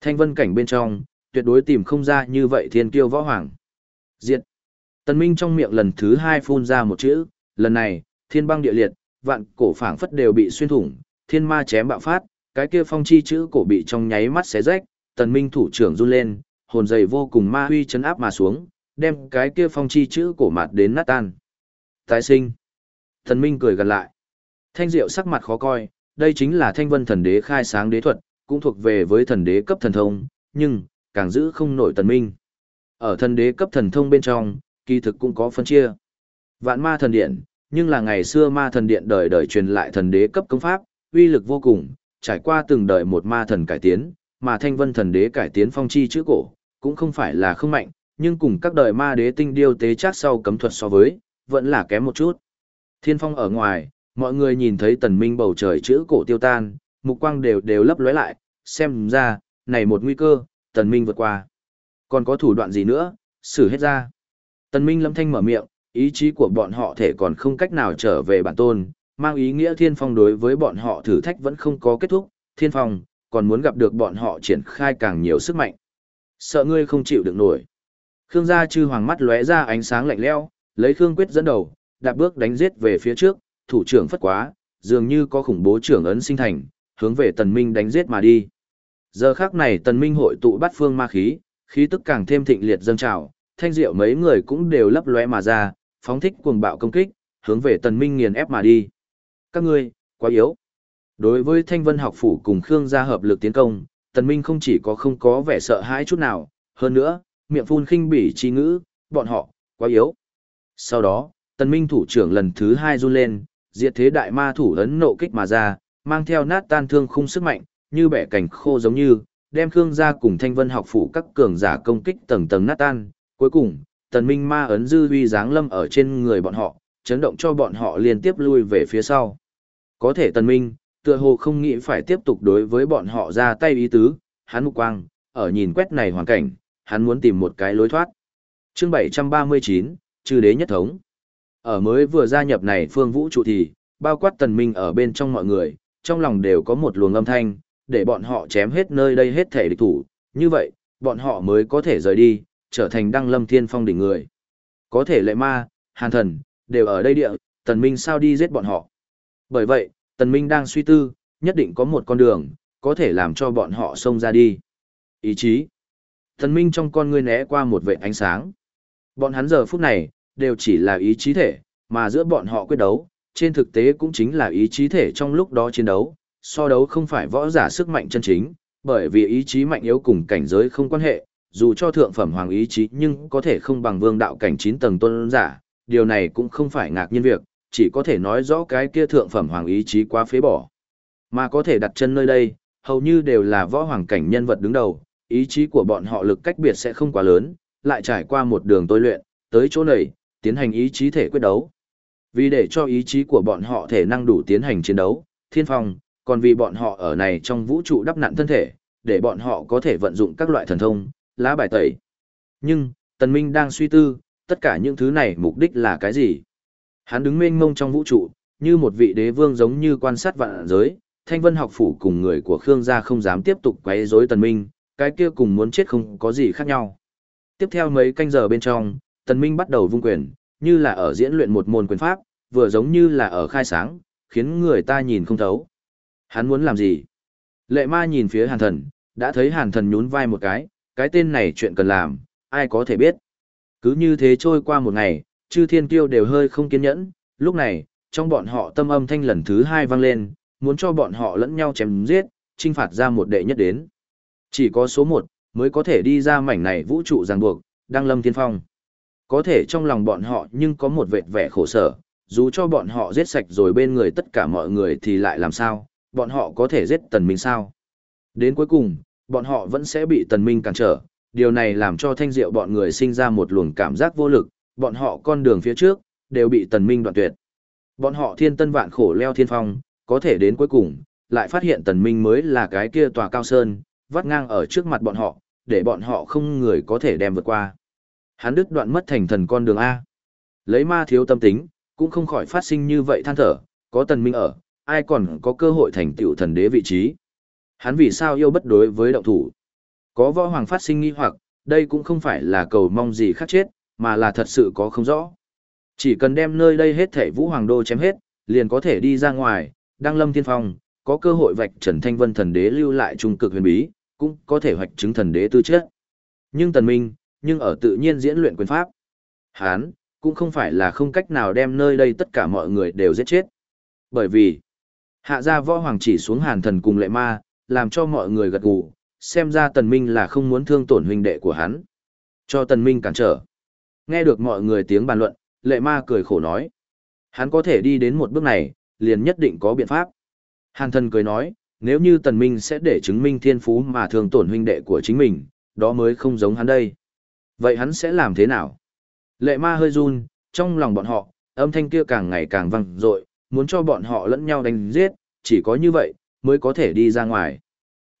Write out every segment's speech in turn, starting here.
Thanh vân cảnh bên trong, tuyệt đối tìm không ra như vậy thiên kiêu võ hoàng. Diệt. Tần Minh trong miệng lần thứ hai phun ra một chữ, lần này, thiên băng địa liệt, vạn cổ phảng phất đều bị xuyên thủng, thiên ma chém bạo phát, cái kia phong chi chữ cổ bị trong nháy mắt xé rách, tần minh thủ trưởng run lên, hồn dày vô cùng ma huy chấn áp mà xuống, đem cái kia phong chi chữ cổ mặt đến nát tan. Tái sinh. Tần minh cười gần lại. Thanh diệu sắc mặt khó coi, đây chính là thanh vân thần đế khai sáng đế thuật, cũng thuộc về với thần đế cấp thần thông, nhưng, càng giữ không nổi tần minh. Ở thần đế cấp thần thông bên trong, kỳ thực cũng có phân chia. Vạn ma thần điện, nhưng là ngày xưa ma thần điện đời đời truyền lại thần đế cấp công pháp, uy lực vô cùng, trải qua từng đời một ma thần cải tiến, mà thanh vân thần đế cải tiến phong chi chữ cổ, cũng không phải là không mạnh, nhưng cùng các đời ma đế tinh điêu tế chắc sau cấm thuật so với, vẫn là kém một chút. Thiên phong ở ngoài, mọi người nhìn thấy tần minh bầu trời chữ cổ tiêu tan, mục quang đều đều lấp lóe lại, xem ra, này một nguy cơ, tần minh vượt qua. Còn có thủ đoạn gì nữa, xử hết ra. Tần minh lâm thanh mở miệng, ý chí của bọn họ thể còn không cách nào trở về bản tôn, mang ý nghĩa thiên phong đối với bọn họ thử thách vẫn không có kết thúc, thiên phong, còn muốn gặp được bọn họ triển khai càng nhiều sức mạnh. Sợ ngươi không chịu được nổi. Khương gia chư hoàng mắt lóe ra ánh sáng lạnh lẽo, lấy Khương Quyết dẫn đầu, đạp bước đánh giết về phía trước, thủ trưởng phất quá, dường như có khủng bố trưởng ấn sinh thành, hướng về Tần Minh đánh giết mà đi. Giờ khắc này Tần Minh hội tụ bắt phương ma khí, khí tức càng thêm thịnh liệt dâng trào, thanh diệu mấy người cũng đều lấp lóe mà ra, phóng thích cuồng bạo công kích, hướng về Tần Minh nghiền ép mà đi. Các ngươi, quá yếu. Đối với Thanh Vân học phủ cùng Khương gia hợp lực tiến công, Tần Minh không chỉ có không có vẻ sợ hãi chút nào, hơn nữa, miệng phun khinh bỉ chi ngữ, bọn họ, quá yếu. Sau đó, Tần Minh thủ trưởng lần thứ hai run lên, diệt thế đại ma thủ ấn nộ kích mà ra, mang theo nát tan thương khung sức mạnh, như bẻ cảnh khô giống như, đem Khương gia cùng Thanh Vân học phủ các cường giả công kích tầng tầng nát tan, cuối cùng, Tần Minh ma ấn dư uy dáng lâm ở trên người bọn họ, chấn động cho bọn họ liên tiếp lui về phía sau. Có thể Tần Minh, tựa hồ không nghĩ phải tiếp tục đối với bọn họ ra tay ý tứ, hắn mục quang, ở nhìn quét này hoàn cảnh, hắn muốn tìm một cái lối thoát. Chương 739, trừ đế nhất thống. Ở mới vừa gia nhập này phương vũ trụ thì, bao quát Tần Minh ở bên trong mọi người, trong lòng đều có một luồng âm thanh, để bọn họ chém hết nơi đây hết thể địch thủ, như vậy, bọn họ mới có thể rời đi, trở thành đăng lâm thiên phong đỉnh người. Có thể lệ ma, hàn thần, đều ở đây địa, tần minh sao đi giết bọn họ. Bởi vậy, tần minh đang suy tư, nhất định có một con đường, có thể làm cho bọn họ xông ra đi. Ý chí. Tần minh trong con ngươi né qua một vệ ánh sáng. Bọn hắn giờ phút này, đều chỉ là ý chí thể, mà giữa bọn họ quyết đấu, trên thực tế cũng chính là ý chí thể trong lúc đó chiến đấu, so đấu không phải võ giả sức mạnh chân chính, bởi vì ý chí mạnh yếu cùng cảnh giới không quan hệ, dù cho thượng phẩm hoàng ý chí nhưng có thể không bằng vương đạo cảnh 9 tầng tôn giả, điều này cũng không phải ngạc nhiên việc, chỉ có thể nói rõ cái kia thượng phẩm hoàng ý chí quá phế bỏ. Mà có thể đặt chân nơi đây, hầu như đều là võ hoàng cảnh nhân vật đứng đầu, ý chí của bọn họ lực cách biệt sẽ không quá lớn, lại trải qua một đường tôi luyện, tới chỗ này, tiến hành ý chí thể quyết đấu. Vì để cho ý chí của bọn họ thể năng đủ tiến hành chiến đấu, thiên phong, còn vì bọn họ ở này trong vũ trụ đắp nặn thân thể, để bọn họ có thể vận dụng các loại thần thông, lá bài tẩy. Nhưng, Tần Minh đang suy tư, tất cả những thứ này mục đích là cái gì? Hắn đứng mênh mông trong vũ trụ, như một vị đế vương giống như quan sát vạn giới, thanh vân học phủ cùng người của Khương gia không dám tiếp tục quấy rối Tần Minh, cái kia cùng muốn chết không có gì khác nhau. Tiếp theo mấy canh giờ bên trong, Tần Minh bắt đầu vung quyền, như là ở diễn luyện một môn quyền pháp, vừa giống như là ở khai sáng, khiến người ta nhìn không thấu. Hắn muốn làm gì? Lệ ma nhìn phía hàn thần, đã thấy hàn thần nhún vai một cái, cái tên này chuyện cần làm, ai có thể biết. Cứ như thế trôi qua một ngày, chư thiên kiêu đều hơi không kiên nhẫn, lúc này, trong bọn họ tâm âm thanh lần thứ hai vang lên, muốn cho bọn họ lẫn nhau chém giết, trinh phạt ra một đệ nhất đến. Chỉ có số một mới có thể đi ra mảnh này vũ trụ ràng buộc, đăng lâm thiên phong. Có thể trong lòng bọn họ nhưng có một vệt vẻ khổ sở, dù cho bọn họ giết sạch rồi bên người tất cả mọi người thì lại làm sao, bọn họ có thể giết tần minh sao. Đến cuối cùng, bọn họ vẫn sẽ bị tần minh cản trở, điều này làm cho thanh diệu bọn người sinh ra một luồng cảm giác vô lực, bọn họ con đường phía trước, đều bị tần minh đoạn tuyệt. Bọn họ thiên tân vạn khổ leo thiên phong, có thể đến cuối cùng, lại phát hiện tần minh mới là cái kia tòa cao sơn, vắt ngang ở trước mặt bọn họ, để bọn họ không người có thể đem vượt qua. Hắn đứt đoạn mất thành thần con đường A. Lấy ma thiếu tâm tính, cũng không khỏi phát sinh như vậy than thở, có tần minh ở, ai còn có cơ hội thành tựu thần đế vị trí. Hắn vì sao yêu bất đối với động thủ? Có võ hoàng phát sinh nghi hoặc, đây cũng không phải là cầu mong gì khác chết, mà là thật sự có không rõ. Chỉ cần đem nơi đây hết thể vũ hoàng đô chém hết, liền có thể đi ra ngoài, đăng lâm thiên phong, có cơ hội vạch trần thanh vân thần đế lưu lại trung cực huyền bí, cũng có thể hoạch chứng thần đế tư chất. Nhưng tần minh, nhưng ở tự nhiên diễn luyện quyền pháp. Hán, cũng không phải là không cách nào đem nơi đây tất cả mọi người đều giết chết. Bởi vì, hạ gia võ hoàng chỉ xuống hàn thần cùng lệ ma, làm cho mọi người gật gù, xem ra tần minh là không muốn thương tổn huynh đệ của hắn. Cho tần minh cản trở. Nghe được mọi người tiếng bàn luận, lệ ma cười khổ nói. Hắn có thể đi đến một bước này, liền nhất định có biện pháp. Hàn thần cười nói, nếu như tần minh sẽ để chứng minh thiên phú mà thương tổn huynh đệ của chính mình, đó mới không giống hắn đây. Vậy hắn sẽ làm thế nào? Lệ ma hơi run, trong lòng bọn họ, âm thanh kia càng ngày càng vang dội, muốn cho bọn họ lẫn nhau đánh giết, chỉ có như vậy, mới có thể đi ra ngoài.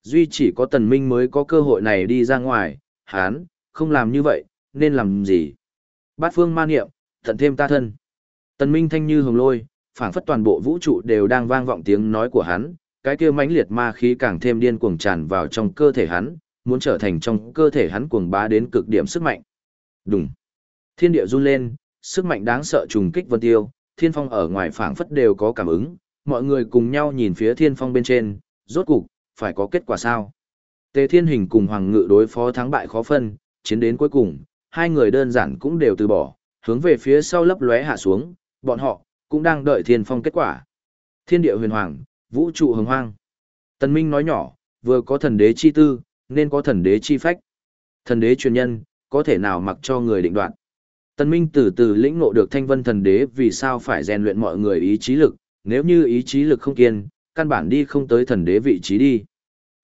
Duy chỉ có tần minh mới có cơ hội này đi ra ngoài, hắn, không làm như vậy, nên làm gì? Bát phương ma niệm, tận thêm ta thân. Tần minh thanh như hồng lôi, phảng phất toàn bộ vũ trụ đều đang vang vọng tiếng nói của hắn, cái kia mãnh liệt ma khí càng thêm điên cuồng tràn vào trong cơ thể hắn, muốn trở thành trong cơ thể hắn cuồng bá đến cực điểm sức mạnh. Đùng. Thiên địa run lên, sức mạnh đáng sợ trùng kích vân tiêu, thiên phong ở ngoài phảng phất đều có cảm ứng, mọi người cùng nhau nhìn phía thiên phong bên trên, rốt cục, phải có kết quả sao? Tề Thiên Hình cùng Hoàng Ngự đối phó thắng bại khó phân, chiến đến cuối cùng, hai người đơn giản cũng đều từ bỏ, hướng về phía sau lấp lóe hạ xuống, bọn họ cũng đang đợi thiên phong kết quả. Thiên địa huyền hoàng, vũ trụ hồng hoang. Tần Minh nói nhỏ, vừa có thần đế chi tư, nên có thần đế chi phách. Thần đế truyền nhân, có thể nào mặc cho người định đoạt. Tần Minh từ từ lĩnh ngộ được thanh vân thần đế vì sao phải rèn luyện mọi người ý chí lực, nếu như ý chí lực không kiên, căn bản đi không tới thần đế vị trí đi.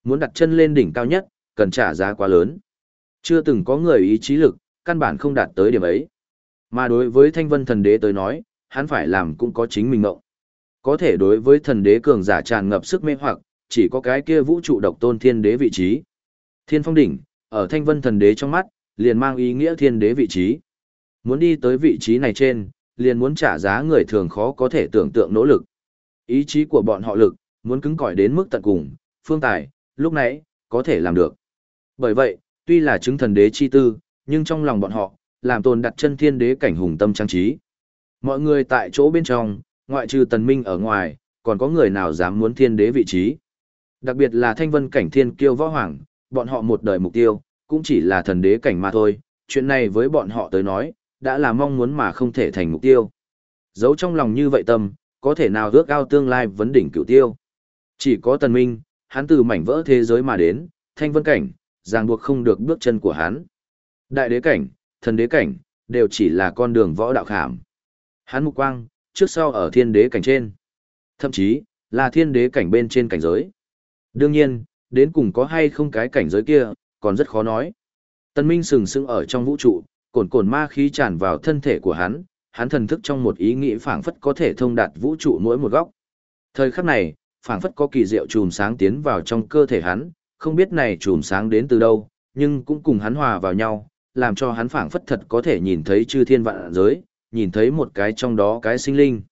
Muốn đặt chân lên đỉnh cao nhất, cần trả giá quá lớn. Chưa từng có người ý chí lực, căn bản không đạt tới điểm ấy. Mà đối với thanh vân thần đế tới nói, hắn phải làm cũng có chính mình ngộng. Có thể đối với thần đế cường giả tràn ngập sức mê hoặc, chỉ có cái kia vũ trụ độc tôn thiên đế vị trí. Thiên phong đỉnh, ở thanh vân thần đế trong mắt, liền mang ý nghĩa thiên đế vị trí. Muốn đi tới vị trí này trên, liền muốn trả giá người thường khó có thể tưởng tượng nỗ lực. Ý chí của bọn họ lực, muốn cứng cỏi đến mức tận cùng, phương tài, lúc nãy, có thể làm được. Bởi vậy, tuy là chứng thần đế chi tư, nhưng trong lòng bọn họ, làm tồn đặt chân thiên đế cảnh hùng tâm trang trí. Mọi người tại chỗ bên trong, ngoại trừ tần minh ở ngoài, còn có người nào dám muốn thiên đế vị trí. Đặc biệt là thanh vân cảnh thiên kiêu võ hoàng, bọn họ một đời mục tiêu, cũng chỉ là thần đế cảnh mà thôi, chuyện này với bọn họ tới nói, đã là mong muốn mà không thể thành mục tiêu. Giấu trong lòng như vậy tâm, có thể nào ước ao tương lai vấn đỉnh cửu tiêu. Chỉ có tần minh, hắn từ mảnh vỡ thế giới mà đến, thanh vân cảnh, ràng buộc không được bước chân của hắn. Đại đế cảnh, thần đế cảnh, đều chỉ là con đường võ đạo khảm. Hắn mục quang, trước sau ở thiên đế cảnh trên. Thậm chí, là thiên đế cảnh bên trên cảnh giới. Đương nhiên, đến cùng có hay không cái cảnh giới kia, còn rất khó nói. Tần Minh sừng sững ở trong vũ trụ, cồn cồn ma khí tràn vào thân thể của hắn, hắn thần thức trong một ý nghĩ phảng phất có thể thông đạt vũ trụ mỗi một góc. Thời khắc này, phảng phất có kỳ diệu chùm sáng tiến vào trong cơ thể hắn, không biết này chùm sáng đến từ đâu, nhưng cũng cùng hắn hòa vào nhau, làm cho hắn phảng phất thật có thể nhìn thấy chư thiên vạn giới, nhìn thấy một cái trong đó cái sinh linh.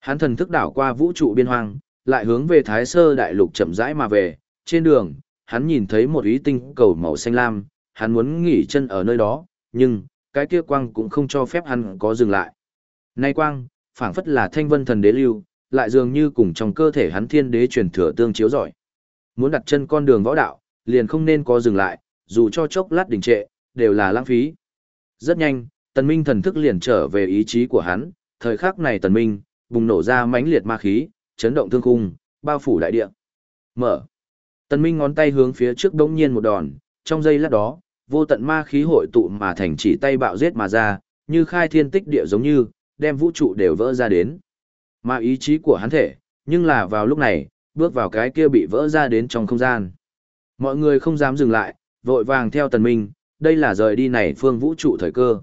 Hắn thần thức đảo qua vũ trụ biên hoang, lại hướng về Thái Sơ đại lục chậm rãi mà về, trên đường, hắn nhìn thấy một ý tinh cầu màu xanh lam, hắn muốn nghỉ chân ở nơi đó, nhưng, cái kia quang cũng không cho phép hắn có dừng lại. Nay quang, phảng phất là thanh vân thần đế lưu, lại dường như cùng trong cơ thể hắn thiên đế truyền thừa tương chiếu giỏi. Muốn đặt chân con đường võ đạo, liền không nên có dừng lại, dù cho chốc lát đình trệ, đều là lãng phí. Rất nhanh, tần minh thần thức liền trở về ý chí của hắn, thời khắc này tần minh, bùng nổ ra mãnh liệt ma khí, chấn động thương khung, bao phủ đại địa. Mở. Tần minh ngón tay hướng phía trước đống nhiên một đòn, trong giây lát đó, vô tận ma khí hội tụ mà thành chỉ tay bạo giết mà ra, như khai thiên tích địa giống như, đem vũ trụ đều vỡ ra đến. Mà ý chí của hắn thể, nhưng là vào lúc này, bước vào cái kia bị vỡ ra đến trong không gian. Mọi người không dám dừng lại, vội vàng theo tần minh, đây là rời đi này phương vũ trụ thời cơ.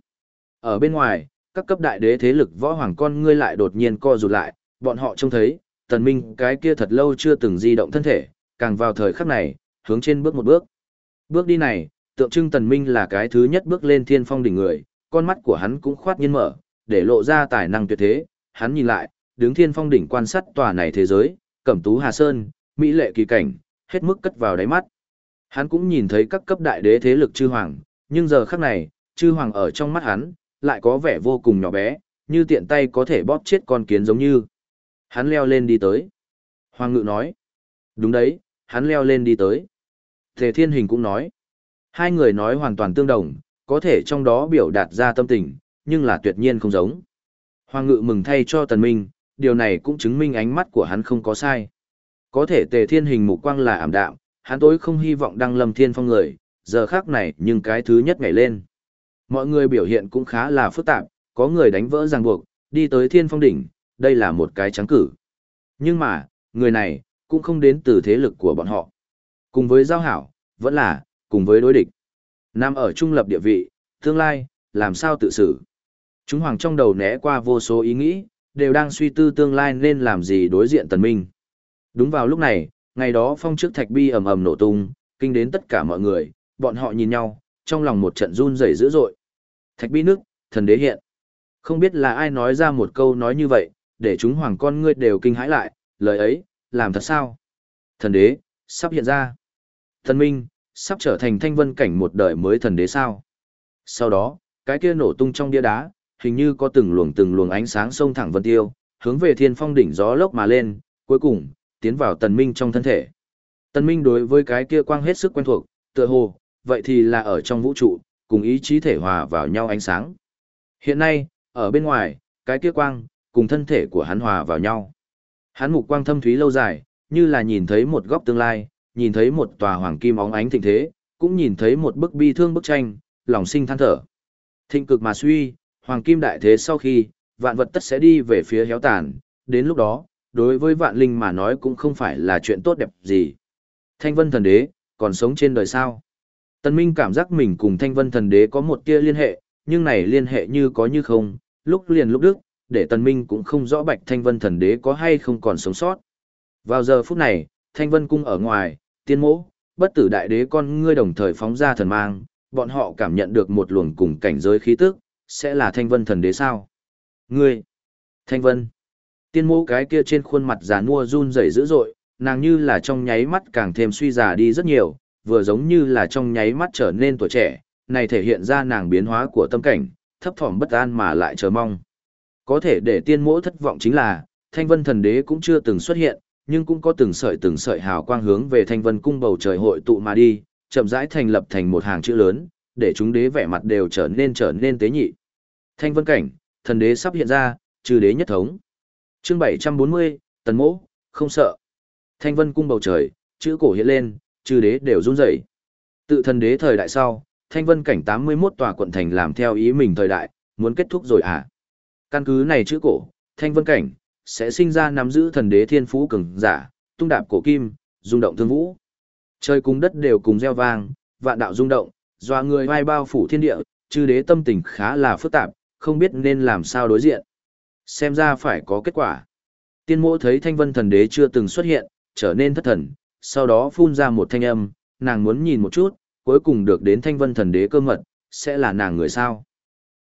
Ở bên ngoài, các cấp đại đế thế lực võ hoàng con ngươi lại đột nhiên co rụt lại, bọn họ trông thấy, tần minh cái kia thật lâu chưa từng di động thân thể, càng vào thời khắc này, hướng trên bước một bước. Bước đi này, tượng trưng tần minh là cái thứ nhất bước lên thiên phong đỉnh người, con mắt của hắn cũng khoát nhiên mở, để lộ ra tài năng tuyệt thế, hắn nhìn lại, đứng thiên phong đỉnh quan sát tòa này thế giới, cẩm tú hà sơn, mỹ lệ kỳ cảnh, hết mức cất vào đáy mắt. Hắn cũng nhìn thấy các cấp đại đế thế lực chư hoàng, nhưng giờ khắc này, chư hoàng ở trong mắt hắn, lại có vẻ vô cùng nhỏ bé, như tiện tay có thể bóp chết con kiến giống như. Hắn leo lên đi tới. Hoàng ngự nói. Đúng đấy, hắn leo lên đi tới. Tề thiên hình cũng nói. Hai người nói hoàn toàn tương đồng, có thể trong đó biểu đạt ra tâm tình, nhưng là tuyệt nhiên không giống. Hoàng ngự mừng thay cho tần minh, điều này cũng chứng minh ánh mắt của hắn không có sai. Có thể tề thiên hình mục quang là ảm đạm, hắn tối không hy vọng đăng lâm thiên phong người, giờ khác này nhưng cái thứ nhất ngày lên. Mọi người biểu hiện cũng khá là phức tạp, có người đánh vỡ ràng buộc, đi tới thiên phong đỉnh, đây là một cái trắng cử. Nhưng mà, người này, cũng không đến từ thế lực của bọn họ. Cùng với giao hảo, vẫn là, cùng với đối địch. Nam ở trung lập địa vị, tương lai, làm sao tự xử. Chúng hoàng trong đầu né qua vô số ý nghĩ, đều đang suy tư tương lai nên làm gì đối diện tần minh. Đúng vào lúc này, ngày đó phong trước thạch bi ầm ầm nổ tung, kinh đến tất cả mọi người, bọn họ nhìn nhau, trong lòng một trận run rẩy dữ dội. Thạch bi nước, thần đế hiện. Không biết là ai nói ra một câu nói như vậy, để chúng hoàng con ngươi đều kinh hãi lại, lời ấy, làm thật sao? Thần đế, sắp hiện ra. Thần minh, sắp trở thành thanh vân cảnh một đời mới thần đế sao? Sau đó, cái kia nổ tung trong bia đá, hình như có từng luồng từng luồng ánh sáng sông thẳng vân tiêu, hướng về thiên phong đỉnh gió lốc mà lên, cuối cùng, tiến vào tần minh trong thân thể. Tần minh đối với cái kia quang hết sức quen thuộc, tựa hồ, vậy thì là ở trong vũ trụ, cùng ý chí thể hòa vào nhau ánh sáng. Hiện nay, ở bên ngoài, cái kia quang, cùng thân thể của hắn hòa vào nhau. Hắn mục quang thâm thúy lâu dài, như là nhìn thấy một góc tương lai, nhìn thấy một tòa hoàng kim óng ánh thịnh thế, cũng nhìn thấy một bức bi thương bức tranh, lòng sinh than thở. Thịnh cực mà suy, hoàng kim đại thế sau khi, vạn vật tất sẽ đi về phía héo tàn, đến lúc đó, đối với vạn linh mà nói cũng không phải là chuyện tốt đẹp gì. Thanh vân thần đế, còn sống trên đời sao? Tân Minh cảm giác mình cùng thanh vân thần đế có một tia liên hệ, nhưng này liên hệ như có như không, lúc liền lúc đức, để tần Minh cũng không rõ bạch thanh vân thần đế có hay không còn sống sót. Vào giờ phút này, thanh vân cung ở ngoài, tiên mỗ, bất tử đại đế con ngươi đồng thời phóng ra thần mang, bọn họ cảm nhận được một luồng cùng cảnh giới khí tức, sẽ là thanh vân thần đế sao? Ngươi! Thanh vân! Tiên mẫu cái kia trên khuôn mặt già nua run rẩy dữ dội, nàng như là trong nháy mắt càng thêm suy già đi rất nhiều, vừa giống như là trong nháy mắt trở nên tuổi trẻ, này thể hiện ra nàng biến hóa của tâm cảnh, thấp thỏm bất an mà lại chờ mong. Có thể để tiên mẫu thất vọng chính là, thanh vân thần đế cũng chưa từng xuất hiện, nhưng cũng có từng sợi từng sợi hào quang hướng về thanh vân cung bầu trời hội tụ mà đi, chậm rãi thành lập thành một hàng chữ lớn, để chúng đế vẻ mặt đều trở nên trở nên tế nhị. Thanh vân cảnh, thần đế sắp hiện ra, trừ đế nhất thống. Chương 740, Tần Mỗ, không sợ. Thanh vân cung bầu trời, chữ cổ hiện lên, trừ đế đều run rẩy. Tự thần đế thời đại sau, thanh vân cảnh 81 tòa quận thành làm theo ý mình thời đại, muốn kết thúc rồi à? Căn cứ này chữ cổ, thanh vân cảnh, sẽ sinh ra nắm giữ thần đế thiên phú cường giả, tung đạp cổ kim, rung động thương vũ. Trời cùng đất đều cùng gieo vang, vạn đạo rung động, doa người vai bao phủ thiên địa, chư đế tâm tình khá là phức tạp, không biết nên làm sao đối diện. Xem ra phải có kết quả. Tiên mộ thấy thanh vân thần đế chưa từng xuất hiện, trở nên thất thần, sau đó phun ra một thanh âm, nàng muốn nhìn một chút, cuối cùng được đến thanh vân thần đế cơ mật, sẽ là nàng người sao.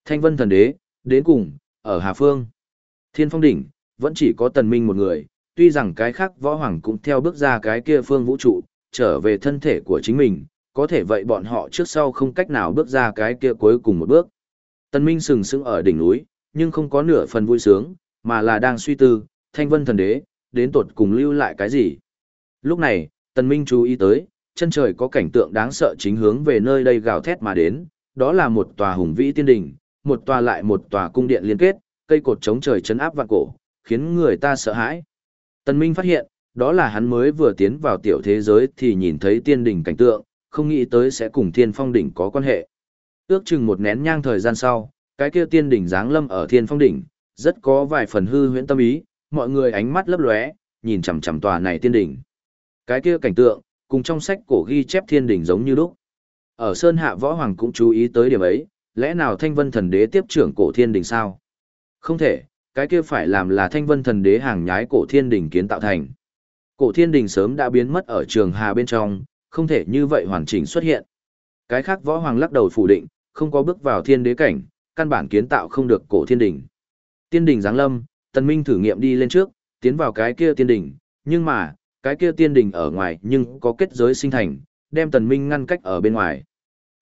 Thanh vân thần đế, đến cùng, ở Hà Phương. Thiên phong đỉnh, vẫn chỉ có tần minh một người, tuy rằng cái khác võ hoàng cũng theo bước ra cái kia phương vũ trụ, trở về thân thể của chính mình, có thể vậy bọn họ trước sau không cách nào bước ra cái kia cuối cùng một bước. Tần minh sừng sững ở đỉnh núi, nhưng không có nửa phần vui sướng, mà là đang suy tư, thanh vân thần đế, đến tột cùng lưu lại cái gì. Lúc này, tần minh chú ý tới, chân trời có cảnh tượng đáng sợ chính hướng về nơi đây gào thét mà đến, đó là một tòa hùng vĩ tiên đỉnh, một tòa lại một tòa cung điện liên kết, cây cột chống trời chấn áp vạn cổ, khiến người ta sợ hãi. Tần Minh phát hiện, đó là hắn mới vừa tiến vào tiểu thế giới thì nhìn thấy tiên đỉnh cảnh tượng, không nghĩ tới sẽ cùng thiên phong đỉnh có quan hệ. Ước chừng một nén nhang thời gian sau, cái kia tiên đỉnh giáng lâm ở thiên phong đỉnh, rất có vài phần hư huyễn tâm ý, mọi người ánh mắt lấp lóe, nhìn chằm chằm tòa này tiên đỉnh. Cái kia cảnh tượng, cùng trong sách cổ ghi chép thiên đỉnh giống như lúc. Ở Sơn Hạ Võ Hoàng cũng chú ý tới điểm ấy, lẽ nào Thanh Vân Thần Đế tiếp trưởng cổ thiên Đình sao? Không thể, cái kia phải làm là thanh vân thần đế hàng nhái cổ thiên đình kiến tạo thành. Cổ thiên đình sớm đã biến mất ở trường hà bên trong, không thể như vậy hoàn chỉnh xuất hiện. Cái khác võ hoàng lắc đầu phủ định, không có bước vào thiên đế cảnh, căn bản kiến tạo không được cổ thiên đình. Tiên đình giáng lâm, tần minh thử nghiệm đi lên trước, tiến vào cái kia tiên đình, nhưng mà, cái kia tiên đình ở ngoài nhưng có kết giới sinh thành, đem Tần Minh ngăn cách ở bên ngoài.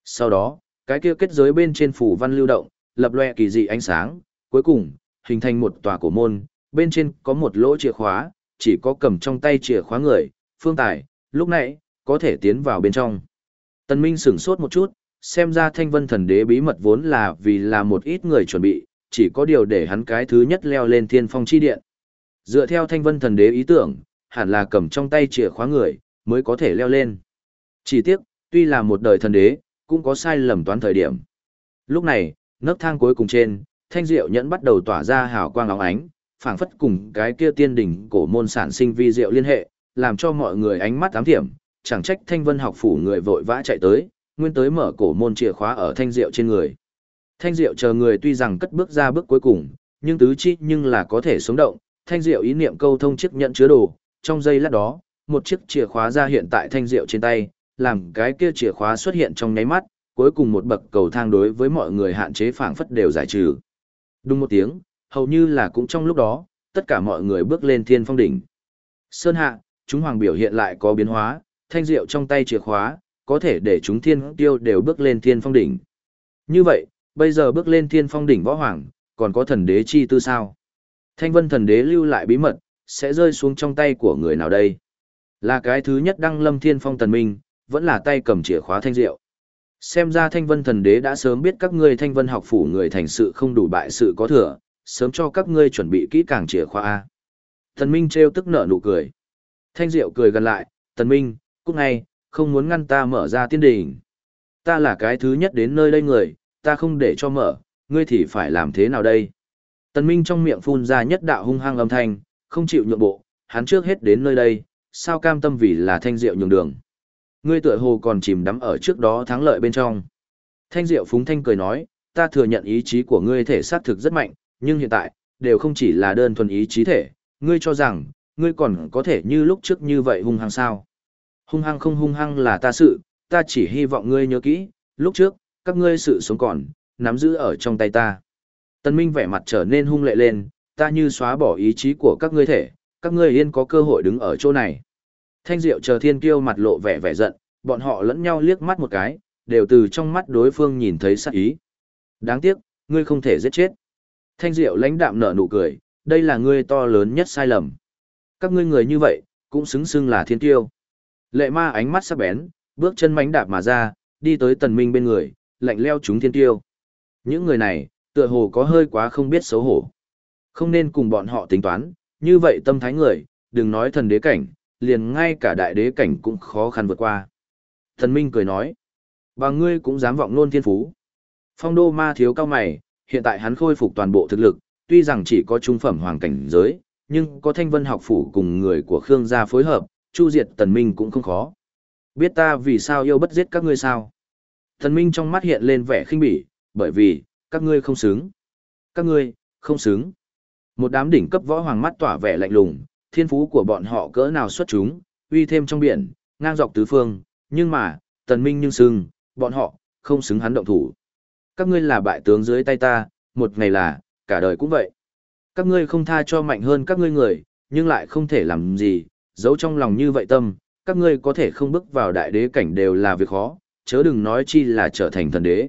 Sau đó, cái kia kết giới bên trên phủ văn lưu động, lập loè kỳ dị ánh sáng, cuối cùng, hình thành một tòa cổ môn, bên trên có một lỗ chìa khóa, chỉ có cầm trong tay chìa khóa người, phương tài, lúc nãy, có thể tiến vào bên trong. Tần Minh sửng sốt một chút, xem ra thanh vân thần đế bí mật vốn là vì là một ít người chuẩn bị, chỉ có điều để hắn cái thứ nhất leo lên thiên phong chi điện. Dựa theo thanh vân thần đế ý tưởng, hẳn là cầm trong tay chìa khóa người, mới có thể leo lên. Chỉ tiếc, tuy là một đời thần đế, cũng có sai lầm toán thời điểm. Lúc này, nấc thang cuối cùng trên, thanh diệu nhẫn bắt đầu tỏa ra hào quang óng ánh, phảng phất cùng cái kia tiên đỉnh cổ môn sản sinh vi diệu liên hệ, làm cho mọi người ánh mắt ám thiểm, chẳng trách thanh vân học phủ người vội vã chạy tới, nguyên tới mở cổ môn chìa khóa ở thanh diệu trên người. Thanh diệu chờ người tuy rằng cất bước ra bước cuối cùng, nhưng tứ chi nhưng là có thể sống động, thanh diệu ý niệm câu thông chiếc nhận chứa đồ, trong giây lát đó, một chiếc chìa khóa ra hiện tại thanh diệu trên tay, làm cái kia chìa khóa xuất hiện trong nháy mắt, cuối cùng một bậc cầu thang đối với mọi người hạn chế phảng phất đều giải trừ. Đúng một tiếng, hầu như là cũng trong lúc đó, tất cả mọi người bước lên thiên phong đỉnh. Sơn hạ, chúng hoàng biểu hiện lại có biến hóa, thanh diệu trong tay chìa khóa, có thể để chúng thiên tiêu đều bước lên thiên phong đỉnh. Như vậy, bây giờ bước lên thiên phong đỉnh võ hoàng, còn có thần đế chi tư sao? Thanh vân thần đế lưu lại bí mật, sẽ rơi xuống trong tay của người nào đây? Là cái thứ nhất đăng lâm thiên phong tần minh, vẫn là tay cầm chìa khóa thanh diệu. Xem ra thanh vân thần đế đã sớm biết các ngươi thanh vân học phủ người thành sự không đủ bại sự có thừa, sớm cho các ngươi chuẩn bị kỹ càng chìa khóa A. Thần Minh treo tức nở nụ cười. Thanh diệu cười gần lại, thần Minh, cúc ngay, không muốn ngăn ta mở ra tiên đỉnh. Ta là cái thứ nhất đến nơi đây người, ta không để cho mở, ngươi thì phải làm thế nào đây? Tần Minh trong miệng phun ra nhất đạo hung hăng âm thanh, không chịu nhượng bộ, hắn trước hết đến nơi đây, sao cam tâm vì là thanh diệu nhường đường. Ngươi tựa hồ còn chìm đắm ở trước đó thắng lợi bên trong. Thanh diệu phúng thanh cười nói, ta thừa nhận ý chí của ngươi thể xác thực rất mạnh, nhưng hiện tại, đều không chỉ là đơn thuần ý chí thể, ngươi cho rằng, ngươi còn có thể như lúc trước như vậy hung hăng sao. Hung hăng không hung hăng là ta sự, ta chỉ hy vọng ngươi nhớ kỹ, lúc trước, các ngươi sự sống còn, nắm giữ ở trong tay ta. Tân Minh vẻ mặt trở nên hung lệ lên, ta như xóa bỏ ý chí của các ngươi thể, các ngươi yên có cơ hội đứng ở chỗ này. Thanh Diệu chờ thiên kiêu mặt lộ vẻ vẻ giận, bọn họ lẫn nhau liếc mắt một cái, đều từ trong mắt đối phương nhìn thấy sát ý. Đáng tiếc, ngươi không thể giết chết. Thanh Diệu lãnh đạm nở nụ cười, đây là ngươi to lớn nhất sai lầm. Các ngươi người như vậy, cũng xứng xưng là thiên kiêu. Lệ ma ánh mắt sắc bén, bước chân mánh đạp mà ra, đi tới tần minh bên người, lạnh leo chúng thiên tiêu. Những người này, tựa hồ có hơi quá không biết xấu hổ. Không nên cùng bọn họ tính toán, như vậy tâm thái người, đừng nói thần đế cảnh, liền ngay cả đại đế cảnh cũng khó khăn vượt qua. Thần minh cười nói, và ngươi cũng dám vọng nôn thiên phú. Phong đô ma thiếu cao mày, hiện tại hắn khôi phục toàn bộ thực lực, tuy rằng chỉ có trung phẩm hoàng cảnh giới, nhưng có thanh vân học phủ cùng người của Khương gia phối hợp, chu diệt tần minh cũng không khó. Biết ta vì sao yêu bất giết các ngươi sao? Thần minh trong mắt hiện lên vẻ khinh bỉ, bởi vì, các ngươi không xứng. Các ngươi, không xứng. Một đám đỉnh cấp võ hoàng mắt tỏa vẻ lạnh lùng, thiên phú của bọn họ cỡ nào xuất chúng, uy thêm trong biển, ngang dọc tứ phương, nhưng mà, tần minh nhưng sưng, bọn họ, không xứng hắn động thủ. Các ngươi là bại tướng dưới tay ta, một ngày là, cả đời cũng vậy. Các ngươi không tha cho mạnh hơn các ngươi người, nhưng lại không thể làm gì, giấu trong lòng như vậy tâm, các ngươi có thể không bước vào đại đế cảnh đều là việc khó, chớ đừng nói chi là trở thành thần đế.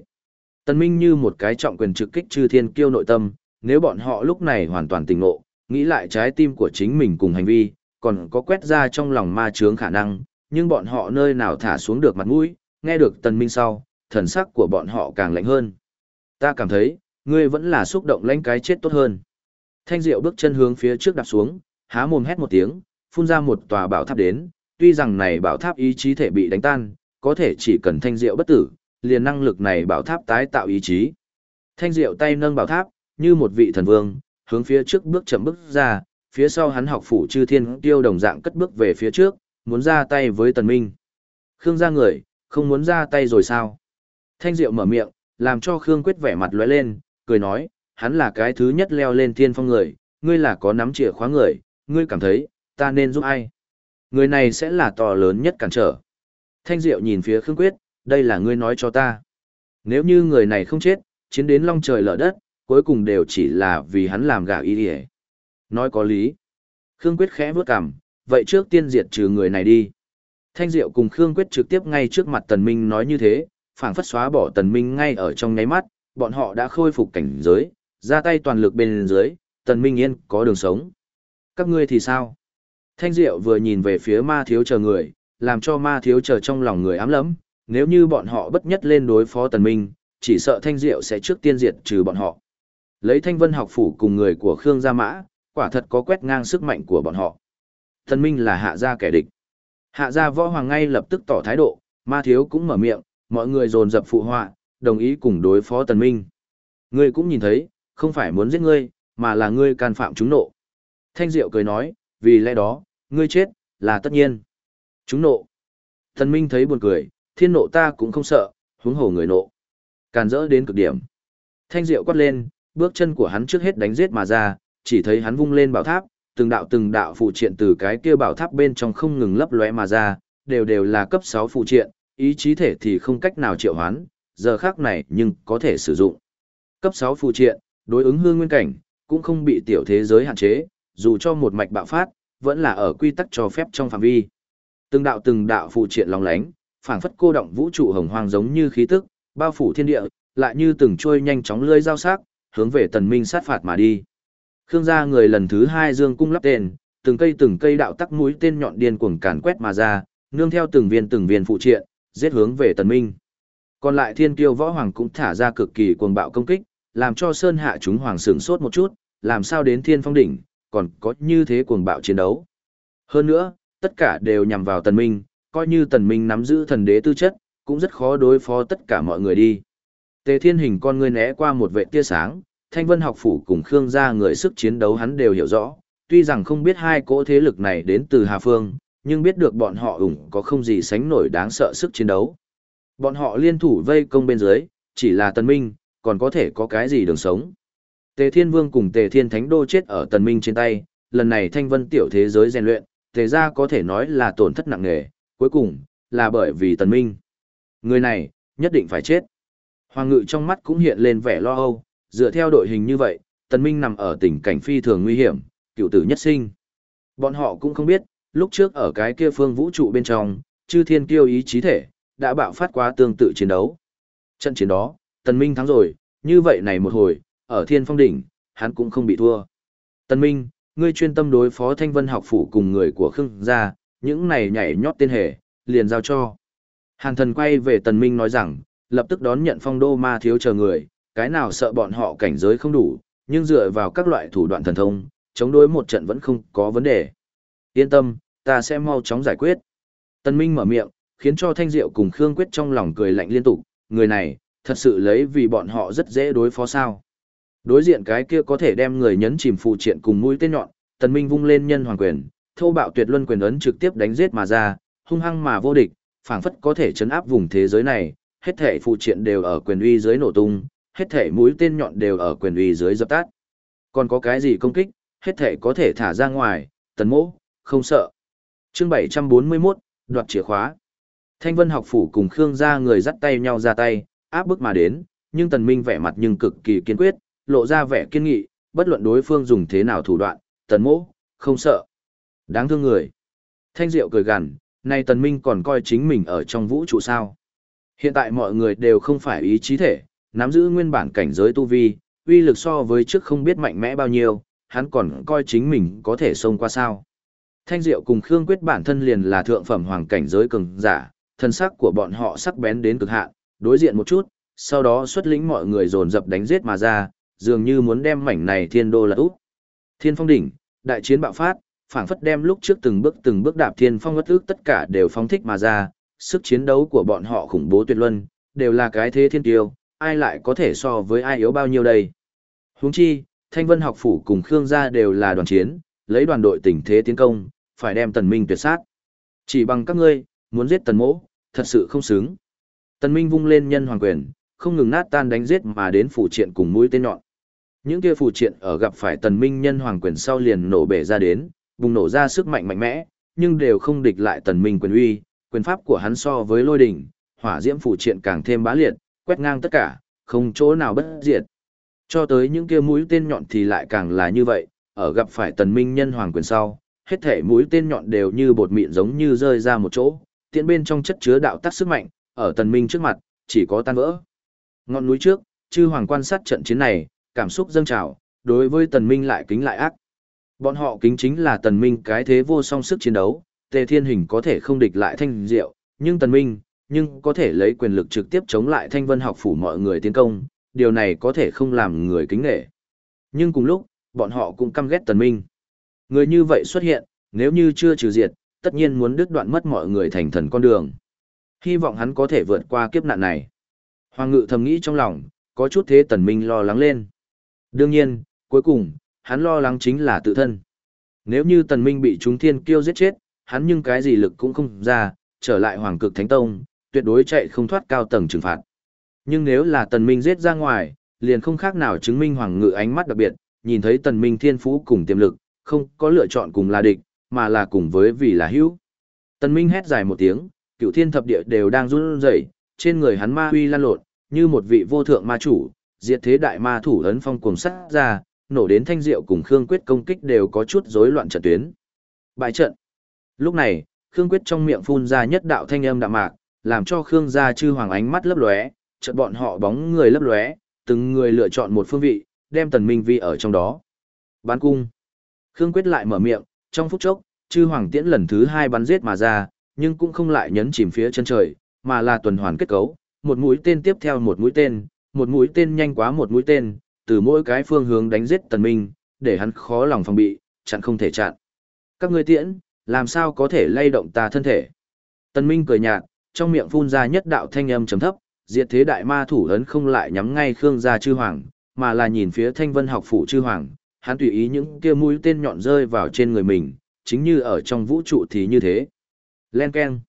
Tần Minh như một cái trọng quyền trực kích chư thiên kiêu nội tâm, nếu bọn họ lúc này hoàn toàn tỉnh ngộ, nghĩ lại trái tim của chính mình cùng hành vi, còn có quét ra trong lòng ma chướng khả năng, nhưng bọn họ nơi nào thả xuống được mặt mũi, nghe được Tần Minh sau, thần sắc của bọn họ càng lạnh hơn. Ta cảm thấy, ngươi vẫn là xúc động lãnh cái chết tốt hơn. Thanh Diệu bước chân hướng phía trước đạp xuống, há mồm hét một tiếng, phun ra một tòa bảo tháp đến, tuy rằng này bảo tháp ý chí thể bị đánh tan, có thể chỉ cần thanh diệu bất tử, liền năng lực này bảo tháp tái tạo ý chí. Thanh diệu tay nâng bảo tháp, như một vị thần vương, hướng phía trước bước chậm bước ra, phía sau hắn học phủ chư thiên tiêu đồng dạng cất bước về phía trước, muốn ra tay với tần minh. Khương ra người, không muốn ra tay rồi sao? Thanh diệu mở miệng, làm cho Khương quyết vẻ mặt lóe lên, cười nói, hắn là cái thứ nhất leo lên thiên phong người, ngươi là có nắm chìa khóa người, ngươi cảm thấy, ta nên giúp ai? Người này sẽ là to lớn nhất cản trở. Thanh Diệu nhìn phía Khương Quyết, đây là ngươi nói cho ta. Nếu như người này không chết, chiến đến long trời lở đất, cuối cùng đều chỉ là vì hắn làm gà y ỉa Nói có lý. Khương Quyết khẽ bước cảm vậy trước tiên diệt trừ người này đi. Thanh Diệu cùng Khương Quyết trực tiếp ngay trước mặt Tần Minh nói như thế, phảng phất xóa bỏ Tần Minh ngay ở trong nháy mắt, bọn họ đã khôi phục cảnh giới, ra tay toàn lực bên dưới, Tần Minh yên có đường sống. Các ngươi thì sao? Thanh Diệu vừa nhìn về phía ma thiếu chờ người, làm cho ma thiếu chờ trong lòng người ám lắm, nếu như bọn họ bất nhất lên đối phó Tần Minh, chỉ sợ Thanh Diệu sẽ trước tiên diệt trừ bọn họ. Lấy Thanh Vân học phủ cùng người của Khương Gia Mã, quả thật có quét ngang sức mạnh của bọn họ. thần Minh là hạ gia kẻ địch. Hạ gia võ hoàng ngay lập tức tỏ thái độ, ma thiếu cũng mở miệng, mọi người dồn dập phụ họa, đồng ý cùng đối phó Tần Minh. Ngươi cũng nhìn thấy, không phải muốn giết ngươi, mà là ngươi can phạm chúng nộ. Thanh Diệu cười nói, vì lẽ đó, ngươi chết, là tất nhiên. Chúng nộ. Tần Minh thấy buồn cười, thiên nộ ta cũng không sợ, huống hồ người nộ. Càn rỡ đến cực điểm. Thanh Diệu quát lên, bước chân của hắn trước hết đánh giết mà ra, chỉ thấy hắn vung lên bảo tháp, từng đạo từng đạo phụ triện từ cái kia bảo tháp bên trong không ngừng lấp lóe mà ra, đều đều là cấp 6 phụ triện, ý chí thể thì không cách nào triệu hoán, giờ khác này nhưng có thể sử dụng. Cấp 6 phụ triện, đối ứng hương nguyên cảnh, cũng không bị tiểu thế giới hạn chế, dù cho một mạch bạo phát, vẫn là ở quy tắc cho phép trong phạm vi. Từng đạo từng đạo phụ triện long lánh, phảng phất cô động vũ trụ hồng hoang giống như khí tức, bao phủ thiên địa, lại như từng trôi nhanh chóng lưỡi dao sắc, hướng về tần minh sát phạt mà đi. Khương gia người lần thứ hai dương cung lắp tên, từng cây từng cây đạo tắc mũi tên nhọn điên cuồng càn quét mà ra, nương theo từng viên từng viên phụ triện, giết hướng về tần minh. Còn lại thiên kiêu võ hoàng cũng thả ra cực kỳ cuồng bạo công kích, làm cho sơn hạ chúng hoàng sửng sốt một chút, làm sao đến thiên phong đỉnh, còn có như thế cuồng bạo chiến đấu. Hơn nữa, tất cả đều nhằm vào tần minh, coi như tần minh nắm giữ thần đế tư chất, cũng rất khó đối phó tất cả mọi người đi. Tề thiên hình con ngươi né qua một vệ tia sáng, thanh vân học phủ cùng Khương gia người sức chiến đấu hắn đều hiểu rõ, tuy rằng không biết hai cỗ thế lực này đến từ Hà Phương, nhưng biết được bọn họ ủng có không gì sánh nổi đáng sợ sức chiến đấu. Bọn họ liên thủ vây công bên dưới, chỉ là tần minh, còn có thể có cái gì đường sống. Tề Thiên Vương cùng Tề Thiên Thánh Đô chết ở tần minh trên tay, lần này thanh vân tiểu thế giới rèn luyện, tề gia có thể nói là tổn thất nặng nề, cuối cùng, là bởi vì tần minh. Người này, nhất định phải chết. Hoàng ngự trong mắt cũng hiện lên vẻ lo âu, dựa theo đội hình như vậy, tần minh nằm ở tình cảnh phi thường nguy hiểm, cựu tử nhất sinh. Bọn họ cũng không biết, lúc trước ở cái kia phương vũ trụ bên trong, chư thiên kiêu ý chí thể, đã bạo phát quá tương tự chiến đấu. Trận chiến đó, tần minh thắng rồi, như vậy này một hồi, ở thiên phong đỉnh, hắn cũng không bị thua. Tần minh, ngươi chuyên tâm đối phó thanh vân học phủ cùng người của khương gia, những này nhảy nhót tên hề, liền giao cho. Hàn thần quay về tần minh nói rằng, lập tức đón nhận phong đô ma thiếu chờ người, cái nào sợ bọn họ cảnh giới không đủ, nhưng dựa vào các loại thủ đoạn thần thông, chống đối một trận vẫn không có vấn đề. Yên tâm, ta sẽ mau chóng giải quyết. tân Minh mở miệng, khiến cho Thanh Diệu cùng Khương Quyết trong lòng cười lạnh liên tục, người này, thật sự lấy vì bọn họ rất dễ đối phó sao. Đối diện cái kia có thể đem người nhấn chìm phụ triện cùng mũi tên nhọn, Tần Minh vung lên nhân hoàng quyền, thô bạo tuyệt luân quyền ấn trực tiếp đánh giết mà ra, hung hăng mà vô địch, phảng phất có thể chấn áp vùng thế giới này, hết thể phụ triện đều ở quyền uy dưới nổ tung, hết thể mũi tên nhọn đều ở quyền uy dưới dập tắt. Còn có cái gì công kích, hết thể có thể thả ra ngoài, tần mỗ, không sợ. Chương 741, đoạt chìa khóa. Thanh Vân học phủ cùng Khương gia người dắt tay nhau ra tay, áp bức mà đến, nhưng Tần Minh vẻ mặt nhưng cực kỳ kiên quyết, lộ ra vẻ kiên nghị, bất luận đối phương dùng thế nào thủ đoạn, Tần Mỗ, không sợ. Đáng thương người. Thanh Diệu cười gằn, nay Tần Minh còn coi chính mình ở trong vũ trụ sao. Hiện tại mọi người đều không phải ý chí thể, nắm giữ nguyên bản cảnh giới tu vi, uy lực so với trước không biết mạnh mẽ bao nhiêu, hắn còn coi chính mình có thể xông qua sao. Thanh Diệu cùng Khương Quyết bản thân liền là thượng phẩm hoàng cảnh giới cường giả, thân sắc của bọn họ sắc bén đến cực hạn, đối diện một chút, sau đó xuất lĩnh mọi người dồn dập đánh giết mà ra, dường như muốn đem mảnh này thiên đô là úp. Thiên phong đỉnh, đại chiến bạo phát, phảng phất đem lúc trước từng bước từng bước đạp thiên phong ngất ước tất cả đều phong thích mà ra, sức chiến đấu của bọn họ khủng bố tuyệt luân, đều là cái thế thiên tiêu, ai lại có thể so với ai yếu bao nhiêu đây. Huống chi, Thanh Vân học phủ cùng Khương gia đều là đoàn chiến, lấy đoàn đội tình thế tiến công, phải đem Tần Minh tuyệt sát. Chỉ bằng các ngươi, muốn giết Tần Mỗ, thật sự không xứng. Tần Minh vung lên nhân hoàng quyền, không ngừng nát tan đánh giết mà đến phủ triện cùng mũi tên nhọn. Những kia phủ triện ở gặp phải Tần Minh nhân hoàng quyền sau liền nổ bể ra đến, bùng nổ ra sức mạnh mạnh mẽ, nhưng đều không địch lại Tần Minh quyền uy, quyền pháp của hắn so với lôi đỉnh, hỏa diễm phủ triện càng thêm bá liệt, quét ngang tất cả, không chỗ nào bất diệt. Cho tới những kia mũi tên nhọn thì lại càng là như vậy, ở gặp phải tần minh nhân hoàng quyền sau, hết thể mũi tên nhọn đều như bột mịn giống như rơi ra một chỗ, tiện bên trong chất chứa đạo tắc sức mạnh, ở tần minh trước mặt, chỉ có tan vỡ. Ngọn núi trước, chư hoàng quan sát trận chiến này, cảm xúc dâng trào, đối với tần minh lại kính lại ác. Bọn họ kính chính là tần minh cái thế vô song sức chiến đấu, tề thiên hình có thể không địch lại thanh diệu, nhưng tần minh, nhưng có thể lấy quyền lực trực tiếp chống lại thanh vân học phủ mọi người tiến công, điều này có thể không làm người kính nghệ. Nhưng cùng lúc, bọn họ cũng căm ghét tần minh. Người như vậy xuất hiện, nếu như chưa trừ diệt, tất nhiên muốn đứt đoạn mất mọi người thành thần con đường. Hy vọng hắn có thể vượt qua kiếp nạn này. Hoàng ngự thầm nghĩ trong lòng, có chút thế tần minh lo lắng lên. Đương nhiên, cuối cùng, hắn lo lắng chính là tự thân. Nếu như tần minh bị chúng thiên kiêu giết chết, hắn nhưng cái gì lực cũng không ra, trở lại hoàng cực thánh tông, tuyệt đối chạy không thoát cao tầng trừng phạt. Nhưng nếu là tần minh giết ra ngoài, liền không khác nào chứng minh hoàng ngự ánh mắt đặc biệt, nhìn thấy tần minh thiên phú cùng tiềm lực, không có lựa chọn cùng là địch, mà là cùng với vì là hữu. Tần minh hét dài một tiếng, cựu thiên thập địa đều đang run rẩy, trên người hắn ma huy lan lột, như một vị vô thượng ma chủ, diệt thế đại ma thủ ấn phong cuồng sắt ra, nổ đến thanh diệu cùng Khương Quyết công kích đều có chút rối loạn trận tuyến. Bại trận. Lúc này, Khương Quyết trong miệng phun ra nhất đạo thanh âm đạm mạc, làm cho Khương gia chư hoàng ánh mắt lấp lóe, chợt bọn họ bóng người lấp lóe, từng người lựa chọn một phương vị, đem Tần Minh Vi ở trong đó. Bán cung. Khương Quyết lại mở miệng, trong phút chốc, chư hoàng tiễn lần thứ hai bắn giết mà ra, nhưng cũng không lại nhấn chìm phía chân trời, mà là tuần hoàn kết cấu, một mũi tên tiếp theo một mũi tên, một mũi tên nhanh quá một mũi tên, từ mỗi cái phương hướng đánh giết Tần Minh, để hắn khó lòng phòng bị, chặn không thể chặn. Các ngươi tiễn, làm sao có thể lay động ta thân thể? Tần Minh cười nhạt, trong miệng phun ra nhất đạo thanh âm trầm thấp, diệt thế đại ma thủ ấn không lại nhắm ngay Khương gia chư hoàng, mà là nhìn phía Thanh Vân học phủ chư hoàng, hắn tùy ý những kia mũi tên nhọn rơi vào trên người mình, chính như ở trong vũ trụ thì như thế. Len keng.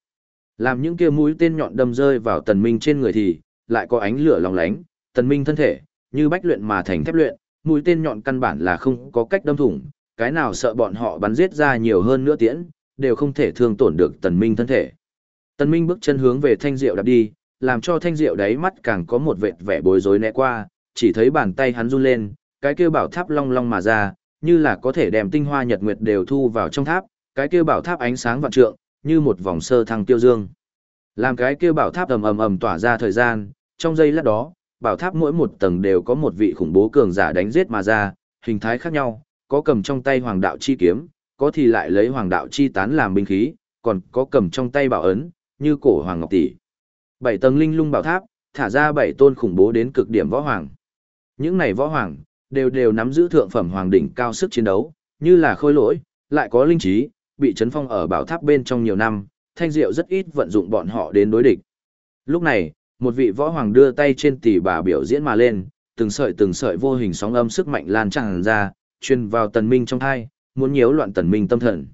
Làm những kia mũi tên nhọn đâm rơi vào tần minh trên người thì, lại có ánh lửa lòng lánh, tần minh thân thể, như bách luyện mà thành thép luyện, mũi tên nhọn căn bản là không có cách đâm thủng, cái nào sợ bọn họ bắn giết ra nhiều hơn nữa tiễn, đều không thể thương tổn được tần minh thân thể. Tần minh bước chân hướng về thanh diệu đạp đi, làm cho thanh diệu đáy mắt càng có một vệt vẻ bối rối né qua, chỉ thấy bàn tay hắn run lên, cái kia bảo tháp long long mà ra, như là có thể đem tinh hoa nhật nguyệt đều thu vào trong tháp, cái kia bảo tháp ánh sáng vạn trượng, như một vòng sơ thăng tiêu dương. Làm cái kia bảo tháp ầm ầm ầm tỏa ra thời gian, trong giây lát đó, bảo tháp mỗi một tầng đều có một vị khủng bố cường giả đánh giết mà ra, hình thái khác nhau, có cầm trong tay hoàng đạo chi kiếm, có thì lại lấy hoàng đạo chi tán làm binh khí, còn có cầm trong tay bảo ấn, như cổ hoàng ngọc tỷ. Bảy tầng linh lung bảo tháp, thả ra bảy tôn khủng bố đến cực điểm võ hoàng. Những này võ hoàng, đều đều nắm giữ thượng phẩm hoàng đỉnh cao sức chiến đấu, như là khôi lỗi, lại có linh trí, bị chấn phong ở bảo tháp bên trong nhiều năm, thanh diệu rất ít vận dụng bọn họ đến đối địch. Lúc này, một vị võ hoàng đưa tay trên tỷ bà biểu diễn mà lên, từng sợi từng sợi vô hình sóng âm sức mạnh lan tràn ra, truyền vào tần minh trong thai, muốn nhiễu loạn tần minh tâm thần.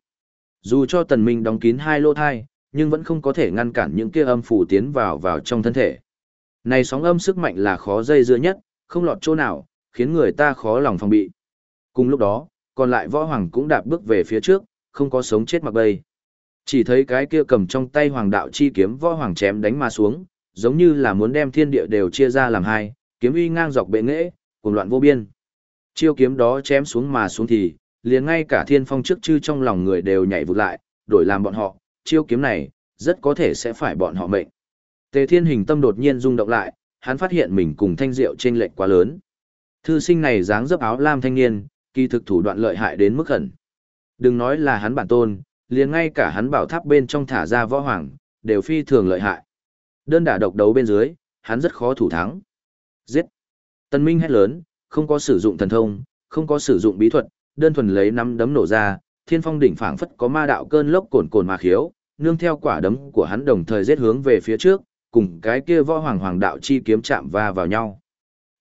Dù cho tần minh đóng kín hai lỗ thai, nhưng vẫn không có thể ngăn cản những kia âm phủ tiến vào vào trong thân thể. Này sóng âm sức mạnh là khó dây dưa nhất, không lọt chỗ nào, khiến người ta khó lòng phòng bị. Cùng lúc đó, còn lại võ hoàng cũng đạp bước về phía trước, không có sống chết mặc bay. Chỉ thấy cái kia cầm trong tay hoàng đạo chi kiếm võ hoàng chém đánh mà xuống, giống như là muốn đem thiên địa đều chia ra làm hai, kiếm uy ngang dọc bệ nghệ, cùng loạn vô biên. Chiêu kiếm đó chém xuống mà xuống thì, liền ngay cả thiên phong trước chư trong lòng người đều nhảy vụt lại, đổi làm bọn họ, chiêu kiếm này, rất có thể sẽ phải bọn họ mệnh. Tề thiên hình tâm đột nhiên rung động lại, hắn phát hiện mình cùng thanh diệu trên lệch quá lớn. Thư sinh này dáng dấp áo lam thanh niên, kỳ thực thủ đoạn lợi hại đến mức khẩn. Đừng nói là hắn bản tôn, liền ngay cả hắn bảo tháp bên trong thả ra võ hoàng, đều phi thường lợi hại. Đơn đả độc đấu bên dưới, hắn rất khó thủ thắng. Giết! Tân Minh hét lớn, không có sử dụng thần thông, không có sử dụng bí thuật, đơn thuần lấy nắm đấm nổ ra, thiên phong đỉnh phảng phất có ma đạo cơn lốc cồn cồn mà khiếu, nương theo quả đấm của hắn đồng thời giết hướng về phía trước, cùng cái kia võ hoàng hoàng đạo chi kiếm chạm va vào nhau.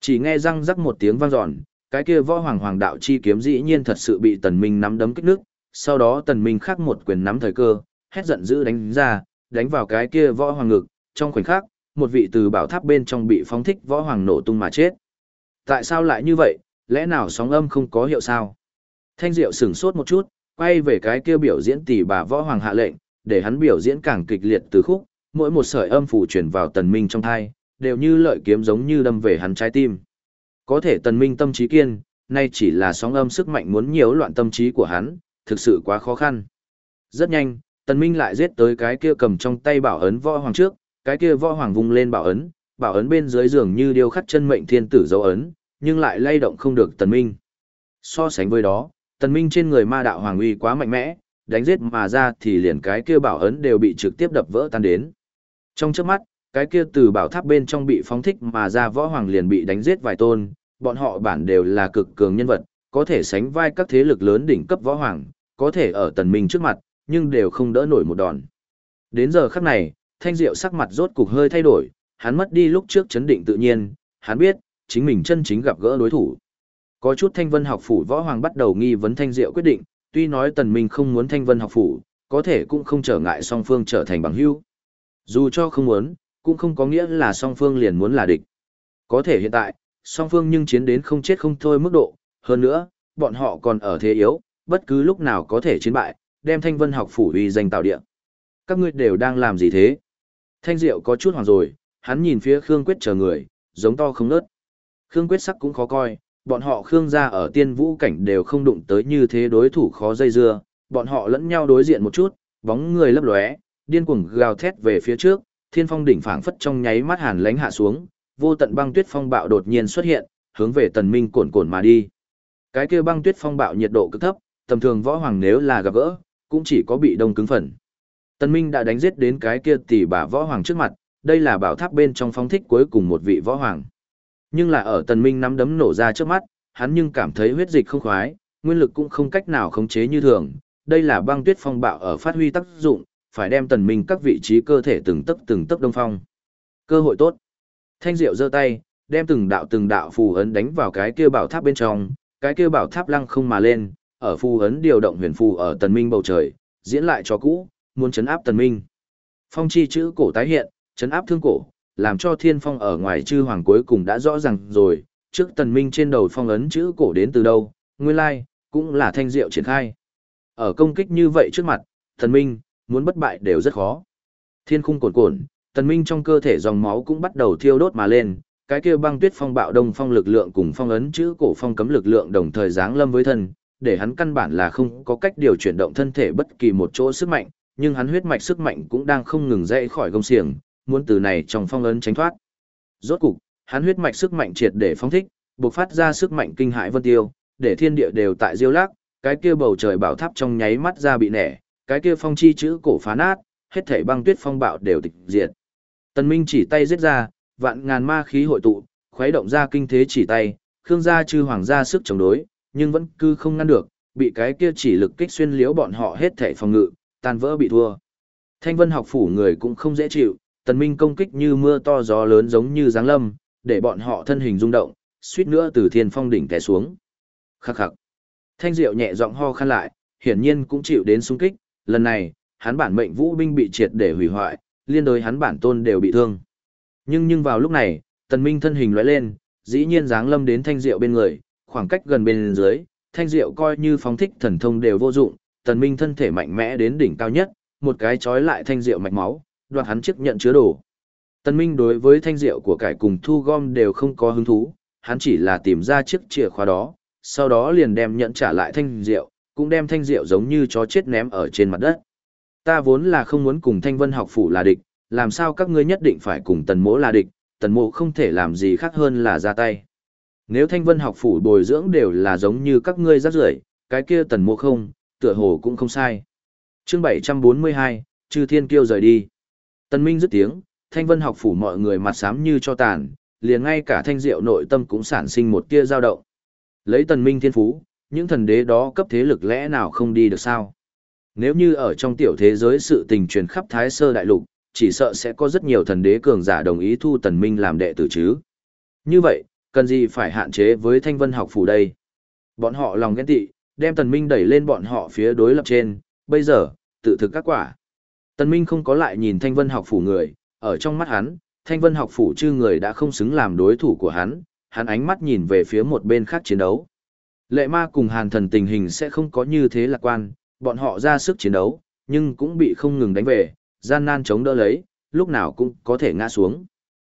Chỉ nghe răng rắc một tiếng vang dọn, cái kia võ hoàng hoàng đạo chi kiếm dĩ nhiên thật sự bị tần minh nắm đấm kích nước, sau đó tần minh khắc một quyền nắm thời cơ, hét giận dữ đánh ra, đánh vào cái kia võ hoàng ngực, trong khoảnh khắc, một vị từ bảo tháp bên trong bị phóng thích võ hoàng nổ tung mà chết. Tại sao lại như vậy, lẽ nào sóng âm không có hiệu sao? Thanh Diệu sửng sốt một chút, quay về cái kia biểu diễn tỷ bà võ hoàng hạ lệnh, để hắn biểu diễn càng kịch liệt từ khúc, mỗi một sợi âm phủ truyền vào tần minh trong thai, đều như lợi kiếm giống như đâm về hắn trái tim. Có thể tần minh tâm trí kiên, nay chỉ là sóng âm sức mạnh muốn nhiễu loạn tâm trí của hắn, thực sự quá khó khăn. Rất nhanh, Tần Minh lại giết tới cái kia cầm trong tay bảo ấn võ hoàng trước, cái kia võ hoàng vung lên bảo ấn, bảo ấn bên dưới giường như điêu khắc chân mệnh thiên tử dấu ấn, nhưng lại lay động không được Tần Minh. So sánh với đó, Tần Minh trên người ma đạo hoàng uy quá mạnh mẽ, đánh giết mà ra thì liền cái kia bảo ấn đều bị trực tiếp đập vỡ tan đến. Trong chớp mắt, cái kia từ bảo tháp bên trong bị phóng thích mà ra võ hoàng liền bị đánh giết vài tôn, bọn họ bản đều là cực cường nhân vật, có thể sánh vai các thế lực lớn đỉnh cấp võ hoàng, có thể ở tần minh trước mặt, nhưng đều không đỡ nổi một đòn. Đến giờ khắc này, thanh diệu sắc mặt rốt cục hơi thay đổi, hắn mất đi lúc trước chấn định tự nhiên, hắn biết, chính mình chân chính gặp gỡ đối thủ. Có chút thanh vân học phủ võ hoàng bắt đầu nghi vấn thanh diệu quyết định, tuy nói tần minh không muốn thanh vân học phủ, có thể cũng không trở ngại song phương trở thành bằng hữu. Dù cho không muốn, cũng không có nghĩa là song phương liền muốn là địch. Có thể hiện tại, song phương nhưng chiến đến không chết không thôi mức độ, hơn nữa, bọn họ còn ở thế yếu, bất cứ lúc nào có thể chiến bại, đem thanh vân học phủ uy danh tạo địa. Các ngươi đều đang làm gì thế? Thanh Diệu có chút hoảng rồi, hắn nhìn phía Khương Quyết chờ người, giống to không nớt. Khương Quyết sắc cũng khó coi, bọn họ Khương gia ở tiên vũ cảnh đều không đụng tới như thế đối thủ khó dây dưa, bọn họ lẫn nhau đối diện một chút, bóng người lấp lóe, điên cuồng gào thét về phía trước, thiên phong đỉnh phảng phất trong nháy mắt hàn lánh hạ xuống, vô tận băng tuyết phong bạo đột nhiên xuất hiện, hướng về tần minh cuồn cuộn mà đi. Cái kia băng tuyết phong bạo nhiệt độ cực thấp, tầm thường võ hoàng nếu là gặp gỡ, cũng chỉ có bị đông cứng phần. Tần Minh đã đánh giết đến cái kia tỷ bà võ hoàng trước mặt, đây là bảo tháp bên trong phong thích cuối cùng một vị võ hoàng. Nhưng là ở Tần Minh nắm đấm nổ ra trước mắt, hắn nhưng cảm thấy huyết dịch không khoái, nguyên lực cũng không cách nào khống chế như thường. Đây là băng tuyết phong bạo ở phát huy tác dụng, phải đem Tần Minh các vị trí cơ thể từng tấc từng tấc đông phong. Cơ hội tốt. Thanh Diệu giơ tay, đem từng đạo từng đạo phù ấn đánh vào cái kia bảo tháp bên trong, cái kia bảo tháp lăng không mà lên, ở phù ấn điều động huyền phù ở Tần Minh bầu trời, diễn lại cho cũ, muốn chấn áp Tần Minh. Phong chi chữ cổ tái hiện, chấn áp thương cổ, làm cho thiên phong ở ngoài chư hoàng cuối cùng đã rõ ràng rồi, trước tần minh trên đầu phong ấn chữ cổ đến từ đâu, nguyên lai, cũng là thanh diệu triển khai. Ở công kích như vậy trước mặt, tần minh, muốn bất bại đều rất khó. Thiên khung cuồn cuộn, tần minh trong cơ thể dòng máu cũng bắt đầu thiêu đốt mà lên, cái kia băng tuyết phong bạo đông phong lực lượng cùng phong ấn chữ cổ phong cấm lực lượng đồng thời giáng lâm với thân, để hắn căn bản là không có cách điều chuyển động thân thể bất kỳ một chỗ sức mạnh, nhưng hắn huyết mạch sức mạnh cũng đang không ngừng dậy khỏi gông xiềng, muốn từ này trong phong ấn tránh thoát. Rốt cục, hắn huyết mạch sức mạnh triệt để phóng thích, bộc phát ra sức mạnh kinh hãi vân tiêu, để thiên địa đều tại diêu lắc, cái kia bầu trời bảo tháp trong nháy mắt ra bị nẻ, cái kia phong chi chữ cổ phá nát, hết thảy băng tuyết phong bạo đều tịch diệt. Tần Minh chỉ tay giết ra, vạn ngàn ma khí hội tụ, khuấy động ra kinh thế chỉ tay, Khương gia chư hoàng gia sức chống đối, nhưng vẫn cứ không ngăn được, bị cái kia chỉ lực kích xuyên liễu bọn họ hết thảy phòng ngự, tan vỡ bị thua. Thanh Vân học phủ người cũng không dễ chịu, tần minh công kích như mưa to gió lớn giống như giáng lâm, để bọn họ thân hình rung động, suýt nữa từ thiên phong đỉnh té xuống. Khắc khắc. Thanh Diệu nhẹ giọng ho khan lại, hiển nhiên cũng chịu đến xung kích, lần này, hắn bản mệnh vũ binh bị triệt để hủy hoại, liên đối hắn bản tôn đều bị thương. Nhưng nhưng vào lúc này, tần minh thân hình lóe lên, dĩ nhiên giáng lâm đến Thanh Diệu bên người, khoảng cách gần bên dưới, Thanh Diệu coi như phóng thích thần thông đều vô dụng, tần minh thân thể mạnh mẽ đến đỉnh cao nhất, một cái chói lại Thanh Diệu mạch máu, đoạt hắn chiếc nhận chứa đồ. Tân Minh đối với thanh rượu của cải cùng thu gom đều không có hứng thú, hắn chỉ là tìm ra chiếc chìa khóa đó, sau đó liền đem nhận trả lại thanh rượu, cũng đem thanh rượu giống như chó chết ném ở trên mặt đất. Ta vốn là không muốn cùng thanh vân học phủ là địch, làm sao các ngươi nhất định phải cùng tần mỗ là địch, tần mộ không thể làm gì khác hơn là ra tay. Nếu thanh vân học phủ bồi dưỡng đều là giống như các ngươi rác rưởi, cái kia tần mộ không, tựa hồ cũng không sai. Chương 742, Chư Thiên Kiêu rời đi. Tân Minh dứt tiếng, thanh vân học phủ mọi người mặt sám như cho tàn, liền ngay cả thanh diệu nội tâm cũng sản sinh một tia dao động. Lấy tần minh thiên phú, những thần đế đó cấp thế lực lẽ nào không đi được sao? Nếu như ở trong tiểu thế giới sự tình truyền khắp Thái Sơ Đại Lục, chỉ sợ sẽ có rất nhiều thần đế cường giả đồng ý thu tần minh làm đệ tử chứ. Như vậy, cần gì phải hạn chế với thanh vân học phủ đây? Bọn họ lòng ghen tị, đem tần minh đẩy lên bọn họ phía đối lập trên, bây giờ, tự thực các quả. Tần Minh không có lại nhìn Thanh Vân học phủ người, ở trong mắt hắn, Thanh Vân học phủ chư người đã không xứng làm đối thủ của hắn, hắn ánh mắt nhìn về phía một bên khác chiến đấu. Lệ ma cùng hàn thần tình hình sẽ không có như thế lạc quan, bọn họ ra sức chiến đấu, nhưng cũng bị không ngừng đánh về, gian nan chống đỡ lấy, lúc nào cũng có thể ngã xuống.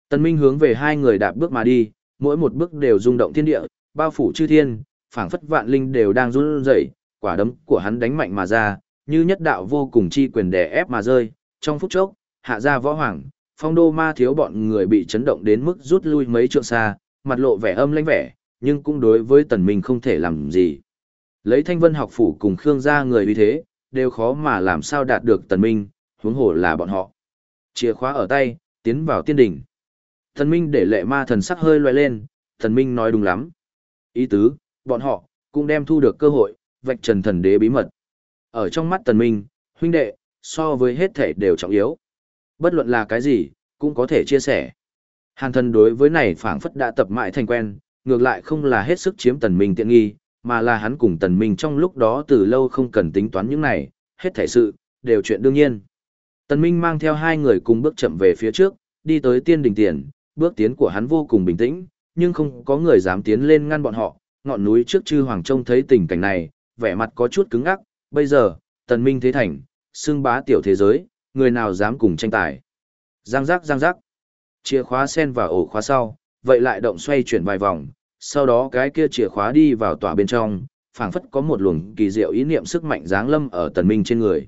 Tần Minh hướng về hai người đạp bước mà đi, mỗi một bước đều rung động thiên địa, bao phủ chư thiên, phảng phất vạn linh đều đang run rẩy, quả đấm của hắn đánh mạnh mà ra, như nhất đạo vô cùng chi quyền đè ép mà rơi, trong phút chốc, hạ ra võ hoàng, phong đô ma thiếu bọn người bị chấn động đến mức rút lui mấy trượng xa, mặt lộ vẻ âm lãnh vẻ, nhưng cũng đối với tần minh không thể làm gì. Lấy thanh vân học phủ cùng Khương gia người uy thế, đều khó mà làm sao đạt được tần minh, huống hồ là bọn họ. Chìa khóa ở tay, tiến vào tiên đỉnh. Tần minh để lệ ma thần sắc hơi loay lên, tần minh nói đúng lắm. Ý tứ, bọn họ, cũng đem thu được cơ hội, vạch trần thần đế bí mật. Ở trong mắt tần minh, huynh đệ, so với hết thể đều trọng yếu. Bất luận là cái gì, cũng có thể chia sẻ. Hàn thần đối với này phảng phất đã tập mãi thành quen, ngược lại không là hết sức chiếm tần minh tiện nghi, mà là hắn cùng tần minh trong lúc đó từ lâu không cần tính toán những này, hết thể sự, đều chuyện đương nhiên. Tần minh mang theo hai người cùng bước chậm về phía trước, đi tới tiên đỉnh tiền, bước tiến của hắn vô cùng bình tĩnh, nhưng không có người dám tiến lên ngăn bọn họ, ngọn núi trước chư hoàng trông thấy tình cảnh này, vẻ mặt có chút cứng ngắc, bây giờ, tần minh thế thành, xưng bá tiểu thế giới, người nào dám cùng tranh tài. Giang giác giang giác, chìa khóa sen vào ổ khóa sau, vậy lại động xoay chuyển vài vòng, sau đó cái kia chìa khóa đi vào tòa bên trong, phảng phất có một luồng kỳ diệu ý niệm sức mạnh giáng lâm ở tần minh trên người.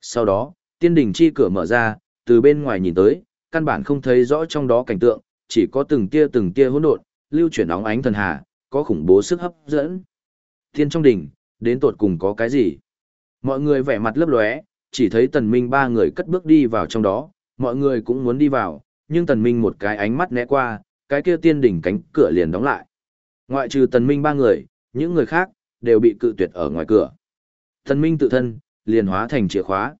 Sau đó, tiên đỉnh chi cửa mở ra, từ bên ngoài nhìn tới, căn bản không thấy rõ trong đó cảnh tượng, chỉ có từng tia từng tia hỗn độn, lưu chuyển óng ánh thần hà, có khủng bố sức hấp dẫn. Tiên trong đỉnh, đến tột cùng có cái gì? Mọi người vẻ mặt lấp lóe, chỉ thấy tần minh ba người cất bước đi vào trong đó, mọi người cũng muốn đi vào, nhưng tần minh một cái ánh mắt né qua, cái kia tiên đỉnh cánh cửa liền đóng lại. Ngoại trừ tần minh ba người, những người khác, đều bị cự tuyệt ở ngoài cửa. Tần minh tự thân, liền hóa thành chìa khóa.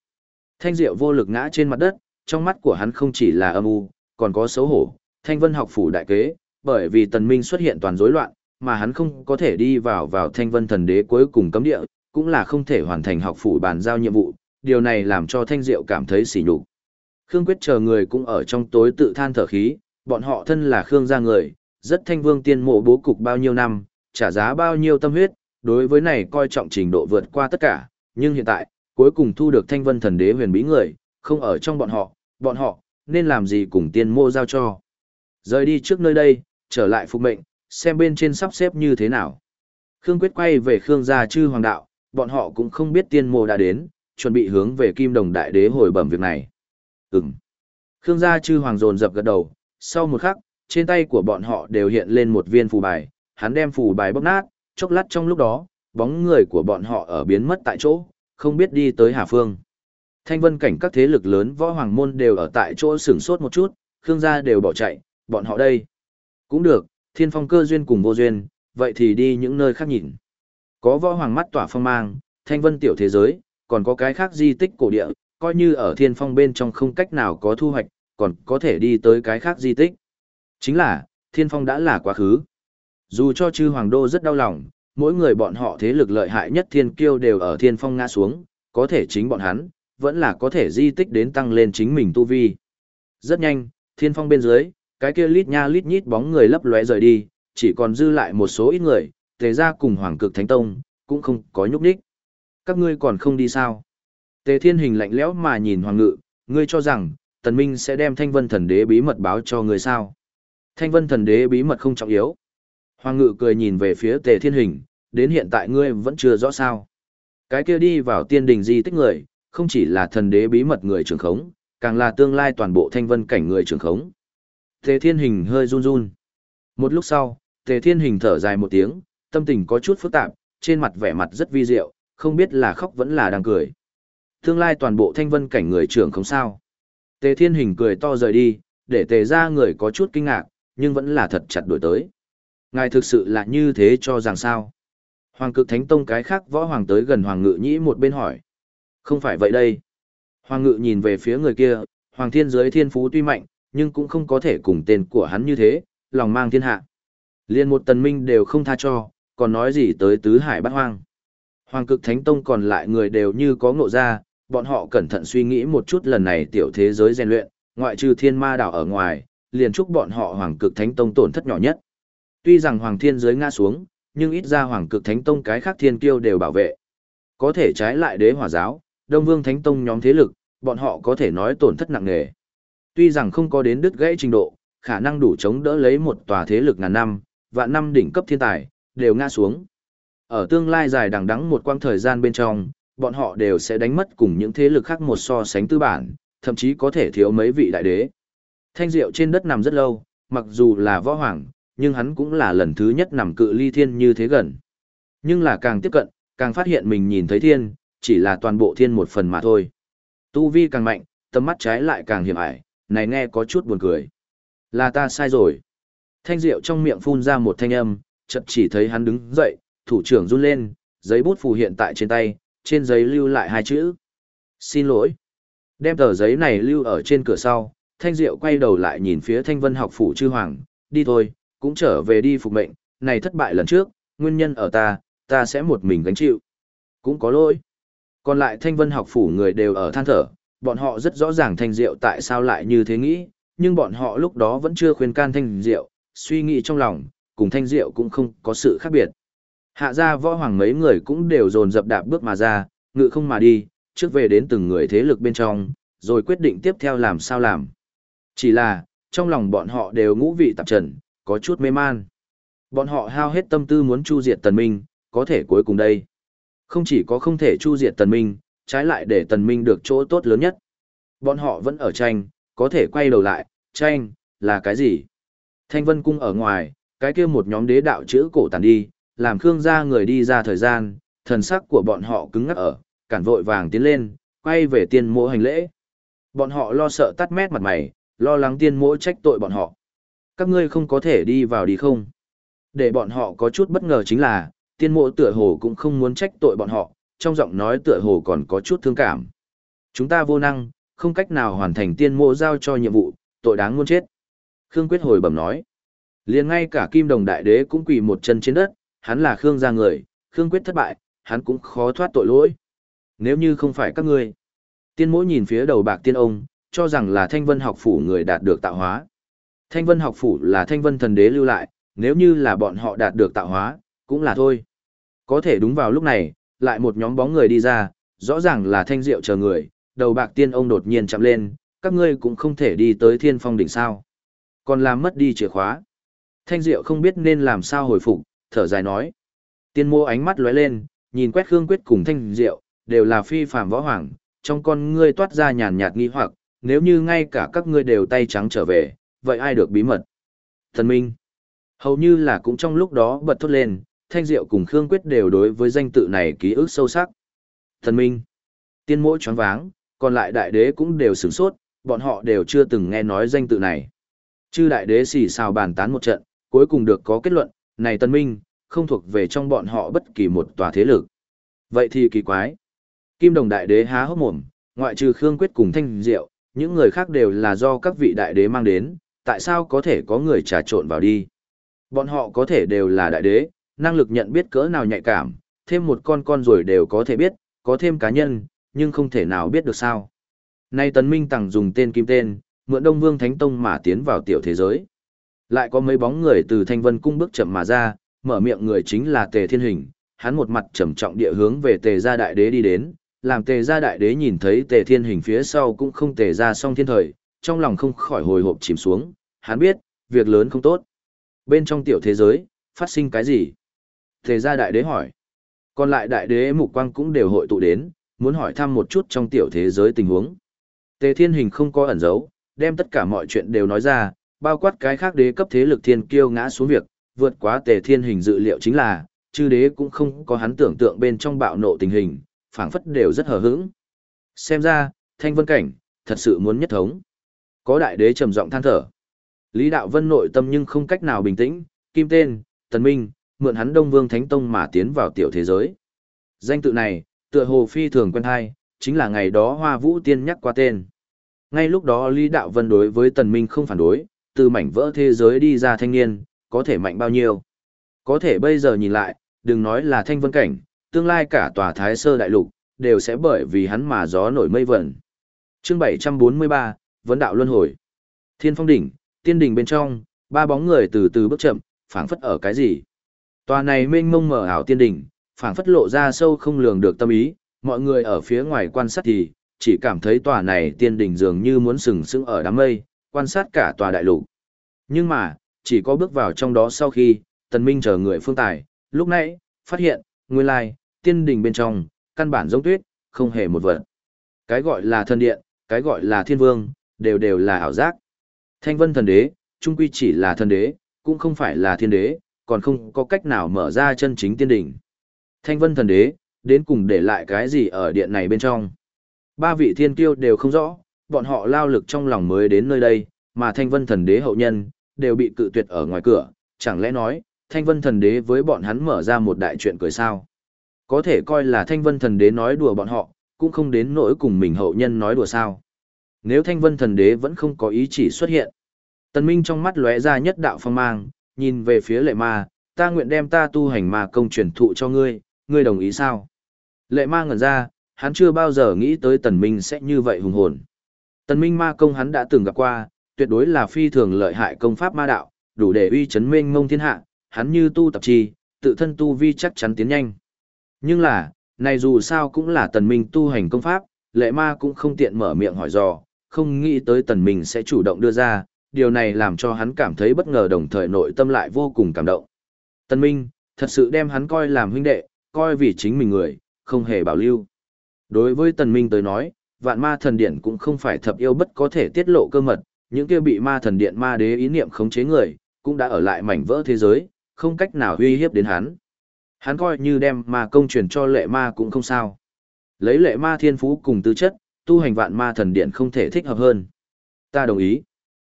Thanh diệu vô lực ngã trên mặt đất, trong mắt của hắn không chỉ là âm u, còn có xấu hổ. Thanh vân học phủ đại kế, bởi vì tần minh xuất hiện toàn rối loạn, mà hắn không có thể đi vào vào thanh vân thần đế cuối cùng cấm địa, cũng là không thể hoàn thành học phủ bàn giao nhiệm vụ, điều này làm cho thanh diệu cảm thấy sỉ nhục. Khương Quyết chờ người cũng ở trong tối tự than thở khí, bọn họ thân là Khương gia người, rất thanh vương tiên mộ bố cục bao nhiêu năm, trả giá bao nhiêu tâm huyết, đối với này coi trọng trình độ vượt qua tất cả, nhưng hiện tại, cuối cùng thu được thanh vân thần đế huyền bí người, không ở trong bọn họ, bọn họ, nên làm gì cùng tiên mộ giao cho. Rời đi trước nơi đây, trở lại phục mệnh, xem bên trên sắp xếp như thế nào. Khương Quyết quay về Khương gia chư hoàng đạo, bọn họ cũng không biết tiên mô đã đến, chuẩn bị hướng về kim đồng đại đế hồi bẩm việc này. Ừm. Khương gia chư hoàng dồn dập gật đầu, sau một khắc, trên tay của bọn họ đều hiện lên một viên phù bài, hắn đem phù bài bóc nát, chốc lát trong lúc đó, bóng người của bọn họ ở biến mất tại chỗ, không biết đi tới Hà Phương. Thanh vân cảnh các thế lực lớn võ hoàng môn đều ở tại chỗ sửng sốt một chút, Khương gia đều bỏ chạy, bọn họ đây. Cũng được, thiên phong cơ duyên cùng vô duyên, vậy thì đi những nơi khác nhìn. Có võ hoàng mắt tỏa phong mang, thanh vân tiểu thế giới, còn có cái khác di tích cổ địa, coi như ở thiên phong bên trong không cách nào có thu hoạch, còn có thể đi tới cái khác di tích. Chính là, thiên phong đã là quá khứ. Dù cho chư hoàng đô rất đau lòng, mỗi người bọn họ thế lực lợi hại nhất thiên kiêu đều ở thiên phong ngã xuống, có thể chính bọn hắn, vẫn là có thể di tích đến tăng lên chính mình tu vi. Rất nhanh, thiên phong bên dưới, cái kia lít nha lít nhít bóng người lấp lóe rời đi, chỉ còn dư lại một số ít người, tề gia cùng hoàng cực thánh tông, cũng không có nhúc nhích. Các ngươi còn không đi sao? Tề thiên hình lạnh lẽo mà nhìn hoàng ngự, ngươi cho rằng, tần minh sẽ đem thanh vân thần đế bí mật báo cho ngươi sao? Thanh vân thần đế bí mật không trọng yếu. Hoàng ngự cười nhìn về phía tề thiên hình, đến hiện tại ngươi vẫn chưa rõ sao. Cái kia đi vào tiên đình di tích người, không chỉ là thần đế bí mật người trưởng khống, càng là tương lai toàn bộ thanh vân cảnh người trưởng khống. Tề thiên hình hơi run run. Một lúc sau, tề thiên hình thở dài một tiếng, tâm tình có chút phức tạp, trên mặt vẻ mặt rất vi diệu, không biết là khóc vẫn là đang cười. Tương lai toàn bộ thanh vân cảnh người trưởng không sao. Tề thiên hình cười to rời đi, để tề ra người có chút kinh ngạc, nhưng vẫn là thật chặt đổi tới. Ngài thực sự là như thế cho rằng sao? Hoàng cực thánh tông cái khác võ hoàng tới gần hoàng ngự nhĩ một bên hỏi. Không phải vậy đây. Hoàng ngự nhìn về phía người kia, hoàng thiên giới thiên phú tuy mạnh, nhưng cũng không có thể cùng tên của hắn như thế, lòng mang thiên hạ. Liên một tần minh đều không tha cho, còn nói gì tới tứ hải bát hoang. Hoàng cực thánh tông còn lại người đều như có ngộ ra, bọn họ cẩn thận suy nghĩ một chút lần này tiểu thế giới rèn luyện, ngoại trừ thiên ma đảo ở ngoài, liền chúc bọn họ hoàng cực thánh tông tổn thất nhỏ nhất. Tuy rằng hoàng thiên giới ngã xuống, nhưng ít ra hoàng cực thánh tông cái khác thiên kiêu đều bảo vệ. Có thể trái lại đế hỏa giáo, đông vương thánh tông nhóm thế lực, bọn họ có thể nói tổn thất nặng nề. Tuy rằng không có đến đứt gãy trình độ, khả năng đủ chống đỡ lấy một tòa thế lực ngàn năm, vạn năm đỉnh cấp thiên tài, đều ngã xuống. Ở tương lai dài đằng đẵng một quãng thời gian bên trong, bọn họ đều sẽ đánh mất cùng những thế lực khác một so sánh tư bản, thậm chí có thể thiếu mấy vị đại đế. Thanh Diệu trên đất nằm rất lâu, mặc dù là võ hoàng, nhưng hắn cũng là lần thứ nhất nằm cự ly thiên như thế gần. Nhưng là càng tiếp cận, càng phát hiện mình nhìn thấy thiên, chỉ là toàn bộ thiên một phần mà thôi. Tu vi càng mạnh, tầm mắt trái lại càng hiểm ải, này nghe có chút buồn cười. Là ta sai rồi. Thanh Diệu trong miệng phun ra một thanh âm, chợt chỉ thấy hắn đứng dậy, thủ trưởng run lên, giấy bút phù hiện tại trên tay, trên giấy lưu lại hai chữ. Xin lỗi. Đem tờ giấy này lưu ở trên cửa sau, Thanh Diệu quay đầu lại nhìn phía Thanh Vân học phủ chư hoàng, đi thôi, cũng trở về đi phục mệnh, này thất bại lần trước, nguyên nhân ở ta, ta sẽ một mình gánh chịu. Cũng có lỗi. Còn lại Thanh Vân học phủ người đều ở than thở, bọn họ rất rõ ràng Thanh Diệu tại sao lại như thế nghĩ, nhưng bọn họ lúc đó vẫn chưa khuyên can Thanh Diệu, suy nghĩ trong lòng, cùng Thanh Diệu cũng không có sự khác biệt. Hạ gia võ hoàng mấy người cũng đều dồn dập đạp bước mà ra, ngự không mà đi, trước về đến từng người thế lực bên trong, rồi quyết định tiếp theo làm sao làm. Chỉ là, trong lòng bọn họ đều ngũ vị tạp trần, có chút mê man. Bọn họ hao hết tâm tư muốn chu diệt tần minh, có thể cuối cùng đây. Không chỉ có không thể chu diệt tần minh, trái lại để tần minh được chỗ tốt lớn nhất. Bọn họ vẫn ở tranh, có thể quay đầu lại, tranh, là cái gì? Thanh vân cung ở ngoài, cái kia một nhóm đế đạo chữ cổ tàn đi, làm Khương gia người đi ra thời gian, thần sắc của bọn họ cứng ngắc ở, cản vội vàng tiến lên, quay về tiên mộ hành lễ. Bọn họ lo sợ tắt mét mặt mày, lo lắng tiên mộ trách tội bọn họ. Các ngươi không có thể đi vào đi không? Để bọn họ có chút bất ngờ chính là, tiên mộ tựa hồ cũng không muốn trách tội bọn họ, trong giọng nói tựa hồ còn có chút thương cảm. Chúng ta vô năng, không cách nào hoàn thành tiên mộ giao cho nhiệm vụ, tội đáng muốn chết. Khương Quyết hồi bẩm nói liền ngay cả Kim Đồng Đại Đế cũng quỳ một chân trên đất, hắn là Khương gia người, Khương Quyết thất bại, hắn cũng khó thoát tội lỗi. Nếu như không phải các ngươi. Tiên mỗi nhìn phía đầu bạc tiên ông, cho rằng là thanh vân học phủ người đạt được tạo hóa. Thanh vân học phủ là thanh vân thần đế lưu lại, nếu như là bọn họ đạt được tạo hóa, cũng là thôi. Có thể đúng vào lúc này, lại một nhóm bóng người đi ra, rõ ràng là thanh diệu chờ người, đầu bạc tiên ông đột nhiên chạm lên, các ngươi cũng không thể đi tới thiên phong đỉnh sao. Còn làm mất đi chìa khóa. Thanh diệu không biết nên làm sao hồi phục, thở dài nói. Tiên mô ánh mắt lóe lên, nhìn quét Khương Quyết cùng Thanh Diệu, đều là phi phàm võ hoàng, trong con ngươi toát ra nhàn nhạt nghi hoặc, nếu như ngay cả các ngươi đều tay trắng trở về, vậy ai được bí mật? Thần Minh. Hầu như là cũng trong lúc đó bật thốt lên, Thanh Diệu cùng Khương Quyết đều đối với danh tự này ký ức sâu sắc. Thần Minh. Tiên mỗi choáng váng, còn lại đại đế cũng đều sửng sốt, bọn họ đều chưa từng nghe nói danh tự này. Chư đại đế xì xào bàn tán một trận, cuối cùng được có kết luận, này Tân Minh, không thuộc về trong bọn họ bất kỳ một tòa thế lực. Vậy thì kỳ quái. Kim Đồng Đại Đế há hốc mồm, ngoại trừ Khương Quyết cùng Thanh Diệu, những người khác đều là do các vị đại đế mang đến, tại sao có thể có người trà trộn vào đi? Bọn họ có thể đều là đại đế, năng lực nhận biết cỡ nào nhạy cảm, thêm một con con rồi đều có thể biết, có thêm cá nhân, nhưng không thể nào biết được sao. Nay Tấn Minh Tằng dùng tên kim tên, mượn Đông Vương Thánh Tông mà tiến vào tiểu thế giới. Lại có mấy bóng người từ Thanh Vân cung bước chậm mà ra, mở miệng người chính là Tề Thiên Hình, hắn một mặt trầm trọng địa hướng về Tề gia đại đế đi đến, làm Tề gia đại đế nhìn thấy Tề Thiên Hình phía sau cũng không tề ra song thiên thời, trong lòng không khỏi hồi hộp chìm xuống, hắn biết, việc lớn không tốt. Bên trong tiểu thế giới, phát sinh cái gì? Tề gia đại đế hỏi. Còn lại đại đế mục quang cũng đều hội tụ đến, muốn hỏi thăm một chút trong tiểu thế giới tình huống. Tề Thiên Hình không có ẩn giấu, đem tất cả mọi chuyện đều nói ra, bao quát cái khác đế cấp thế lực thiên kiêu ngã xuống việc, vượt quá tề thiên hình dự liệu chính là, chư đế cũng không có hắn tưởng tượng bên trong bạo nộ tình hình, phảng phất đều rất hờ hững. Xem ra, thanh vân cảnh, thật sự muốn nhất thống. Có đại đế trầm giọng than thở. Lý đạo vân nội tâm nhưng không cách nào bình tĩnh, kim tên, tần minh, mượn hắn đông vương thánh tông mà tiến vào tiểu thế giới. Danh tự này, tựa hồ phi thường quen hay chính là ngày đó hoa vũ tiên nhắc qua tên. Ngay lúc đó Lý đạo vân đối với tần minh không phản đối, từ mảnh vỡ thế giới đi ra thanh niên, có thể mạnh bao nhiêu. Có thể bây giờ nhìn lại, đừng nói là thanh vân cảnh, tương lai cả tòa thái sơ đại lục, đều sẽ bởi vì hắn mà gió nổi mây vẩn. chương 743, Vấn đạo luân hồi. Thiên phong đỉnh, tiên đỉnh bên trong, ba bóng người từ từ bước chậm, phảng phất ở cái gì. Tòa này mênh mông mở ảo tiên đỉnh, phảng phất lộ ra sâu không lường được tâm ý, mọi người ở phía ngoài quan sát thì, chỉ cảm thấy tòa này tiên đỉnh dường như muốn sừng sững ở đám mây, quan sát cả tòa đại lục. Nhưng mà, chỉ có bước vào trong đó sau khi, tần minh chờ người phương tài, lúc nãy, phát hiện, nguyên lai, tiên đình bên trong, căn bản giống tuyết, không hề một vật. Cái gọi là thần điện, cái gọi là thiên vương, đều đều là ảo giác. Thanh vân thần đế, trung quy chỉ là thần đế, cũng không phải là thiên đế, còn không có cách nào mở ra chân chính tiên đỉnh. Thanh vân thần đế, đến cùng để lại cái gì ở điện này bên trong. Ba vị thiên kiêu đều không rõ, bọn họ lao lực trong lòng mới đến nơi đây, mà thanh vân thần đế hậu nhân, đều bị cự tuyệt ở ngoài cửa, chẳng lẽ nói, thanh vân thần đế với bọn hắn mở ra một đại chuyện cười sao. Có thể coi là thanh vân thần đế nói đùa bọn họ, cũng không đến nỗi cùng mình hậu nhân nói đùa sao. Nếu thanh vân thần đế vẫn không có ý chỉ xuất hiện, tần minh trong mắt lóe ra nhất đạo phong mang, nhìn về phía lệ ma, ta nguyện đem ta tu hành ma công truyền thụ cho ngươi, ngươi đồng ý sao? Lệ ma ngẩn ra, hắn chưa bao giờ nghĩ tới tần minh sẽ như vậy hùng hồn. Tần minh ma công hắn đã từng gặp qua, tuyệt đối là phi thường lợi hại công pháp ma đạo, đủ để uy chấn minh mông thiên hạ, hắn như tu tập trì, tự thân tu vi chắc chắn tiến nhanh. Nhưng là, này dù sao cũng là tần minh tu hành công pháp, lệ ma cũng không tiện mở miệng hỏi dò, không nghĩ tới tần minh sẽ chủ động đưa ra, điều này làm cho hắn cảm thấy bất ngờ đồng thời nội tâm lại vô cùng cảm động. Tần minh, thật sự đem hắn coi làm huynh đệ, coi vì chính mình người, không hề bảo lưu. Đối với tần minh tới nói, vạn ma thần điện cũng không phải thập yêu bất có thể tiết lộ cơ mật, những kia bị ma thần điện ma đế ý niệm khống chế người, cũng đã ở lại mảnh vỡ thế giới, không cách nào uy hiếp đến hắn. Hắn coi như đem ma công truyền cho lệ ma cũng không sao. Lấy lệ ma thiên phú cùng tư chất, tu hành vạn ma thần điện không thể thích hợp hơn. Ta đồng ý.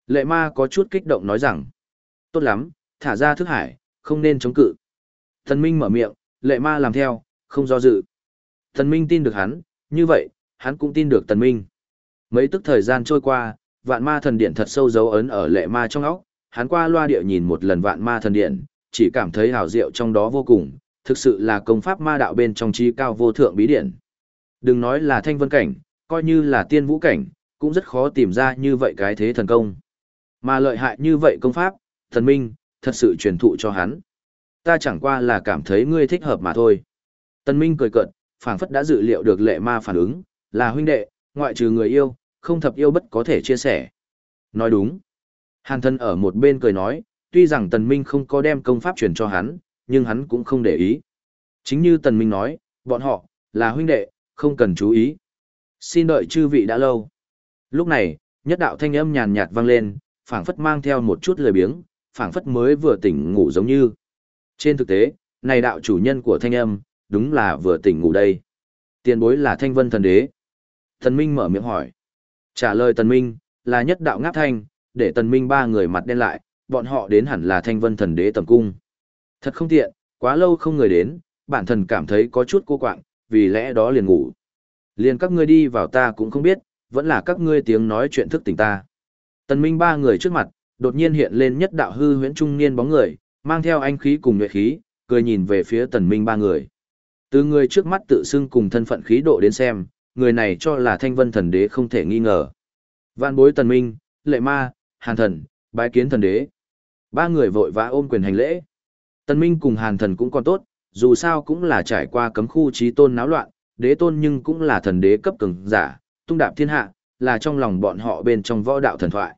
Lệ ma có chút kích động nói rằng, tốt lắm, thả ra thức hải, không nên chống cự. Thần Minh mở miệng, lệ ma làm theo, không do dự. Thần Minh tin được hắn, như vậy, hắn cũng tin được Tần Minh. Mấy tức thời gian trôi qua, vạn ma thần điện thật sâu dấu ấn ở lệ ma trong óc, hắn qua loa địa nhìn một lần vạn ma thần điện, chỉ cảm thấy hào diệu trong đó vô cùng, thực sự là công pháp ma đạo bên trong trí cao vô thượng bí điển. Đừng nói là thanh vân cảnh, coi như là tiên vũ cảnh, cũng rất khó tìm ra như vậy cái thế thần công. Mà lợi hại như vậy công pháp, thần minh, thật sự truyền thụ cho hắn. Ta chẳng qua là cảm thấy ngươi thích hợp mà thôi. Tần Minh cười cợt, phảng phất đã dự liệu được lệ ma phản ứng, là huynh đệ, ngoại trừ người yêu, không thập yêu bất có thể chia sẻ. Nói đúng. Hàn thân ở một bên cười nói, tuy rằng Tần Minh không có đem công pháp truyền cho hắn, nhưng hắn cũng không để ý. Chính như Tần Minh nói, bọn họ, là huynh đệ, không cần chú ý. Xin đợi chư vị đã lâu. Lúc này, nhất đạo thanh âm nhàn nhạt vang lên, phảng phất mang theo một chút lười biếng, phảng phất mới vừa tỉnh ngủ giống như. Trên thực tế, này đạo chủ nhân của thanh âm, đúng là vừa tỉnh ngủ đây. Tiền bối là thanh vân thần đế. Thần Minh mở miệng hỏi. Trả lời Tần Minh, là nhất đạo ngáp thanh, để Tần Minh ba người mặt đen lại, bọn họ đến hẳn là thanh vân thần đế tầm cung. Thật không tiện, quá lâu không người đến, bản thần cảm thấy có chút cô quạng, vì lẽ đó liền ngủ. Liền các ngươi đi vào ta cũng không biết, vẫn là các ngươi tiếng nói chuyện thức tỉnh ta. Tần Minh ba người trước mặt, đột nhiên hiện lên nhất đạo hư huyễn trung niên bóng người, mang theo anh khí cùng nhuệ khí, cười nhìn về phía Tần Minh ba người. Từ người trước mắt tự xưng cùng thân phận khí độ đến xem, người này cho là thanh vân thần đế không thể nghi ngờ. Vạn bối Tần Minh, Lệ Ma, Hàn Thần, bái kiến thần đế. Ba người vội vã ôm quyền hành lễ. Tần Minh cùng Hàn Thần cũng còn tốt, dù sao cũng là trải qua cấm khu trí tôn náo loạn, đế tôn nhưng cũng là thần đế cấp cường giả, tung đạp thiên hạ, là trong lòng bọn họ bên trong võ đạo thần thoại.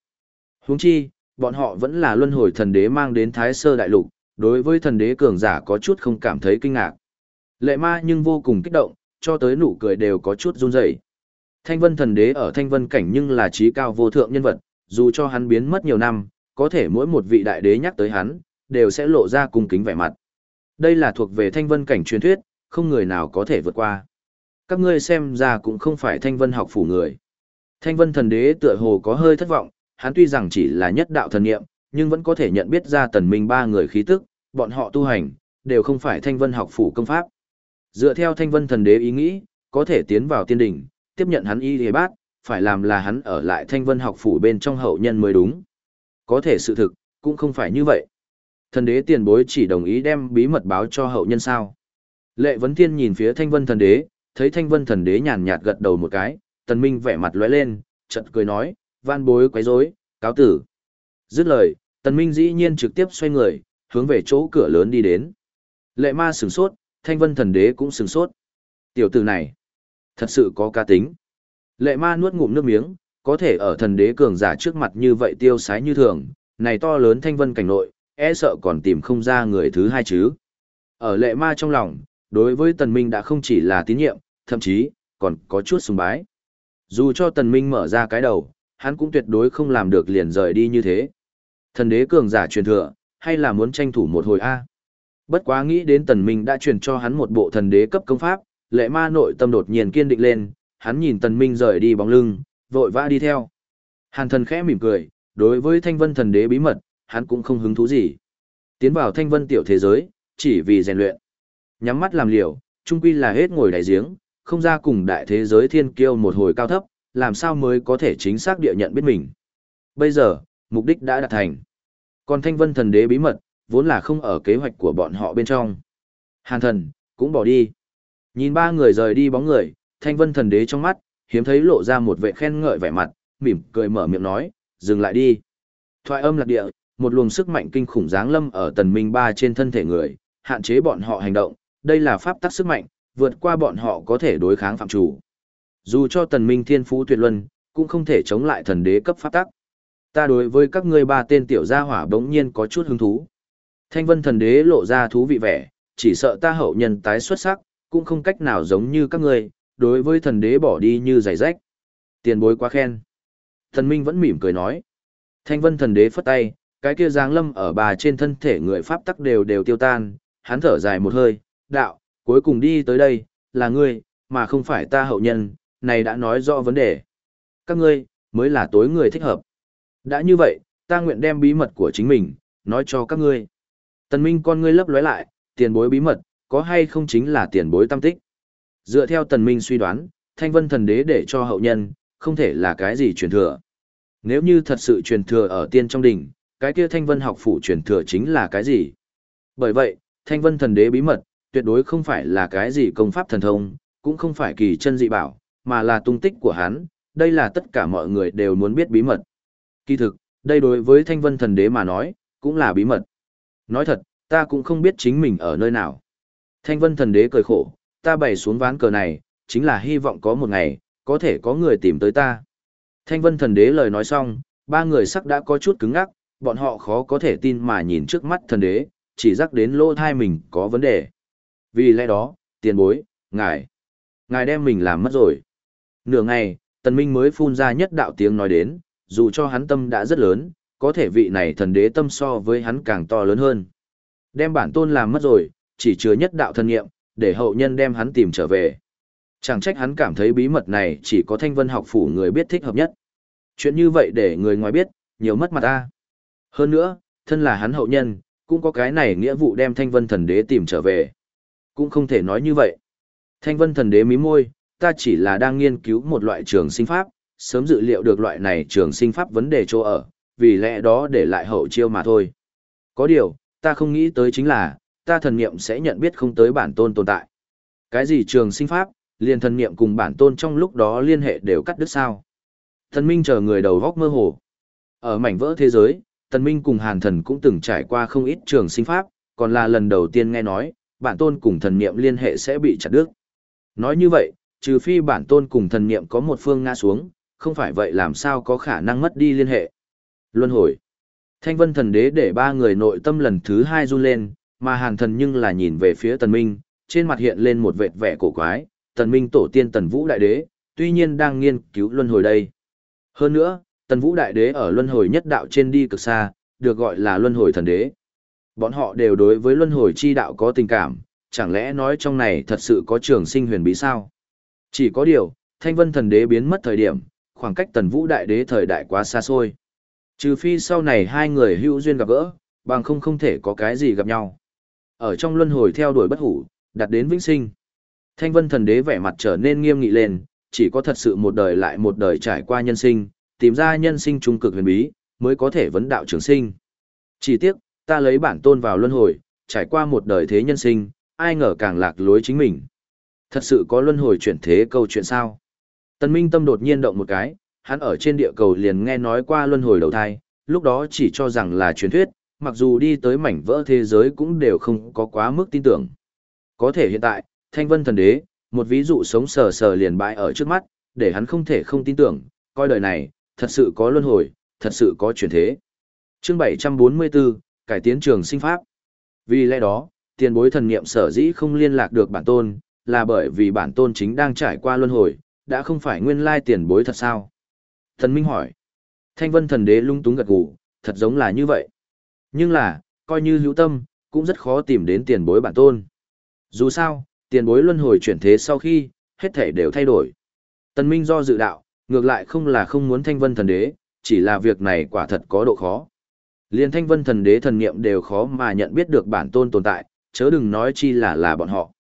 Huống chi, bọn họ vẫn là luân hồi thần đế mang đến Thái Sơ Đại Lục, đối với thần đế cường giả có chút không cảm thấy kinh ngạc. Lệ ma nhưng vô cùng kích động, cho tới nụ cười đều có chút run rẩy. Thanh vân thần đế ở thanh vân cảnh nhưng là trí cao vô thượng nhân vật, dù cho hắn biến mất nhiều năm, có thể mỗi một vị đại đế nhắc tới hắn, đều sẽ lộ ra cung kính vẻ mặt. Đây là thuộc về thanh vân cảnh truyền thuyết, không người nào có thể vượt qua. Các ngươi xem ra cũng không phải thanh vân học phủ người. Thanh vân thần đế tựa hồ có hơi thất vọng, hắn tuy rằng chỉ là nhất đạo thần niệm, nhưng vẫn có thể nhận biết ra tần minh ba người khí tức, bọn họ tu hành, đều không phải thanh vân học phủ công pháp. Dựa theo thanh vân thần đế ý nghĩ, có thể tiến vào tiên đỉnh, tiếp nhận hắn y hề bát, phải làm là hắn ở lại thanh vân học phủ bên trong hậu nhân mới đúng. Có thể sự thực, cũng không phải như vậy. Thần đế tiền bối chỉ đồng ý đem bí mật báo cho hậu nhân sao. Lệ vấn thiên nhìn phía thanh vân thần đế, thấy thanh vân thần đế nhàn nhạt gật đầu một cái, tần minh vẻ mặt lóe lên, chợt cười nói, van bối quấy rối, cáo tử. Dứt lời, tần minh dĩ nhiên trực tiếp xoay người, hướng về chỗ cửa lớn đi đến. Lệ ma sửng sốt, thanh vân thần đế cũng sửng sốt. Tiểu tử này, thật sự có ca tính. Lệ ma nuốt ngụm nước miếng, có thể ở thần đế cường giả trước mặt như vậy tiêu sái như thường, này to lớn thanh vân cảnh nội, e sợ còn tìm không ra người thứ hai chứ. Ở lệ ma trong lòng, đối với tần minh đã không chỉ là tín nhiệm, thậm chí, còn có chút sùng bái. Dù cho tần minh mở ra cái đầu, hắn cũng tuyệt đối không làm được liền rời đi như thế. Thần đế cường giả truyền thừa, hay là muốn tranh thủ một hồi A. Bất quá nghĩ đến tần minh đã truyền cho hắn một bộ thần đế cấp công pháp, lệ ma nội tâm đột nhiên kiên định lên, hắn nhìn tần minh rời đi bóng lưng, vội vã đi theo. Hàn thần khẽ mỉm cười, đối với thanh vân thần đế bí mật, hắn cũng không hứng thú gì. Tiến vào thanh vân tiểu thế giới, chỉ vì rèn luyện. Nhắm mắt làm liều, trung quy là hết ngồi đại giếng, không ra cùng đại thế giới thiên kiêu một hồi cao thấp, làm sao mới có thể chính xác địa nhận biết mình. Bây giờ, mục đích đã đạt thành. Còn thanh vân thần đế bí mật, vốn là không ở kế hoạch của bọn họ bên trong. Hàn thần, cũng bỏ đi. Nhìn ba người rời đi bóng người, thanh vân thần đế trong mắt, hiếm thấy lộ ra một vệ khen ngợi vẻ mặt, mỉm cười mở miệng nói, dừng lại đi. Thoại âm lạc địa, một luồng sức mạnh kinh khủng giáng lâm ở tần minh ba trên thân thể người, hạn chế bọn họ hành động, đây là pháp tắc sức mạnh, vượt qua bọn họ có thể đối kháng phạm chủ. Dù cho tần minh thiên phú tuyệt luân, cũng không thể chống lại thần đế cấp pháp tắc. Ta đối với các ngươi ba tên tiểu gia hỏa bỗng nhiên có chút hứng thú. Thanh vân thần đế lộ ra thú vị vẻ, chỉ sợ ta hậu nhân tái xuất sắc, cũng không cách nào giống như các ngươi, đối với thần đế bỏ đi như giày rách. Tiền bối quá khen. Thần minh vẫn mỉm cười nói. Thanh vân thần đế phất tay, cái kia giáng lâm ở bà trên thân thể người pháp tắc đều đều tiêu tan, hắn thở dài một hơi, đạo, cuối cùng đi tới đây, là ngươi, mà không phải ta hậu nhân, này đã nói rõ vấn đề. Các ngươi, mới là tối người thích hợp. Đã như vậy, ta nguyện đem bí mật của chính mình, nói cho các ngươi. Tần Minh con ngươi lấp lóe lại, tiền bối bí mật, có hay không chính là tiền bối tâm tích. Dựa theo Tần Minh suy đoán, Thanh Vân Thần Đế để cho hậu nhân, không thể là cái gì truyền thừa. Nếu như thật sự truyền thừa ở tiên trong đỉnh, cái kia Thanh Vân học phủ truyền thừa chính là cái gì? Bởi vậy, Thanh Vân Thần Đế bí mật, tuyệt đối không phải là cái gì công pháp thần thông, cũng không phải kỳ chân dị bảo, mà là tung tích của hắn, đây là tất cả mọi người đều muốn biết bí mật. Kỳ thực, đây đối với Thanh Vân Thần Đế mà nói, cũng là bí mật. Nói thật, ta cũng không biết chính mình ở nơi nào. Thanh Vân Thần Đế cười khổ, ta bày xuống ván cờ này, chính là hy vọng có một ngày, có thể có người tìm tới ta. Thanh Vân Thần Đế lời nói xong, ba người sắc đã có chút cứng ngắc, bọn họ khó có thể tin mà nhìn trước mắt thần đế, chỉ rắc đến lỗ thai mình có vấn đề. Vì lẽ đó, tiền bối, ngài, ngài đem mình làm mất rồi. Nửa ngày, tần minh mới phun ra nhất đạo tiếng nói đến, dù cho hắn tâm đã rất lớn, có thể vị này thần đế tâm so với hắn càng to lớn hơn. Đem bản tôn làm mất rồi, chỉ chứa nhất đạo thần nghiệm, để hậu nhân đem hắn tìm trở về. Chẳng trách hắn cảm thấy bí mật này chỉ có thanh vân học phủ người biết thích hợp nhất. Chuyện như vậy để người ngoài biết, nhiều mất mặt ta. Hơn nữa, thân là hắn hậu nhân, cũng có cái này nghĩa vụ đem thanh vân thần đế tìm trở về. Cũng không thể nói như vậy. Thanh vân thần đế mí môi, ta chỉ là đang nghiên cứu một loại trường sinh pháp, sớm dự liệu được loại này trường sinh pháp vấn đề chỗ ở, vì lẽ đó để lại hậu chiêu mà thôi. Có điều, ta không nghĩ tới chính là, ta thần niệm sẽ nhận biết không tới bản tôn tồn tại. Cái gì trường sinh pháp, liền thần niệm cùng bản tôn trong lúc đó liên hệ đều cắt đứt sao. Thần minh chờ người đầu góc mơ hồ. Ở mảnh vỡ thế giới, thần minh cùng hàn thần cũng từng trải qua không ít trường sinh pháp, còn là lần đầu tiên nghe nói, bản tôn cùng thần niệm liên hệ sẽ bị chặt đứt. Nói như vậy, trừ phi bản tôn cùng thần niệm có một phương ngã xuống, không phải vậy làm sao có khả năng mất đi liên hệ. Luân hồi. Thanh vân thần đế để ba người nội tâm lần thứ hai run lên, mà hàn thần nhưng là nhìn về phía tần minh, trên mặt hiện lên một vệt vẻ cổ quái, tần minh tổ tiên tần vũ đại đế, tuy nhiên đang nghiên cứu luân hồi đây. Hơn nữa, tần vũ đại đế ở luân hồi nhất đạo trên đi cực xa, được gọi là luân hồi thần đế. Bọn họ đều đối với luân hồi chi đạo có tình cảm, chẳng lẽ nói trong này thật sự có trường sinh huyền bí sao? Chỉ có điều, thanh vân thần đế biến mất thời điểm, khoảng cách tần vũ đại đế thời đại quá xa xôi. Trừ phi sau này hai người hữu duyên gặp gỡ, bằng không không thể có cái gì gặp nhau. Ở trong luân hồi theo đuổi bất hủ, đạt đến vĩnh sinh. Thanh vân thần đế vẻ mặt trở nên nghiêm nghị lên, chỉ có thật sự một đời lại một đời trải qua nhân sinh, tìm ra nhân sinh trung cực huyền bí, mới có thể vấn đạo trường sinh. Chỉ tiếc, ta lấy bản tôn vào luân hồi, trải qua một đời thế nhân sinh, ai ngờ càng lạc lối chính mình. Thật sự có luân hồi chuyển thế câu chuyện sao? Tần Minh Tâm đột nhiên động một cái, hắn ở trên địa cầu liền nghe nói qua luân hồi đầu thai, lúc đó chỉ cho rằng là truyền thuyết, mặc dù đi tới mảnh vỡ thế giới cũng đều không có quá mức tin tưởng. Có thể hiện tại, Thanh Vân Thần Đế, một ví dụ sống sờ sờ liền bại ở trước mắt, để hắn không thể không tin tưởng, coi đời này, thật sự có luân hồi, thật sự có chuyển thế. Chương 744, cải tiến trường sinh pháp. Vì lẽ đó, tiền bối thần niệm sở dĩ không liên lạc được bản tôn, là bởi vì bản tôn chính đang trải qua luân hồi, đã không phải nguyên lai tiền bối thật sao? Thần Minh hỏi. Thanh vân thần đế lung túng gật gù, thật giống là như vậy. Nhưng là, coi như hữu tâm, cũng rất khó tìm đến tiền bối bản tôn. Dù sao, tiền bối luân hồi chuyển thế sau khi, hết thể đều thay đổi. Tần Minh do dự đạo, ngược lại không là không muốn thanh vân thần đế, chỉ là việc này quả thật có độ khó. Liên thanh vân thần đế thần niệm đều khó mà nhận biết được bản tôn tồn tại, chớ đừng nói chi là là bọn họ.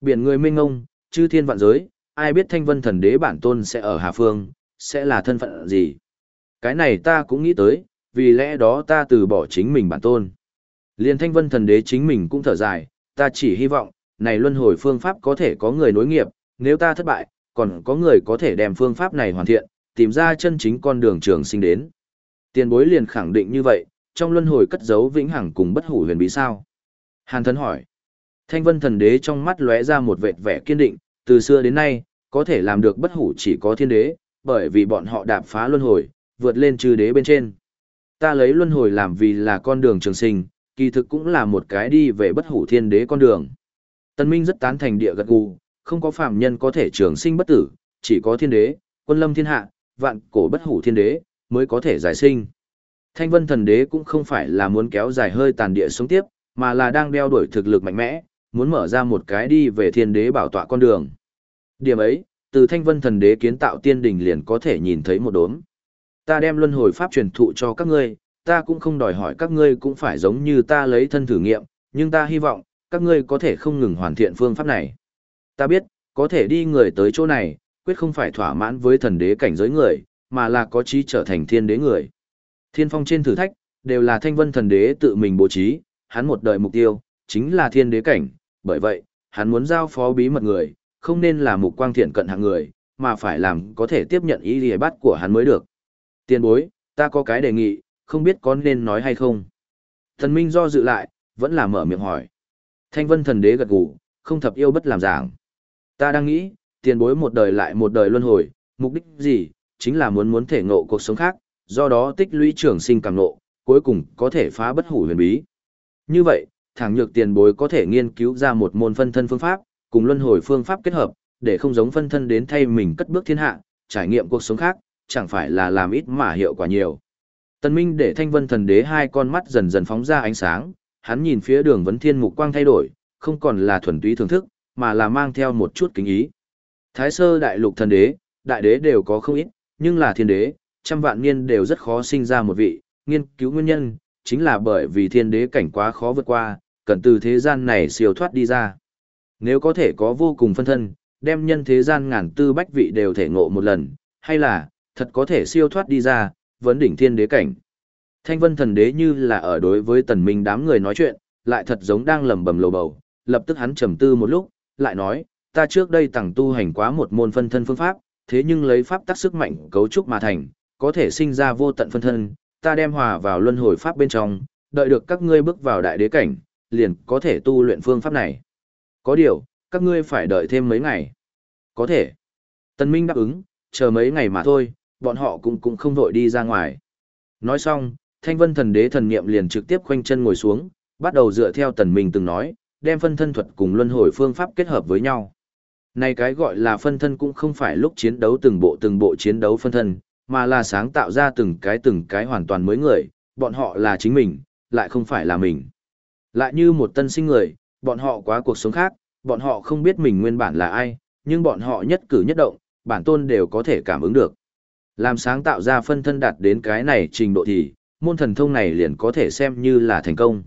Biển người minh ngông, chư thiên vạn giới, ai biết thanh vân thần đế bản tôn sẽ ở Hà Phương, sẽ là thân phận gì. Cái này ta cũng nghĩ tới, vì lẽ đó ta từ bỏ chính mình bản tôn. Liên thanh vân thần đế chính mình cũng thở dài, ta chỉ hy vọng, này luân hồi phương pháp có thể có người nối nghiệp, nếu ta thất bại, còn có người có thể đem phương pháp này hoàn thiện, tìm ra chân chính con đường trường sinh đến. Tiền bối liền khẳng định như vậy, trong luân hồi cất giấu vĩnh hằng cùng bất hủ huyền bí sao? Hàn thân hỏi. Thanh vân thần đế trong mắt lóe ra một vệt vẻ kiên định, từ xưa đến nay, có thể làm được bất hủ chỉ có thiên đế, bởi vì bọn họ đạp phá luân hồi, vượt lên chư đế bên trên. Ta lấy luân hồi làm vì là con đường trường sinh, kỳ thực cũng là một cái đi về bất hủ thiên đế con đường. Tân Minh rất tán thành địa gật gù, không có phàm nhân có thể trường sinh bất tử, chỉ có thiên đế, quân lâm thiên hạ, vạn cổ bất hủ thiên đế, mới có thể giải sinh. Thanh vân thần đế cũng không phải là muốn kéo dài hơi tàn địa sống tiếp, mà là đang đeo đuổi thực lực mạnh mẽ, muốn mở ra một cái đi về thiên đế bảo tọa con đường. Điểm ấy, từ thanh vân thần đế kiến tạo tiên đình liền có thể nhìn thấy một đốm. Ta đem luân hồi pháp truyền thụ cho các ngươi, ta cũng không đòi hỏi các ngươi cũng phải giống như ta lấy thân thử nghiệm, nhưng ta hy vọng, các ngươi có thể không ngừng hoàn thiện phương pháp này. Ta biết, có thể đi người tới chỗ này, quyết không phải thỏa mãn với thần đế cảnh giới người, mà là có trí trở thành thiên đế người. Thiên phong trên thử thách, đều là thanh vân thần đế tự mình bố trí, hắn một đời mục tiêu, chính là thiên đế cảnh, bởi vậy, hắn muốn giao phó bí mật người, không nên là mục quang thiện cận hạng người, mà phải làm có thể tiếp nhận ý lìa bắt của hắn mới được. Tiên bối, ta có cái đề nghị, không biết có nên nói hay không. Thần Minh do dự lại, vẫn là mở miệng hỏi. Thanh vân thần đế gật gù, không thập yêu bất làm giảng. Ta đang nghĩ, tiền bối một đời lại một đời luân hồi, mục đích gì, chính là muốn muốn thể ngộ cuộc sống khác, do đó tích lũy trưởng sinh càng ngộ, cuối cùng có thể phá bất hủ huyền bí. Như vậy, thẳng nhược tiền bối có thể nghiên cứu ra một môn phân thân phương pháp, cùng luân hồi phương pháp kết hợp, để không giống phân thân đến thay mình cất bước thiên hạ, trải nghiệm cuộc sống khác, chẳng phải là làm ít mà hiệu quả nhiều. Tân Minh để thanh vân thần đế hai con mắt dần dần phóng ra ánh sáng, hắn nhìn phía đường vấn thiên mục quang thay đổi, không còn là thuần túy thưởng thức, mà là mang theo một chút kính ý. Thái sơ đại lục thần đế, đại đế đều có không ít, nhưng là thiên đế, trăm vạn niên đều rất khó sinh ra một vị, nghiên cứu nguyên nhân, chính là bởi vì thiên đế cảnh quá khó vượt qua, cần từ thế gian này siêu thoát đi ra. Nếu có thể có vô cùng phân thân, đem nhân thế gian ngàn tư bách vị đều thể ngộ một lần, hay là, thật có thể siêu thoát đi ra, vấn đỉnh thiên đế cảnh. Thanh vân thần đế như là ở đối với tần minh đám người nói chuyện, lại thật giống đang lầm bầm lầu bầu, lập tức hắn trầm tư một lúc, lại nói, ta trước đây tẳng tu hành quá một môn phân thân phương pháp, thế nhưng lấy pháp tác sức mạnh cấu trúc mà thành, có thể sinh ra vô tận phân thân, ta đem hòa vào luân hồi pháp bên trong, đợi được các ngươi bước vào đại đế cảnh, liền có thể tu luyện phương pháp này. Có điều, các ngươi phải đợi thêm mấy ngày. Có thể. Tần Minh đáp ứng, chờ mấy ngày mà thôi, bọn họ cũng cũng không vội đi ra ngoài. Nói xong, Thanh Vân Thần Đế thần niệm liền trực tiếp khoanh chân ngồi xuống, bắt đầu dựa theo Tần Minh từng nói, đem phân thân thuật cùng luân hồi phương pháp kết hợp với nhau. Này cái gọi là phân thân cũng không phải lúc chiến đấu từng bộ từng bộ chiến đấu phân thân, mà là sáng tạo ra từng cái từng cái hoàn toàn mới người, bọn họ là chính mình, lại không phải là mình. Lại như một tân sinh người, bọn họ quá cuộc sống khác, bọn họ không biết mình nguyên bản là ai, nhưng bọn họ nhất cử nhất động, bản tôn đều có thể cảm ứng được. Làm sáng tạo ra phân thân đạt đến cái này trình độ thì, môn thần thông này liền có thể xem như là thành công.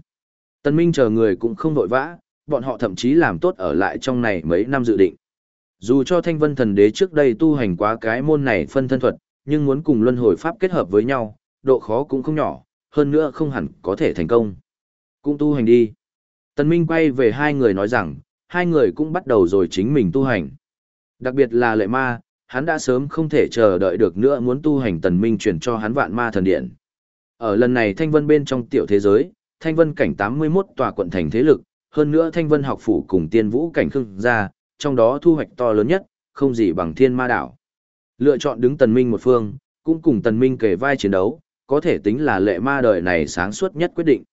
Tân Minh chờ người cũng không vội vã, bọn họ thậm chí làm tốt ở lại trong này mấy năm dự định. Dù cho Thanh Vân Thần Đế trước đây tu hành quá cái môn này phân thân thuật, nhưng muốn cùng luân hồi pháp kết hợp với nhau, độ khó cũng không nhỏ, hơn nữa không hẳn có thể thành công. Cũng tu hành đi. Tần Minh quay về hai người nói rằng, hai người cũng bắt đầu rồi chính mình tu hành. Đặc biệt là lệ ma, hắn đã sớm không thể chờ đợi được nữa muốn tu hành tần minh chuyển cho hắn vạn ma thần điện. Ở lần này thanh vân bên trong tiểu thế giới, thanh vân cảnh 81 tòa quận thành thế lực, hơn nữa thanh vân học phủ cùng tiên vũ cảnh khưng ra, trong đó thu hoạch to lớn nhất, không gì bằng thiên ma đảo. Lựa chọn đứng tần minh một phương, cũng cùng tần minh kề vai chiến đấu, có thể tính là lệ ma đời này sáng suốt nhất quyết định.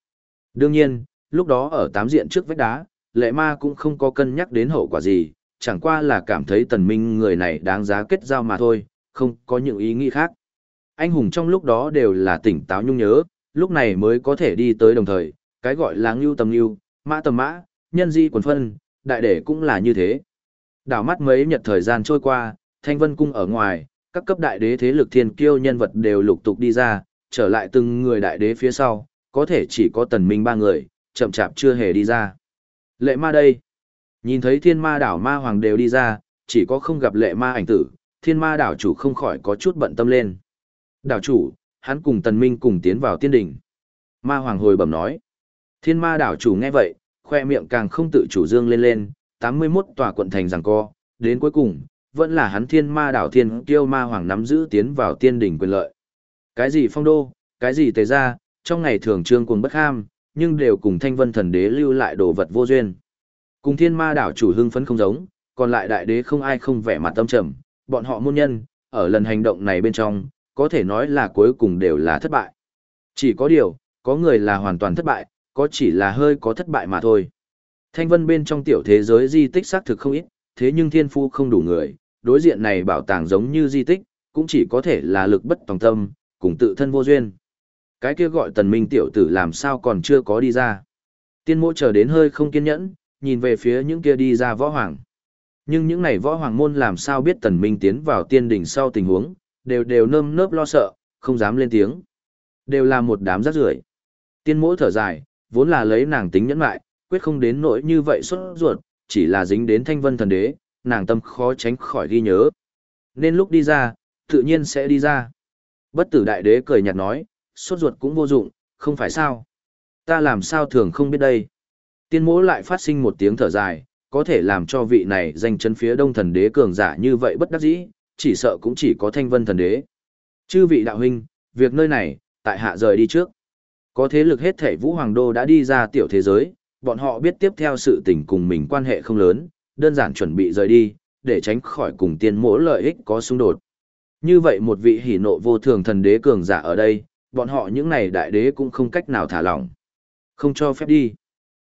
Đương nhiên, lúc đó ở tám diện trước vách đá, lệ ma cũng không có cân nhắc đến hậu quả gì, chẳng qua là cảm thấy tần minh người này đáng giá kết giao mà thôi, không có những ý nghĩ khác. Anh hùng trong lúc đó đều là tỉnh táo nhung nhớ, lúc này mới có thể đi tới đồng thời, cái gọi là ngưu tầm ngưu, mã tầm mã, nhân di quần phân, đại đệ cũng là như thế. Đảo mắt mấy nhật thời gian trôi qua, thanh vân cung ở ngoài, các cấp đại đế thế lực thiên kiêu nhân vật đều lục tục đi ra, trở lại từng người đại đế phía sau, có thể chỉ có tần minh ba người, chậm chạp chưa hề đi ra. Lệ ma đây. Nhìn thấy thiên ma đảo ma hoàng đều đi ra, chỉ có không gặp lệ ma ảnh tử, thiên ma đảo chủ không khỏi có chút bận tâm lên. Đảo chủ, hắn cùng tần minh cùng tiến vào tiên đỉnh. Ma hoàng hồi bẩm nói. Thiên ma đảo chủ nghe vậy, khoe miệng càng không tự chủ dương lên lên, 81 tòa quận thành rằng co, đến cuối cùng, vẫn là hắn thiên ma đảo thiên kiêu ma hoàng nắm giữ tiến vào tiên đỉnh quyền lợi. Cái gì phong đô, cái gì tề gia, trong ngày thường trương cuồng bất ham, nhưng đều cùng thanh vân thần đế lưu lại đồ vật vô duyên. Cùng thiên ma đảo chủ hưng phấn không giống, còn lại đại đế không ai không vẻ mặt tâm trầm, bọn họ môn nhân, ở lần hành động này bên trong, có thể nói là cuối cùng đều là thất bại. Chỉ có điều, có người là hoàn toàn thất bại, có chỉ là hơi có thất bại mà thôi. Thanh vân bên trong tiểu thế giới di tích xác thực không ít, thế nhưng thiên phu không đủ người, đối diện này bảo tàng giống như di tích, cũng chỉ có thể là lực bất tòng tâm, cùng tự thân vô duyên. Cái kia gọi tần minh tiểu tử làm sao còn chưa có đi ra. Tiên mộ chờ đến hơi không kiên nhẫn, nhìn về phía những kia đi ra võ hoàng. Nhưng những này võ hoàng môn làm sao biết tần minh tiến vào tiên đỉnh sau tình huống, đều đều nơm nớp lo sợ, không dám lên tiếng. Đều là một đám rác rưởi. Tiên mộ thở dài, vốn là lấy nàng tính nhẫn lại, quyết không đến nỗi như vậy xuất ruột, chỉ là dính đến thanh vân thần đế, nàng tâm khó tránh khỏi ghi nhớ. Nên lúc đi ra, tự nhiên sẽ đi ra. Bất tử đại đế cười nhạt nói, sốt ruột cũng vô dụng, không phải sao. Ta làm sao thường không biết đây. Tiên mỗ lại phát sinh một tiếng thở dài, có thể làm cho vị này danh chân phía đông thần đế cường giả như vậy bất đắc dĩ, chỉ sợ cũng chỉ có thanh vân thần đế. Chư vị đạo huynh, việc nơi này, tại hạ rời đi trước. Có thế lực hết thể vũ hoàng đô đã đi ra tiểu thế giới, bọn họ biết tiếp theo sự tình cùng mình quan hệ không lớn, đơn giản chuẩn bị rời đi, để tránh khỏi cùng tiên mỗ lợi ích có xung đột. Như vậy một vị hỉ nộ vô thường thần đế cường giả ở đây, bọn họ những này đại đế cũng không cách nào thả lỏng. Không cho phép đi.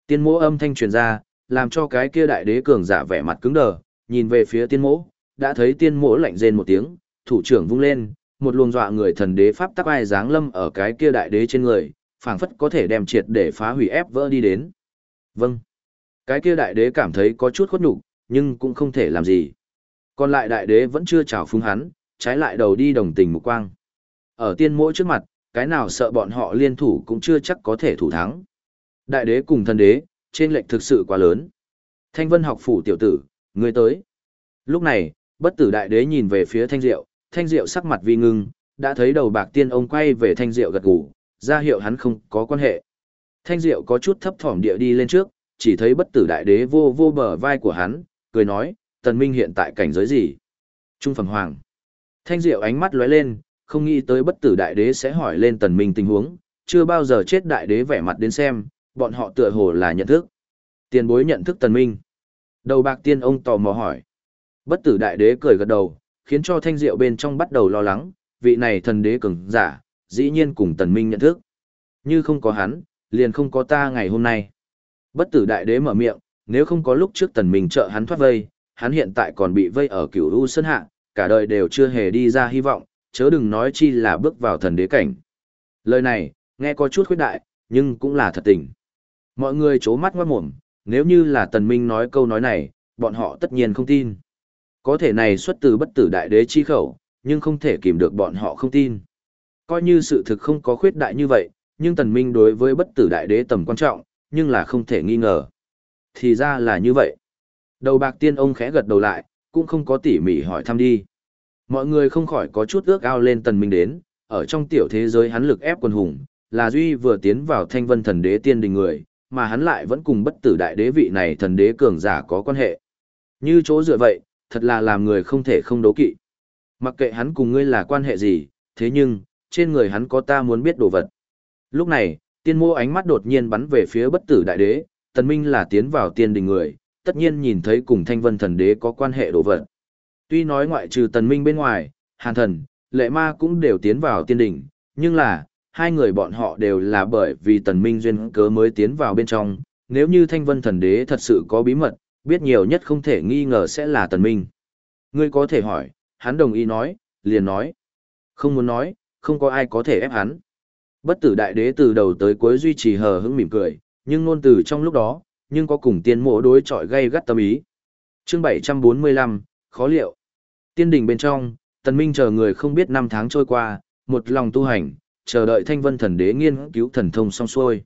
Tiên mỗ âm thanh truyền ra, làm cho cái kia đại đế cường giả vẻ mặt cứng đờ, nhìn về phía tiên mỗ, đã thấy tiên mỗ lạnh rên một tiếng, thủ trưởng vung lên, một luồng dọa người thần đế pháp tắc ai dáng lâm ở cái kia đại đế trên người, phảng phất có thể đem triệt để phá hủy ép vỡ đi đến. Vâng. Cái kia đại đế cảm thấy có chút khuất nhục, nhưng cũng không thể làm gì. Còn lại đại đế vẫn chưa chào phúng hắn, trái lại đầu đi đồng tình mục quang. Ở tiên mỗi trước mặt, cái nào sợ bọn họ liên thủ cũng chưa chắc có thể thủ thắng. Đại đế cùng thần đế, trên lệnh thực sự quá lớn. Thanh vân học phủ tiểu tử, người tới. Lúc này, bất tử đại đế nhìn về phía thanh diệu, thanh diệu sắc mặt vi ngưng, đã thấy đầu bạc tiên ông quay về thanh diệu gật gù, ra hiệu hắn không có quan hệ. Thanh diệu có chút thấp thỏm địa đi lên trước, chỉ thấy bất tử đại đế vô vô bờ vai của hắn, cười nói, tần minh hiện tại cảnh giới gì? Trung phẩm hoàng. Thanh diệu ánh mắt lóe lên, không nghĩ tới bất tử đại đế sẽ hỏi lên tần minh tình huống, chưa bao giờ chết đại đế vẻ mặt đến xem, bọn họ tựa hồ là nhận thức. Tiền bối nhận thức tần minh. Đầu bạc tiên ông tò mò hỏi. Bất tử đại đế cười gật đầu, khiến cho thanh diệu bên trong bắt đầu lo lắng, vị này thần đế cường giả, dĩ nhiên cùng tần minh nhận thức. Như không có hắn, liền không có ta ngày hôm nay. Bất tử đại đế mở miệng, nếu không có lúc trước tần minh trợ hắn thoát vây, hắn hiện tại còn bị vây ở cửu u sơn hạ, cả đời đều chưa hề đi ra hy vọng, chớ đừng nói chi là bước vào thần đế cảnh. Lời này, nghe có chút khuyết đại, nhưng cũng là thật tình. Mọi người chố mắt ngoát mồm, nếu như là tần minh nói câu nói này, bọn họ tất nhiên không tin. Có thể này xuất từ bất tử đại đế chi khẩu, nhưng không thể kìm được bọn họ không tin. Coi như sự thực không có khuyết đại như vậy, nhưng tần minh đối với bất tử đại đế tầm quan trọng, nhưng là không thể nghi ngờ. Thì ra là như vậy. Đầu bạc tiên ông khẽ gật đầu lại, cũng không có tỉ mỉ hỏi thăm đi. Mọi người không khỏi có chút ước ao lên tần minh đến, ở trong tiểu thế giới hắn lực ép quân hùng, là duy vừa tiến vào thanh vân thần đế tiên đình người, mà hắn lại vẫn cùng bất tử đại đế vị này thần đế cường giả có quan hệ. Như chỗ dựa vậy, thật là làm người không thể không đố kỵ. Mặc kệ hắn cùng ngươi là quan hệ gì, thế nhưng, trên người hắn có ta muốn biết đồ vật. Lúc này, tiên mô ánh mắt đột nhiên bắn về phía bất tử đại đế, tần minh là tiến vào tiên đình người, tất nhiên nhìn thấy cùng thanh vân thần đế có quan hệ đồ vật. Tuy nói ngoại trừ tần minh bên ngoài, hàn thần, lệ ma cũng đều tiến vào tiên đỉnh, nhưng là, hai người bọn họ đều là bởi vì tần minh duyên cớ mới tiến vào bên trong, nếu như thanh vân thần đế thật sự có bí mật, Biết nhiều nhất không thể nghi ngờ sẽ là tần minh. Ngươi có thể hỏi, hắn đồng ý nói, liền nói. Không muốn nói, không có ai có thể ép hắn. Bất tử đại đế từ đầu tới cuối duy trì hờ hững mỉm cười, nhưng ngôn từ trong lúc đó, nhưng có cùng tiên mộ đối chọi gây gắt tâm ý. Chương 745, khó liệu. Tiên đình bên trong, tần minh chờ người không biết năm tháng trôi qua, một lòng tu hành, chờ đợi thanh vân thần đế nghiên cứu thần thông xong xuôi.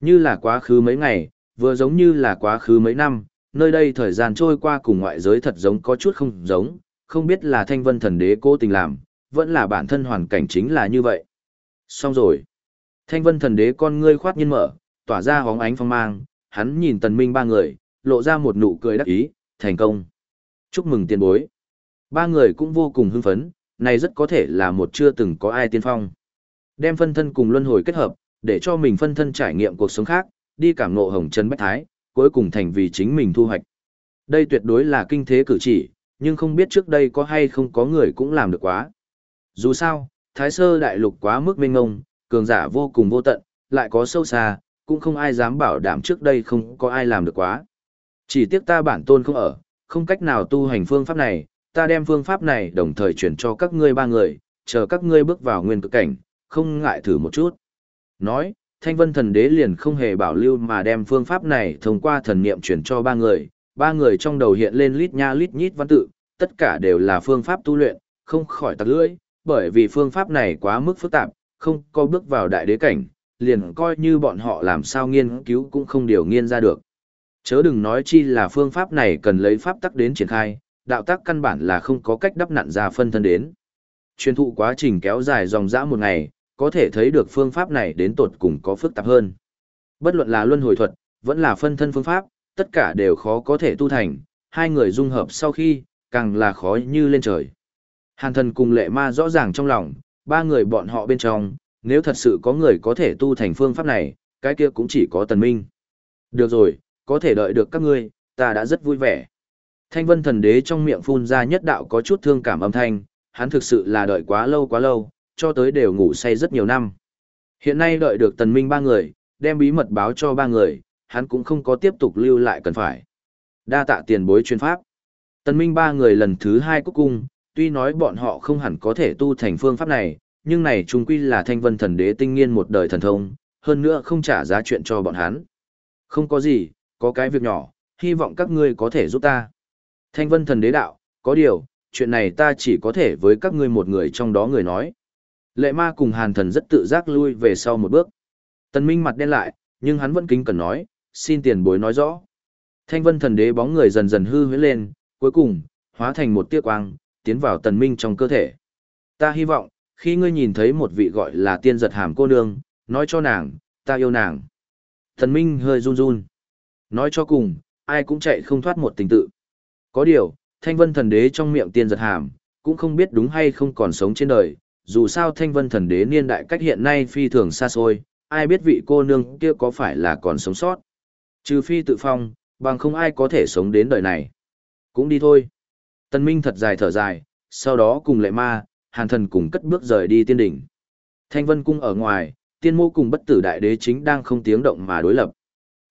Như là quá khứ mấy ngày, vừa giống như là quá khứ mấy năm, nơi đây thời gian trôi qua cùng ngoại giới thật giống có chút không giống, không biết là thanh vân thần đế cố tình làm, vẫn là bản thân hoàn cảnh chính là như vậy. Xong rồi. Thanh vân thần đế con ngươi khoát nhiên mở, tỏa ra hóng ánh phong mang, hắn nhìn tần minh ba người, lộ ra một nụ cười đắc ý, thành công. Chúc mừng tiền bối. Ba người cũng vô cùng hưng phấn, này rất có thể là một chưa từng có ai tiên phong. Đem phân thân cùng luân hồi kết hợp, để cho mình phân thân trải nghiệm cuộc sống khác, đi cảm ngộ hồng trần bách thái, cuối cùng thành vì chính mình thu hoạch. Đây tuyệt đối là kinh thế cử chỉ, nhưng không biết trước đây có hay không có người cũng làm được quá. Dù sao, Thái Sơ Đại Lục quá mức mênh ngông, cường giả vô cùng vô tận, lại có sâu xa, cũng không ai dám bảo đảm trước đây không có ai làm được quá. Chỉ tiếc ta bản tôn không ở, không cách nào tu hành phương pháp này, ta đem phương pháp này đồng thời chuyển cho các ngươi ba người, chờ các ngươi bước vào nguyên cực cảnh, không ngại thử một chút. Nói, Thanh Vân Thần Đế liền không hề bảo lưu mà đem phương pháp này thông qua thần niệm chuyển cho ba người, ba người trong đầu hiện lên lít nha lít nhít văn tự, tất cả đều là phương pháp tu luyện, không khỏi tặc lưỡi, bởi vì phương pháp này quá mức phức tạp, không có bước vào đại đế cảnh, liền coi như bọn họ làm sao nghiên cứu cũng không điều nghiên ra được. Chớ đừng nói chi là phương pháp này cần lấy pháp tắc đến triển khai, đạo tắc căn bản là không có cách đắp nặn ra phân thân đến. Truyền thụ quá trình kéo dài dòng dã một ngày, có thể thấy được phương pháp này đến tột cùng có phức tạp hơn. Bất luận là luân hồi thuật, vẫn là phân thân phương pháp, tất cả đều khó có thể tu thành, hai người dung hợp sau khi, càng là khó như lên trời. Hàn thần cùng lệ ma rõ ràng trong lòng, ba người bọn họ bên trong, nếu thật sự có người có thể tu thành phương pháp này, cái kia cũng chỉ có tần minh. Được rồi, có thể đợi được các ngươi, ta đã rất vui vẻ. Thanh vân thần đế trong miệng phun ra nhất đạo có chút thương cảm âm thanh, hắn thực sự là đợi quá lâu quá lâu, cho tới đều ngủ say rất nhiều năm. Hiện nay đợi được tần minh ba người, đem bí mật báo cho ba người, hắn cũng không có tiếp tục lưu lại cần phải. Đa tạ tiền bối chuyên pháp. Tần minh ba người lần thứ hai cúc cung, tuy nói bọn họ không hẳn có thể tu thành phương pháp này, nhưng này trung quy là thanh vân thần đế tinh nghiên một đời thần thông, hơn nữa không trả giá chuyện cho bọn hắn. Không có gì, có cái việc nhỏ, hy vọng các ngươi có thể giúp ta. Thanh vân thần đế đạo, có điều, chuyện này ta chỉ có thể với các ngươi một người trong đó người nói. Lệ ma cùng hàn thần rất tự giác lui về sau một bước. Tần Minh mặt đen lại, nhưng hắn vẫn kính cẩn nói, xin tiền bối nói rõ. Thanh vân thần đế bóng người dần dần hư huyễn lên, cuối cùng, hóa thành một tia quang, tiến vào tần minh trong cơ thể. Ta hy vọng, khi ngươi nhìn thấy một vị gọi là tiên giật hàm cô nương, nói cho nàng, ta yêu nàng. Tần minh hơi run run. Nói cho cùng, ai cũng chạy không thoát một tình tự. Có điều, thanh vân thần đế trong miệng tiên giật hàm, cũng không biết đúng hay không còn sống trên đời, dù sao thanh vân thần đế niên đại cách hiện nay phi thường xa xôi, ai biết vị cô nương kia có phải là còn sống sót. Trừ phi tự phong, bằng không ai có thể sống đến đời này. Cũng đi thôi. Tân Minh thật dài thở dài, sau đó cùng lệ ma, hàn thần cùng cất bước rời đi tiên đỉnh. Thanh vân cung ở ngoài, tiên mô cùng bất tử đại đế chính đang không tiếng động mà đối lập.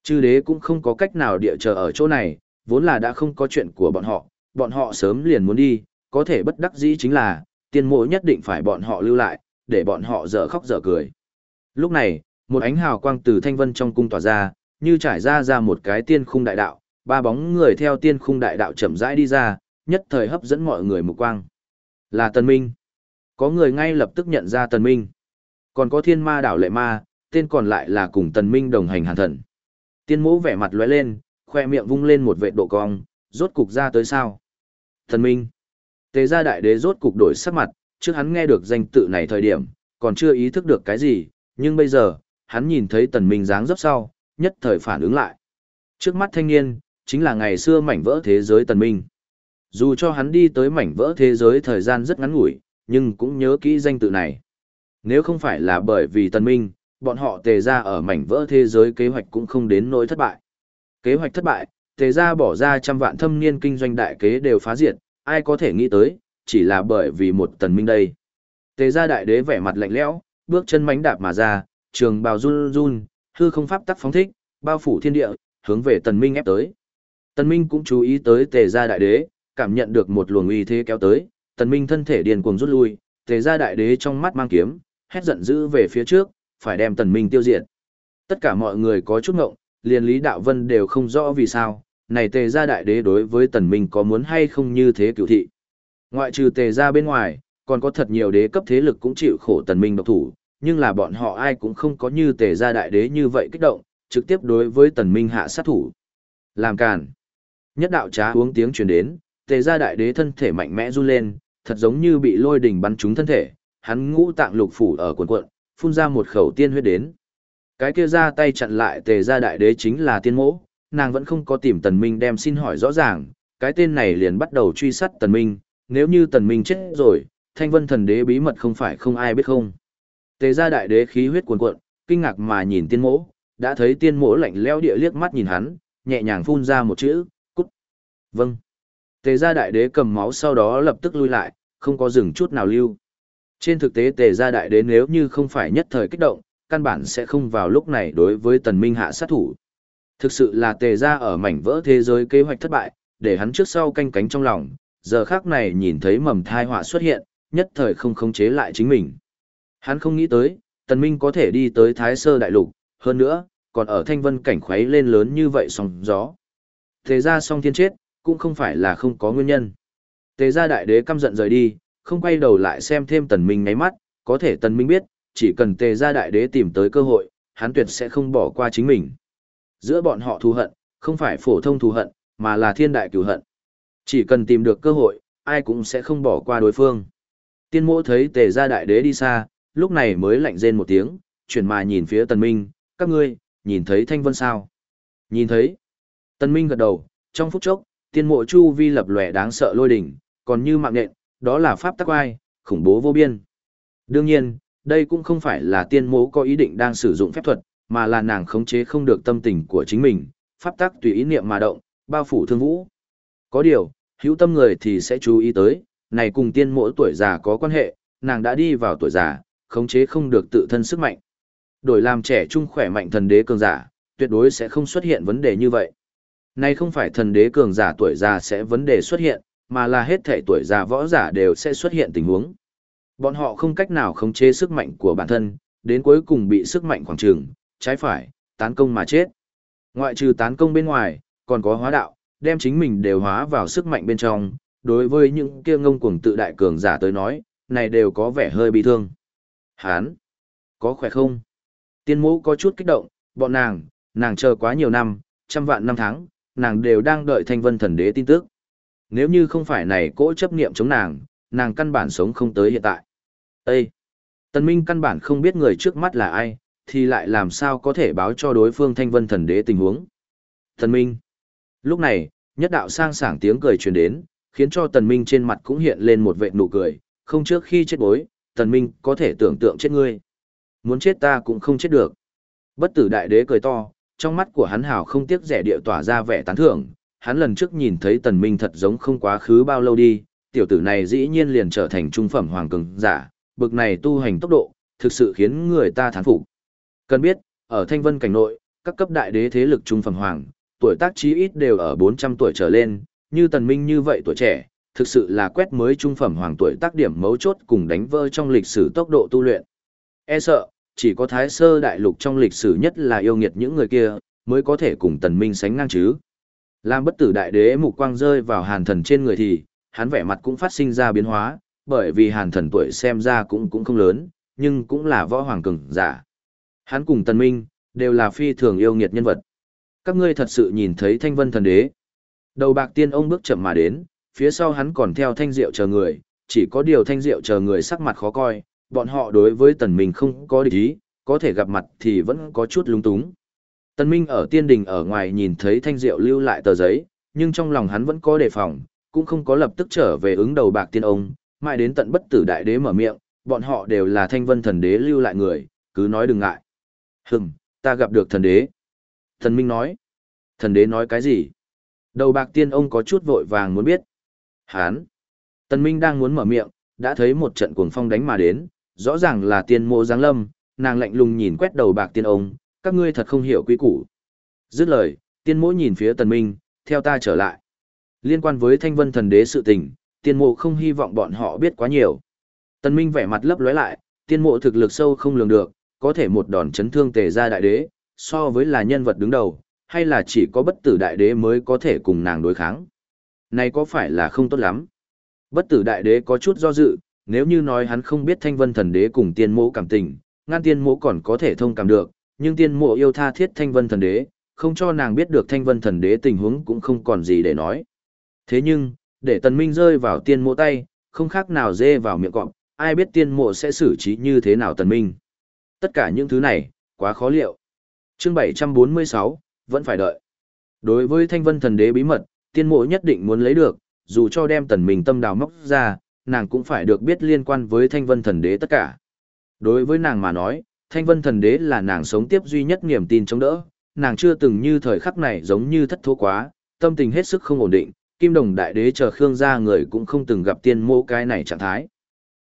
Chư đế cũng không có cách nào địa chờ ở chỗ này, vốn là đã không có chuyện của bọn họ, bọn họ sớm liền muốn đi, có thể bất đắc dĩ chính là, tiên mộ nhất định phải bọn họ lưu lại, để bọn họ dở khóc dở cười. Lúc này, một ánh hào quang từ thanh vân trong cung tỏa ra, như trải ra ra một cái tiên khung đại đạo, ba bóng người theo tiên khung đại đạo chậm rãi đi ra, nhất thời hấp dẫn mọi người mục quang. Là Tần Minh. Có người ngay lập tức nhận ra Tần Minh. Còn có thiên ma đảo lệ ma, tên còn lại là cùng Tần Minh đồng hành hàn thần. Tiên mũ vẻ mặt lóe lên, khoe miệng vung lên một vệt độ cong, rốt cục ra tới sao. Tần Minh. Tề gia đại đế rốt cục đổi sắc mặt, trước hắn nghe được danh tự này thời điểm, còn chưa ý thức được cái gì, nhưng bây giờ, hắn nhìn thấy tần minh dáng dấp sau, nhất thời phản ứng lại. Trước mắt thanh niên, chính là ngày xưa mảnh vỡ thế giới tần minh. Dù cho hắn đi tới mảnh vỡ thế giới thời gian rất ngắn ngủi, nhưng cũng nhớ kỹ danh tự này. Nếu không phải là bởi vì tần minh, bọn họ tề ra ở mảnh vỡ thế giới kế hoạch cũng không đến nỗi thất bại. Kế hoạch thất bại, tề ra bỏ ra trăm vạn thâm niên kinh doanh đại kế đều phá diệt, ai có thể nghĩ tới, chỉ là bởi vì một tần minh đây. Tề gia đại đế vẻ mặt lạnh lẽo, bước chân mánh đạp mà ra, trường bào run run, hư không pháp tắc phóng thích, bao phủ thiên địa, hướng về tần minh ép tới. Tần Minh cũng chú ý tới tề gia đại đế, cảm nhận được một luồng uy thế kéo tới, Tần Minh thân thể điền cuồng rút lui, tề gia đại đế trong mắt mang kiếm, hét giận dữ về phía trước, phải đem Tần Minh tiêu diệt. Tất cả mọi người có chút ngộng, liền Lý Đạo Vân đều không rõ vì sao, này tề gia đại đế đối với Tần Minh có muốn hay không như thế cựu thị. Ngoại trừ tề gia bên ngoài, còn có thật nhiều đế cấp thế lực cũng chịu khổ Tần Minh độc thủ, nhưng là bọn họ ai cũng không có như tề gia đại đế như vậy kích động, trực tiếp đối với Tần Minh hạ sát thủ. Làm càn. Nhất đạo trá uống tiếng truyền đến, tề gia đại đế thân thể mạnh mẽ run lên, thật giống như bị lôi đỉnh bắn trúng thân thể, hắn ngũ tạng lục phủ ở cuộn cuộn, phun ra một khẩu tiên huyết đến. Cái kia ra tay chặn lại tề gia đại đế chính là tiên mỗ, nàng vẫn không có tìm tần minh đem xin hỏi rõ ràng, cái tên này liền bắt đầu truy sát tần minh, nếu như tần minh chết rồi, thanh vân thần đế bí mật không phải không ai biết không. Tề gia đại đế khí huyết cuồn cuộn, kinh ngạc mà nhìn tiên mỗ, đã thấy tiên mỗ lạnh lẽo địa liếc mắt nhìn hắn, nhẹ nhàng phun ra một chữ, cút. Vâng. Tề gia đại đế cầm máu sau đó lập tức lui lại, không có dừng chút nào lưu. Trên thực tế tề gia đại đế nếu như không phải nhất thời kích động, căn bản sẽ không vào lúc này đối với tần minh hạ sát thủ. Thực sự là tề gia ở mảnh vỡ thế giới kế hoạch thất bại, để hắn trước sau canh cánh trong lòng, giờ khác này nhìn thấy mầm thai họa xuất hiện, nhất thời không khống chế lại chính mình. Hắn không nghĩ tới, tần minh có thể đi tới Thái Sơ Đại Lục, hơn nữa, còn ở thanh vân cảnh khuấy lên lớn như vậy sóng gió. Tề gia song thiên chết, cũng không phải là không có nguyên nhân. Tề gia đại đế căm giận rời đi, không quay đầu lại xem thêm tần minh ngáy mắt, có thể tần minh biết, chỉ cần tề gia đại đế tìm tới cơ hội, hắn tuyệt sẽ không bỏ qua chính mình. Giữa bọn họ thù hận, không phải phổ thông thù hận, mà là thiên đại cửu hận. Chỉ cần tìm được cơ hội, ai cũng sẽ không bỏ qua đối phương. Tiên mộ thấy tề gia đại đế đi xa, lúc này mới lạnh rên một tiếng, chuyển mà nhìn phía tần minh, các ngươi, nhìn thấy thanh vân sao? Nhìn thấy. Tần minh gật đầu, trong phút chốc, tiên mộ chu vi lập lòe đáng sợ lôi đỉnh, còn như mạng nện, đó là pháp tắc oai, khủng bố vô biên. Đương nhiên, đây cũng không phải là tiên mố có ý định đang sử dụng phép thuật, mà là nàng khống chế không được tâm tình của chính mình, pháp tắc tùy ý niệm mà động, bao phủ thương vũ. Có điều, hữu tâm người thì sẽ chú ý tới, này cùng tiên mộ tuổi già có quan hệ, nàng đã đi vào tuổi già, khống chế không được tự thân sức mạnh. Đổi làm trẻ trung khỏe mạnh thần đế cường giả, tuyệt đối sẽ không xuất hiện vấn đề như vậy. Này không phải thần đế cường giả tuổi già sẽ vấn đề xuất hiện, mà là hết thể tuổi già võ giả đều sẽ xuất hiện tình huống. Bọn họ không cách nào khống chế sức mạnh của bản thân, đến cuối cùng bị sức mạnh khoảng trường, trái phải, tán công mà chết. Ngoại trừ tán công bên ngoài, còn có hóa đạo, đem chính mình đều hóa vào sức mạnh bên trong, đối với những kia ngông cuồng tự đại cường giả tới nói, này đều có vẻ hơi bị thương. Hán, có khỏe không? Tiên mũ có chút kích động, bọn nàng, nàng chờ quá nhiều năm, trăm vạn năm tháng, nàng đều đang đợi thanh vân thần đế tin tức. Nếu như không phải này cỗ chấp niệm chống nàng, nàng căn bản sống không tới hiện tại. Ê! Tần Minh căn bản không biết người trước mắt là ai, thì lại làm sao có thể báo cho đối phương thanh vân thần đế tình huống. Tần Minh! Lúc này, nhất đạo sang sảng tiếng cười truyền đến, khiến cho Tần Minh trên mặt cũng hiện lên một vệt nụ cười, không trước khi chết bối, Tần Minh có thể tưởng tượng chết ngươi. Muốn chết ta cũng không chết được. Bất tử đại đế cười to, trong mắt của hắn hào không tiếc rẻ địa tỏa ra vẻ tán thưởng, hắn lần trước nhìn thấy tần minh thật giống không quá khứ bao lâu đi, tiểu tử này dĩ nhiên liền trở thành trung phẩm hoàng cường giả, bực này tu hành tốc độ, thực sự khiến người ta thán phục. Cần biết, ở thanh vân cảnh nội, các cấp đại đế thế lực trung phẩm hoàng, tuổi tác chí ít đều ở 400 tuổi trở lên, như tần minh như vậy tuổi trẻ, thực sự là quét mới trung phẩm hoàng tuổi tác điểm mấu chốt cùng đánh vỡ trong lịch sử tốc độ tu luyện. E sợ, chỉ có thái sơ đại lục trong lịch sử nhất là yêu nghiệt những người kia, mới có thể cùng tần minh sánh ngang chứ. Làm bất tử đại đế mục quang rơi vào hàn thần trên người thì, hắn vẻ mặt cũng phát sinh ra biến hóa, bởi vì hàn thần tuổi xem ra cũng cũng không lớn, nhưng cũng là võ hoàng cường giả. Hắn cùng tần minh, đều là phi thường yêu nghiệt nhân vật. Các ngươi thật sự nhìn thấy thanh vân thần đế. Đầu bạc tiên ông bước chậm mà đến, phía sau hắn còn theo thanh diệu chờ người, chỉ có điều thanh diệu chờ người sắc mặt khó coi, bọn họ đối với tần minh không có địch ý, có thể gặp mặt thì vẫn có chút lung túng. Tần minh ở tiên đình ở ngoài nhìn thấy thanh diệu lưu lại tờ giấy, nhưng trong lòng hắn vẫn có đề phòng, cũng không có lập tức trở về ứng đầu bạc tiên ông, mãi đến tận bất tử đại đế mở miệng, bọn họ đều là thanh vân thần đế lưu lại người, cứ nói đừng ngại. Hừm, ta gặp được thần đế. Thần minh nói. Thần đế nói cái gì? Đầu bạc tiên ông có chút vội vàng muốn biết. Hán. Tần minh đang muốn mở miệng, đã thấy một trận cuồng phong đánh mà đến, rõ ràng là tiên mộ giáng lâm, nàng lạnh lùng nhìn quét đầu bạc tiên ông, các ngươi thật không hiểu quy củ. Dứt lời, tiên mộ nhìn phía tần minh, theo ta trở lại. Liên quan với thanh vân thần đế sự tình, tiên mộ không hy vọng bọn họ biết quá nhiều. Tần Minh vẻ mặt lấp lóe lại, tiên mộ thực lực sâu không lường được, có thể một đòn chấn thương tề ra đại đế, so với là nhân vật đứng đầu, hay là chỉ có bất tử đại đế mới có thể cùng nàng đối kháng. Này có phải là không tốt lắm? Bất tử đại đế có chút do dự, nếu như nói hắn không biết thanh vân thần đế cùng tiên mộ cảm tình, ngăn tiên mộ còn có thể thông cảm được, nhưng tiên mộ yêu tha thiết thanh vân thần đế, không cho nàng biết được thanh vân thần đế tình huống cũng không còn gì để nói. Thế nhưng, để tần minh rơi vào tiên mộ tay, không khác nào dê vào miệng cọp, ai biết tiên mộ sẽ xử trí như thế nào tần minh. Tất cả những thứ này, quá khó liệu. Chương 746, vẫn phải đợi. Đối với thanh vân thần đế bí mật, tiên mộ nhất định muốn lấy được, dù cho đem tần minh tâm đào móc ra, nàng cũng phải được biết liên quan với thanh vân thần đế tất cả. Đối với nàng mà nói, thanh vân thần đế là nàng sống tiếp duy nhất niềm tin chống đỡ, nàng chưa từng như thời khắc này giống như thất thố quá, tâm tình hết sức không ổn định, kim đồng đại đế chờ khương gia người cũng không từng gặp tiên mô cái này trạng thái.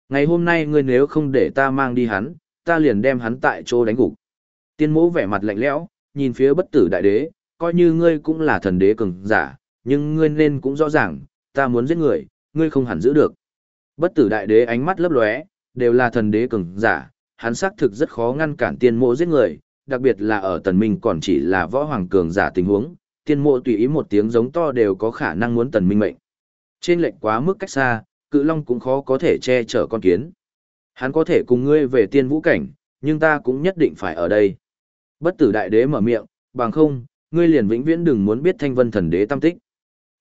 Ngày hôm nay ngươi nếu không để ta mang đi hắn, ta liền đem hắn tại chỗ đánh gục. Tiên mô vẻ mặt lạnh lẽo, nhìn phía bất tử đại đế, coi như ngươi cũng là thần đế cường giả, nhưng ngươi nên cũng rõ ràng, ta muốn giết người, ngươi không hẳn giữ được. Bất tử đại đế ánh mắt lấp lóe, đều là thần đế cường giả, hắn xác thực rất khó ngăn cản tiên mộ giết người, đặc biệt là ở tần minh còn chỉ là võ hoàng cường giả tình huống, tiên mộ tùy ý một tiếng giống to đều có khả năng muốn tần minh mệnh. Trên lệnh quá mức cách xa, cự long cũng khó có thể che chở con kiến. Hắn có thể cùng ngươi về tiên vũ cảnh, nhưng ta cũng nhất định phải ở đây. Bất tử đại đế mở miệng, bằng không, ngươi liền vĩnh viễn đừng muốn biết thanh vân thần đế tâm tích.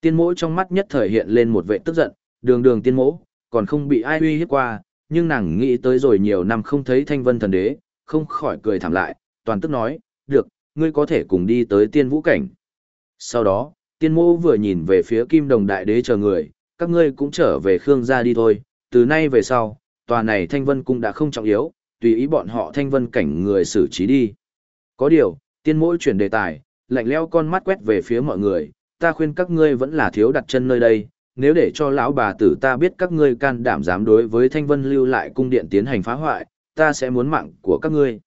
Tiên mỗ trong mắt nhất thời hiện lên một vệ tức giận, đường đường tiên mỗ, còn không bị ai uy hiếp qua, nhưng nàng nghĩ tới rồi nhiều năm không thấy thanh vân thần đế, không khỏi cười thảm lại, toàn tức nói, được, ngươi có thể cùng đi tới tiên vũ cảnh. Sau đó, tiên mô vừa nhìn về phía kim đồng đại đế chờ người, các ngươi cũng trở về Khương gia đi thôi, từ nay về sau, tòa này thanh vân cũng đã không trọng yếu, tùy ý bọn họ thanh vân cảnh người xử trí đi. Có điều, tiên mỗi chuyển đề tài, lạnh leo con mắt quét về phía mọi người, ta khuyên các ngươi vẫn là thiếu đặt chân nơi đây, nếu để cho lão bà tử ta biết các ngươi can đảm dám đối với thanh vân lưu lại cung điện tiến hành phá hoại, ta sẽ muốn mạng của các ngươi.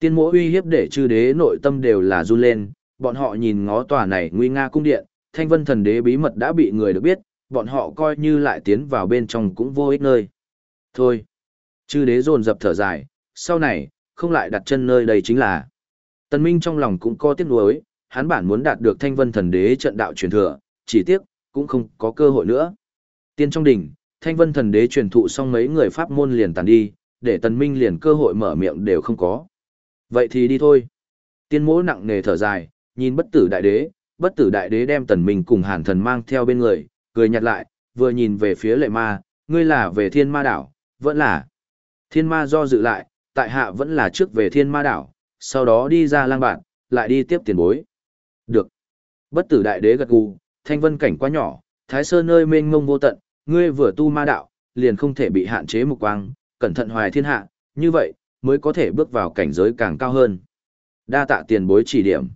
Tiên mỗi uy hiếp để chư đế nội tâm đều là run lên, bọn họ nhìn ngó tòa này nguy nga cung điện, thanh vân thần đế bí mật đã bị người được biết, bọn họ coi như lại tiến vào bên trong cũng vô ích nơi. Thôi, chư đế dồn dập thở dài, sau này, không lại đặt chân nơi đây chính là. Tần Minh trong lòng cũng có tiếc nuối, hắn bản muốn đạt được thanh vân thần đế trận đạo truyền thừa, chỉ tiếc, cũng không có cơ hội nữa. Tiên trong đỉnh, thanh vân thần đế truyền thụ xong mấy người pháp môn liền tàn đi, để tần minh liền cơ hội mở miệng đều không có. Vậy thì đi thôi. Tiên mỗ nặng nề thở dài, nhìn bất tử đại đế, bất tử đại đế đem tần minh cùng hàn thần mang theo bên người, cười nhạt lại, vừa nhìn về phía lệ ma, ngươi là về thiên ma đảo, vẫn là. Thiên ma do dự lại, tại hạ vẫn là trước về thiên ma đảo, sau đó đi ra lang bạn, lại đi tiếp tiền bối. Được. Bất tử đại đế gật gù, thanh vân cảnh quá nhỏ, thái sơ nơi mênh mông vô tận, ngươi vừa tu ma đạo, liền không thể bị hạn chế mục quang, cẩn thận hoài thiên hạ, như vậy, mới có thể bước vào cảnh giới càng cao hơn. Đa tạ tiền bối chỉ điểm.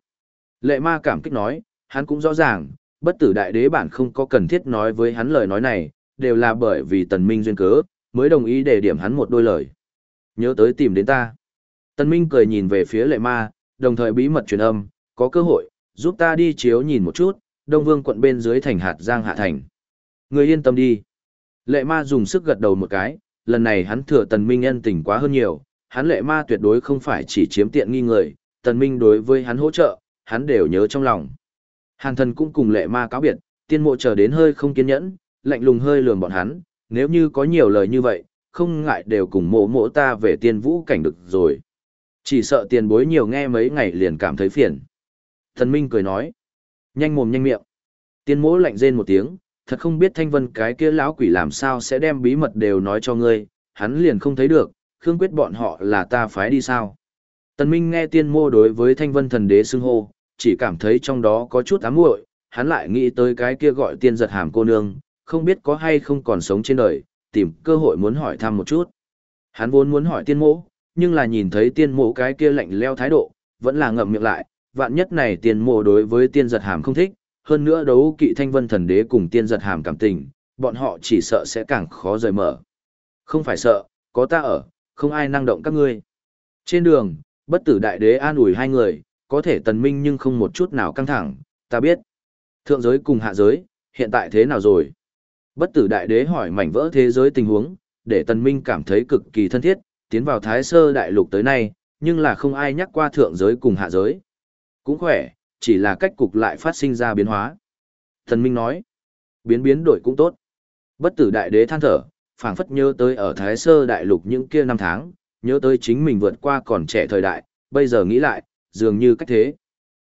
Lệ ma cảm kích nói, hắn cũng rõ ràng, bất tử đại đế bản không có cần thiết nói với hắn lời nói này, đều là bởi vì tần minh duyên cớ, mới đồng ý để điểm hắn một đôi lời. Nhớ tới tìm đến ta. Tần minh cười nhìn về phía lệ ma, đồng thời bí mật truyền âm, có cơ hội, giúp ta đi chiếu nhìn một chút, Đông Vương quận bên dưới thành hạt Giang Hạ Thành. Người yên tâm đi. Lệ ma dùng sức gật đầu một cái, lần này hắn thừa tần minh ân tình quá hơn nhiều, hắn lệ ma tuyệt đối không phải chỉ chiếm tiện nghi người, tần minh đối với hắn hỗ trợ, hắn đều nhớ trong lòng. Hàn thần cũng cùng lệ ma cáo biệt, tiên mộ chờ đến hơi không kiên nhẫn, lạnh lùng hơi lườm bọn hắn, nếu như có nhiều lời như vậy, không ngại đều cùng mộ mộ ta về tiên vũ cảnh được rồi. Chỉ sợ tiền bối nhiều nghe mấy ngày liền cảm thấy phiền. Thần Minh cười nói, nhanh mồm nhanh miệng. Tiên mỗ lạnh rên một tiếng, thật không biết thanh vân cái kia lão quỷ làm sao sẽ đem bí mật đều nói cho ngươi, hắn liền không thấy được, khương quyết bọn họ là ta phái đi sao. Tần Minh nghe tiên mô đối với thanh vân thần đế xưng hô, chỉ cảm thấy trong đó có chút ám muội, hắn lại nghĩ tới cái kia gọi tiên giật hàm cô nương, không biết có hay không còn sống trên đời, tìm cơ hội muốn hỏi thăm một chút. Hắn vốn muốn hỏi tiên mộ, nhưng là nhìn thấy tiên mộ cái kia lạnh leo thái độ, vẫn là ngậm miệng lại, vạn nhất này tiên mộ đối với tiên giật hàm không thích, hơn nữa đấu kỵ thanh vân thần đế cùng tiên giật hàm cảm tình, bọn họ chỉ sợ sẽ càng khó rời mở. Không phải sợ, có ta ở, không ai năng động các ngươi. Trên đường, bất tử đại đế an ủi hai người, có thể tần minh nhưng không một chút nào căng thẳng, ta biết. Thượng giới cùng hạ giới, hiện tại thế nào rồi? Bất tử đại đế hỏi mảnh vỡ thế giới tình huống, để tần minh cảm thấy cực kỳ thân thiết, tiến vào thái sơ đại lục tới nay, nhưng là không ai nhắc qua thượng giới cùng hạ giới. Cũng khỏe, chỉ là cách cục lại phát sinh ra biến hóa. Tần minh nói, biến biến đổi cũng tốt. Bất tử đại đế than thở, phảng phất nhớ tới ở thái sơ đại lục những kia năm tháng, nhớ tới chính mình vượt qua còn trẻ thời đại, bây giờ nghĩ lại, dường như cách thế.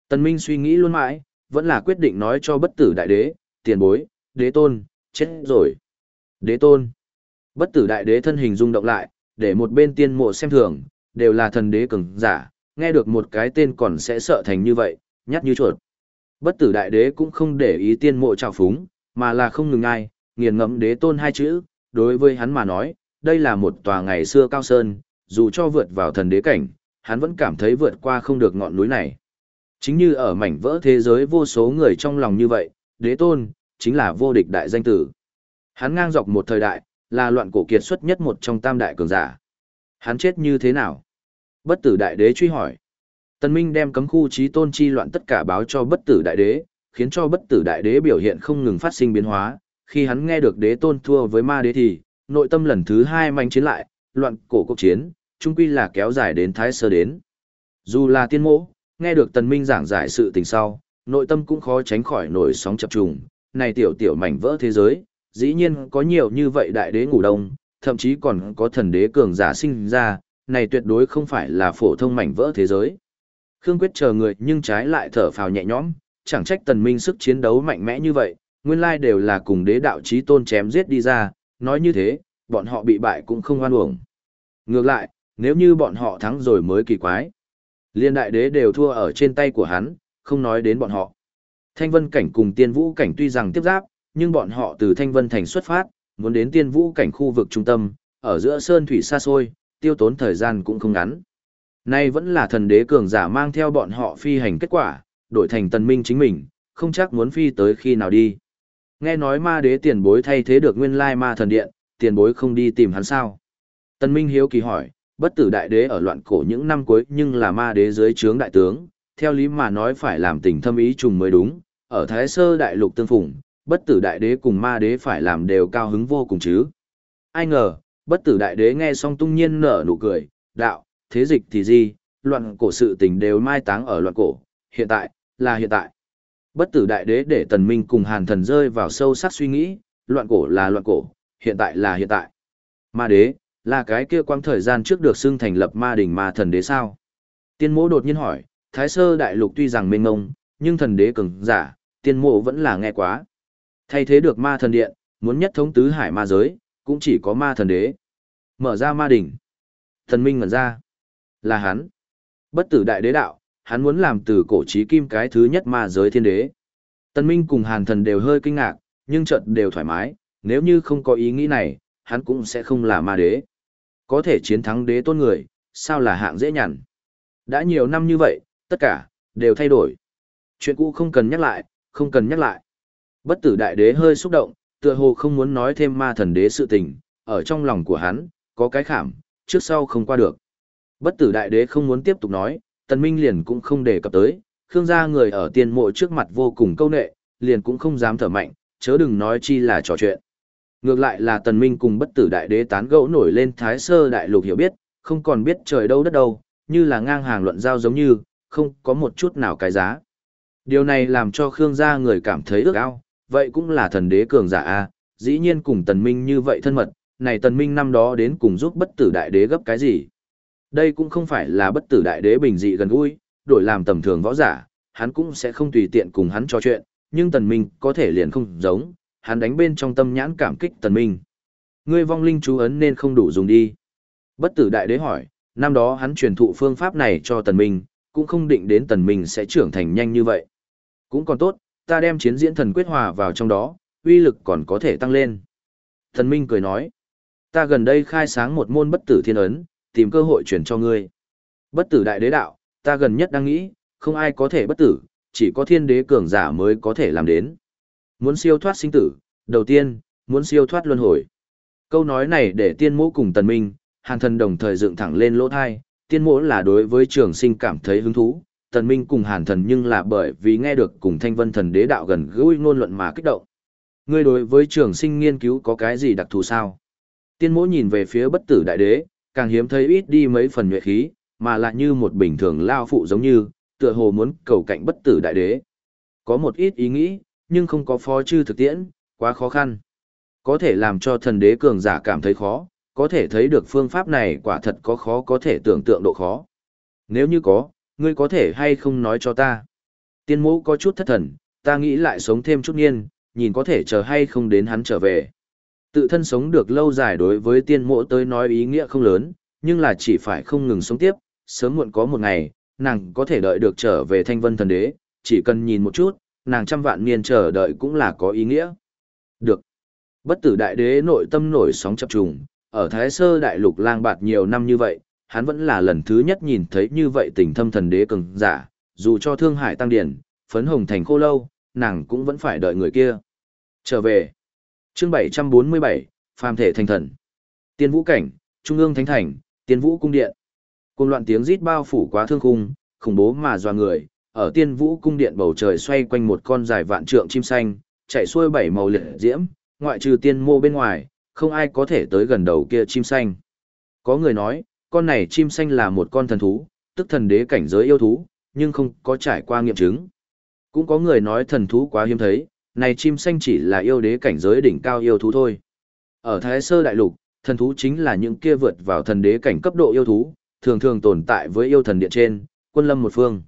Tần minh suy nghĩ luôn mãi, vẫn là quyết định nói cho bất tử đại đế, tiền bối, đế tôn, chết rồi. Đế tôn. Bất tử đại đế thân hình rung động lại, để một bên tiên mộ xem thường, đều là thần đế cường giả, nghe được một cái tên còn sẽ sợ thành như vậy, nhát như chuột. Bất tử đại đế cũng không để ý tiên mộ trào phúng, mà là không ngừng ai, nghiền ngẫm đế tôn hai chữ, đối với hắn mà nói, đây là một tòa ngày xưa cao sơn, dù cho vượt vào thần đế cảnh, hắn vẫn cảm thấy vượt qua không được ngọn núi này. Chính như ở mảnh vỡ thế giới vô số người trong lòng như vậy, đế tôn, chính là vô địch đại danh tử. Hắn ngang dọc một thời đại, là loạn cổ kiệt xuất nhất một trong tam đại cường giả. Hắn chết như thế nào? Bất tử đại đế truy hỏi. Tần Minh đem cấm khu trí tôn chi loạn tất cả báo cho bất tử đại đế, khiến cho bất tử đại đế biểu hiện không ngừng phát sinh biến hóa. Khi hắn nghe được đế tôn thua với ma đế thì, nội tâm lần thứ hai manh chiến lại, loạn cổ cuộc chiến, chung quy là kéo dài đến thái sơ đến. Dù là tiên mộ, nghe được tần minh giảng giải sự tình sau, nội tâm cũng khó tránh khỏi nổi sóng chập trùng, này tiểu tiểu mảnh vỡ thế giới, dĩ nhiên có nhiều như vậy đại đế ngủ đông, thậm chí còn có thần đế cường giả sinh ra, này tuyệt đối không phải là phổ thông mảnh vỡ thế giới. Khương Quyết chờ người nhưng trái lại thở phào nhẹ nhõm, chẳng trách tần minh sức chiến đấu mạnh mẽ như vậy, nguyên lai đều là cùng đế đạo chí tôn chém giết đi ra, nói như thế, bọn họ bị bại cũng không oan uổng. Ngược lại, nếu như bọn họ thắng rồi mới kỳ quái. Liên đại đế đều thua ở trên tay của hắn, không nói đến bọn họ. Thanh vân cảnh cùng tiên vũ cảnh tuy rằng tiếp giáp, nhưng bọn họ từ Thanh vân thành xuất phát, muốn đến tiên vũ cảnh khu vực trung tâm, ở giữa sơn thủy xa xôi, tiêu tốn thời gian cũng không ngắn. Nay vẫn là thần đế cường giả mang theo bọn họ phi hành kết quả, đổi thành tần minh chính mình, không chắc muốn phi tới khi nào đi. Nghe nói ma đế tiền bối thay thế được nguyên lai ma thần điện, tiền bối không đi tìm hắn sao. Tần minh hiếu kỳ hỏi, bất tử đại đế ở loạn cổ những năm cuối nhưng là ma đế dưới trướng đại tướng, theo lý mà nói phải làm tình thâm ý trùng mới đúng, ở thái sơ đại lục tương phùng, bất tử đại đế cùng ma đế phải làm đều cao hứng vô cùng chứ. Ai ngờ, bất tử đại đế nghe xong tung nhiên nở nụ cười, đạo, thế dịch thì gì, loạn cổ sự tình đều mai táng ở loạn cổ, hiện tại, là hiện tại. Bất tử đại đế để tần minh cùng hàn thần rơi vào sâu sắc suy nghĩ, loạn cổ là loạn cổ, hiện tại là hiện tại. Ma đế, là cái kia quang thời gian trước được xưng thành lập ma đỉnh ma thần đế sao? Tiên mộ đột nhiên hỏi, Thái sơ đại lục tuy rằng mênh mông, nhưng thần đế cường giả, tiên mộ vẫn là nghe quá. Thay thế được ma thần điện, muốn nhất thống tứ hải ma giới, cũng chỉ có ma thần đế. Mở ra ma đỉnh. Thần minh ngẩn ra. Là hắn. Bất tử đại đế đạo, hắn muốn làm từ cổ trí kim cái thứ nhất ma giới thiên đế. Tân Minh cùng Hàn Thần đều hơi kinh ngạc, nhưng chợt đều thoải mái, nếu như không có ý nghĩ này, hắn cũng sẽ không là ma đế. Có thể chiến thắng đế tôn người, sao là hạng dễ nhằn. Đã nhiều năm như vậy, tất cả, đều thay đổi. Chuyện cũ không cần nhắc lại, không cần nhắc lại. Bất tử đại đế hơi xúc động, tựa hồ không muốn nói thêm ma thần đế sự tình, ở trong lòng của hắn, có cái khảm, trước sau không qua được. Bất tử đại đế không muốn tiếp tục nói, tần minh liền cũng không đề cập tới, khương gia người ở tiền mộ trước mặt vô cùng câu nệ, liền cũng không dám thở mạnh, chớ đừng nói chi là trò chuyện. Ngược lại là tần minh cùng bất tử đại đế tán gẫu nổi lên thái sơ đại lục hiểu biết, không còn biết trời đâu đất đâu, như là ngang hàng luận giao giống như, không có một chút nào cái giá. Điều này làm cho Khương gia người cảm thấy ước ao, vậy cũng là thần đế cường giả a, dĩ nhiên cùng tần minh như vậy thân mật, này tần minh năm đó đến cùng giúp bất tử đại đế gấp cái gì. Đây cũng không phải là bất tử đại đế bình dị gần gũi, đổi làm tầm thường võ giả, hắn cũng sẽ không tùy tiện cùng hắn trò chuyện, nhưng tần minh có thể liền không giống, hắn đánh bên trong tâm nhãn cảm kích tần minh. Ngươi vong linh chú ấn nên không đủ dùng đi. Bất tử đại đế hỏi, năm đó hắn truyền thụ phương pháp này cho tần minh, cũng không định đến tần minh sẽ trưởng thành nhanh như vậy. Cũng còn tốt, ta đem chiến diễn thần quyết hòa vào trong đó, uy lực còn có thể tăng lên. Tần minh cười nói, ta gần đây khai sáng một môn bất tử thiên ấn, tìm cơ hội truyền cho ngươi. Bất tử đại đế đạo, ta gần nhất đang nghĩ, không ai có thể bất tử, chỉ có thiên đế cường giả mới có thể làm đến. Muốn siêu thoát sinh tử, đầu tiên, muốn siêu thoát luân hồi. Câu nói này để tiên mũ cùng tần minh, hàn thần đồng thời dựng thẳng lên lỗ thai, tiên mũ là đối với trường sinh cảm thấy hứng thú, Tần Minh cùng Hàn Thần nhưng là bởi vì nghe được cùng Thanh Vân Thần Đế đạo gần gũi ngôn luận mà kích động. Ngươi đối với trường sinh nghiên cứu có cái gì đặc thù sao? Tiên mỗ nhìn về phía bất tử đại đế, càng hiếm thấy ít đi mấy phần nhuệ khí, mà lại như một bình thường lao phụ giống như, tựa hồ muốn cầu cạnh bất tử đại đế. Có một ít ý nghĩ, nhưng không có phó chư thực tiễn, quá khó khăn. Có thể làm cho thần đế cường giả cảm thấy khó, có thể thấy được phương pháp này quả thật có khó có thể tưởng tượng độ khó. Nếu như có, ngươi có thể hay không nói cho ta. Tiên mũ có chút thất thần, ta nghĩ lại sống thêm chút niên, nhìn có thể chờ hay không đến hắn trở về. Tự thân sống được lâu dài đối với tiên mộ tới nói ý nghĩa không lớn, nhưng là chỉ phải không ngừng sống tiếp, sớm muộn có một ngày, nàng có thể đợi được trở về thanh vân thần đế, chỉ cần nhìn một chút, nàng trăm vạn niên chờ đợi cũng là có ý nghĩa. Được. Bất tử đại đế nội tâm nổi sóng chập trùng, ở Thái Sơ đại lục lang bạt nhiều năm như vậy, hắn vẫn là lần thứ nhất nhìn thấy như vậy tình thâm thần đế cường giả, dù cho thương hải tăng điển, phấn hồng thành khô lâu, nàng cũng vẫn phải đợi người kia. Trở về. Chương 747, phàm thể thành thần. Tiên vũ cảnh, trung ương thánh thành, tiên vũ cung điện. Cùng loạn tiếng rít bao phủ quá thương khung, khủng bố mà doa người, ở tiên vũ cung điện bầu trời xoay quanh một con dài vạn trượng chim xanh, chạy xuôi bảy màu liệt diễm, ngoại trừ tiên mô bên ngoài, không ai có thể tới gần đầu kia chim xanh. Có người nói, con này chim xanh là một con thần thú, tức thần đế cảnh giới yêu thú, nhưng không có trải qua nghiệm chứng. Cũng có người nói thần thú quá hiếm thấy, này chim xanh chỉ là yêu đế cảnh giới đỉnh cao yêu thú thôi. Ở Thái Sơ Đại Lục, thần thú chính là những kia vượt vào thần đế cảnh cấp độ yêu thú, thường thường tồn tại với yêu thần điện trên, quân lâm một phương.